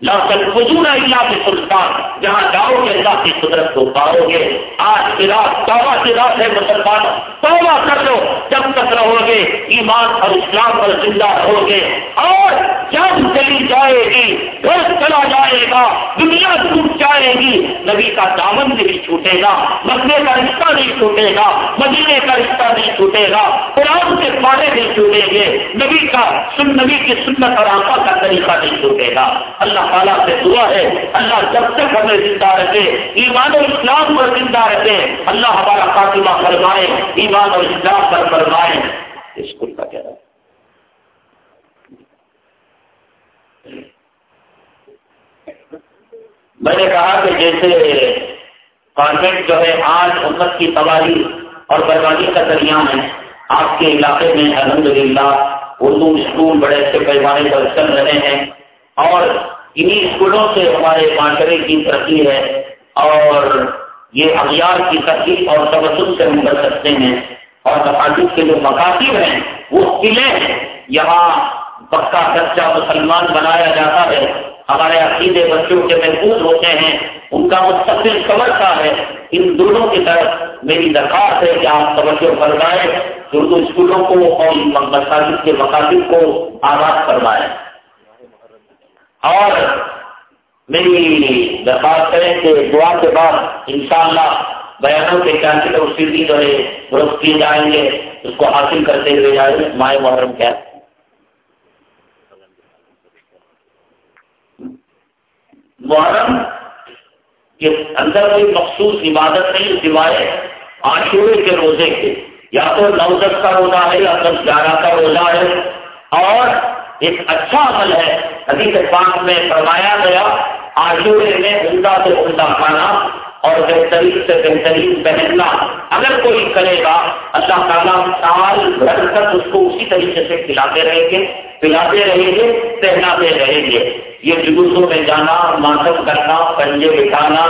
لا تنفذون الا بسلطان. جہاں جاؤ گے اللہ کی قدرت کو پاؤ گے. آج کی رات، توبہ کی رات ہے مسلمان. توبہ کر لو. جب تک رہو گے، ایمان اور اسلام پر زندہ رہو گے. اور جب چلی جائے گی، گھر چلا جائے گا، دنیا ٹوٹ جائے گی. نبی کا دامن نہیں چھوٹے گا مسئلے کا رشتہ نہیں چھوٹے گا، مدینے کا رشتہ نہیں چھوٹے گا، قرآن کے پارے نہیں چھوٹیں گے. نبی کا سن، نبی کی سنت اور آقا کا طریقہ نہیں چھوٹے گا. اللہ تعالیٰ سے دعا ہے۔ اللہ جب تک ہمیں زندہ رکھے، ایمان و اسلام پر زندہ رکھے، اللہ ہمارا خاتمہ فرمائے، ایمان اور اسلام پر فرمائے۔ اسکول کا کیا میں نے کہا کہ جیسے کانوینٹ جو ہے، آج امت کی تباہی اور بربادی کا درمیان ہے۔ آپ کے علاقے میں الحمد للہ اردو اسکول بڑے اچھے پیمانے پر چل رہے ہیں اور انہیں اسکولوں سے ہمارے معاشرے کی ترقی ہے اور یہ اغیار کی تکلیف اور توجہ سے ہم کر سکتے ہیں اور مقاصد کے جو مقاصد ہیں، وہ قلعے ہیں۔ یہاں پکا سچا مسلمان بنایا جاتا ہے۔ ہمارے عقیدے بچوں کے محفوظ ہوتے ہیں۔ ان کا مستقبل سمجھتا ہے۔ ان دونوں کی طرف میری درخواست ہے کہ آپ توجہ کروائیں اردو اسکولوں کو اور مساجد کے مقاصد کو آباد کروائیں اور میری درخواست کریں کہ دعا کے بعد انشاءاللہ بیانوں کے کیا اور سیدھی جو ہے، درست کیے جائیں گے، اس کو حاصل کرتے ہوئے جائیں مائع محرم کیا محرم کے اندر کوئی مخصوص عبادت نہیں، سوائے آشورے کے روزے کے۔ یا تو نو دس کا روزہ ہے، یا دس گیارہ کا روزہ ہے۔ اور ایک اچھا عمل ہے۔ حدیث پاک میں فرمایا گیا آشورے میں عمدہ سے عمدہ کھانا اور بہترین سے بہترین پہننا اگر کوئی کرے گا، اللہ تعالیٰ سال بھر تک اس کو اسی طریقے سے کھلاتے رہیں گے، پلاتے رہیں گے، پہناتے رہیں گے۔ یہ جلوسوں میں جانا، ماتم کرنا، پنجے بٹھانا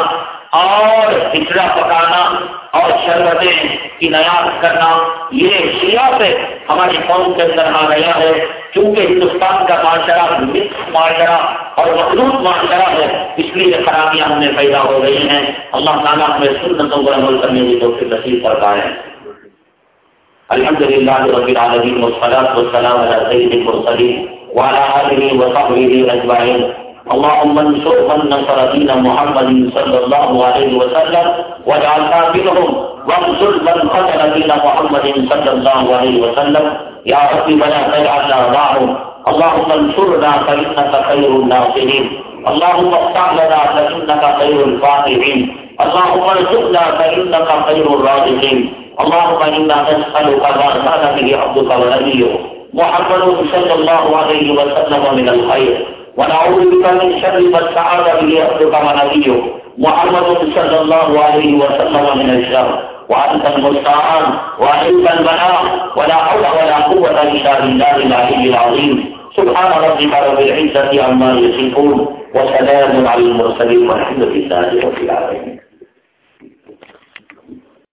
اور پچڑا پکانا اور شربتیں کی نیاز کرنا، یہ شیعہ سے ہماری قوم کے اندر آ گیا ہے۔ چونکہ ہندوستان کا معاشرہ مکس معاشرہ اور مخلوط معاشرہ ہے، اس لیے خرابیاں ہم میں پیدا ہو گئی ہیں۔ اللہ تعالیٰ ہمیں سنتوں کو عمل کرنے کی تو نصیب کرتا ہے الحمد للہ رب العالمین والصلاة والسلام على سید المرسلین وعلى آله وصحبه أجمعين اللهم انصر من نصر دين محمد صلى الله عليه وسلم واجعل منهم وانصر من قتل دين محمد صلى الله عليه وسلم. يا رب ولا تجعلنا معهم. اللهم انصرنا فإنك خير الناصرين. اللهم افتح لنا فإنك خير الفاتحين. اللهم ارزقنا فإنك خير الرازقين. اللهم إنا نسألك ما كان به عبدك ونبيك محمد صلى الله عليه وسلم من الخير. ونعوذ بك من شر ما استعاذ به عبدك ونبيك محمد صلى الله عليه وسلم من الشر. وأنت المستعان. وأنت البلاء ولا حول ولا قوة إلا بالله العلي العظيم. سبحان ربك رب العزة عما يصفون. وسلام على المرسلين والحمد لله رب العالمين.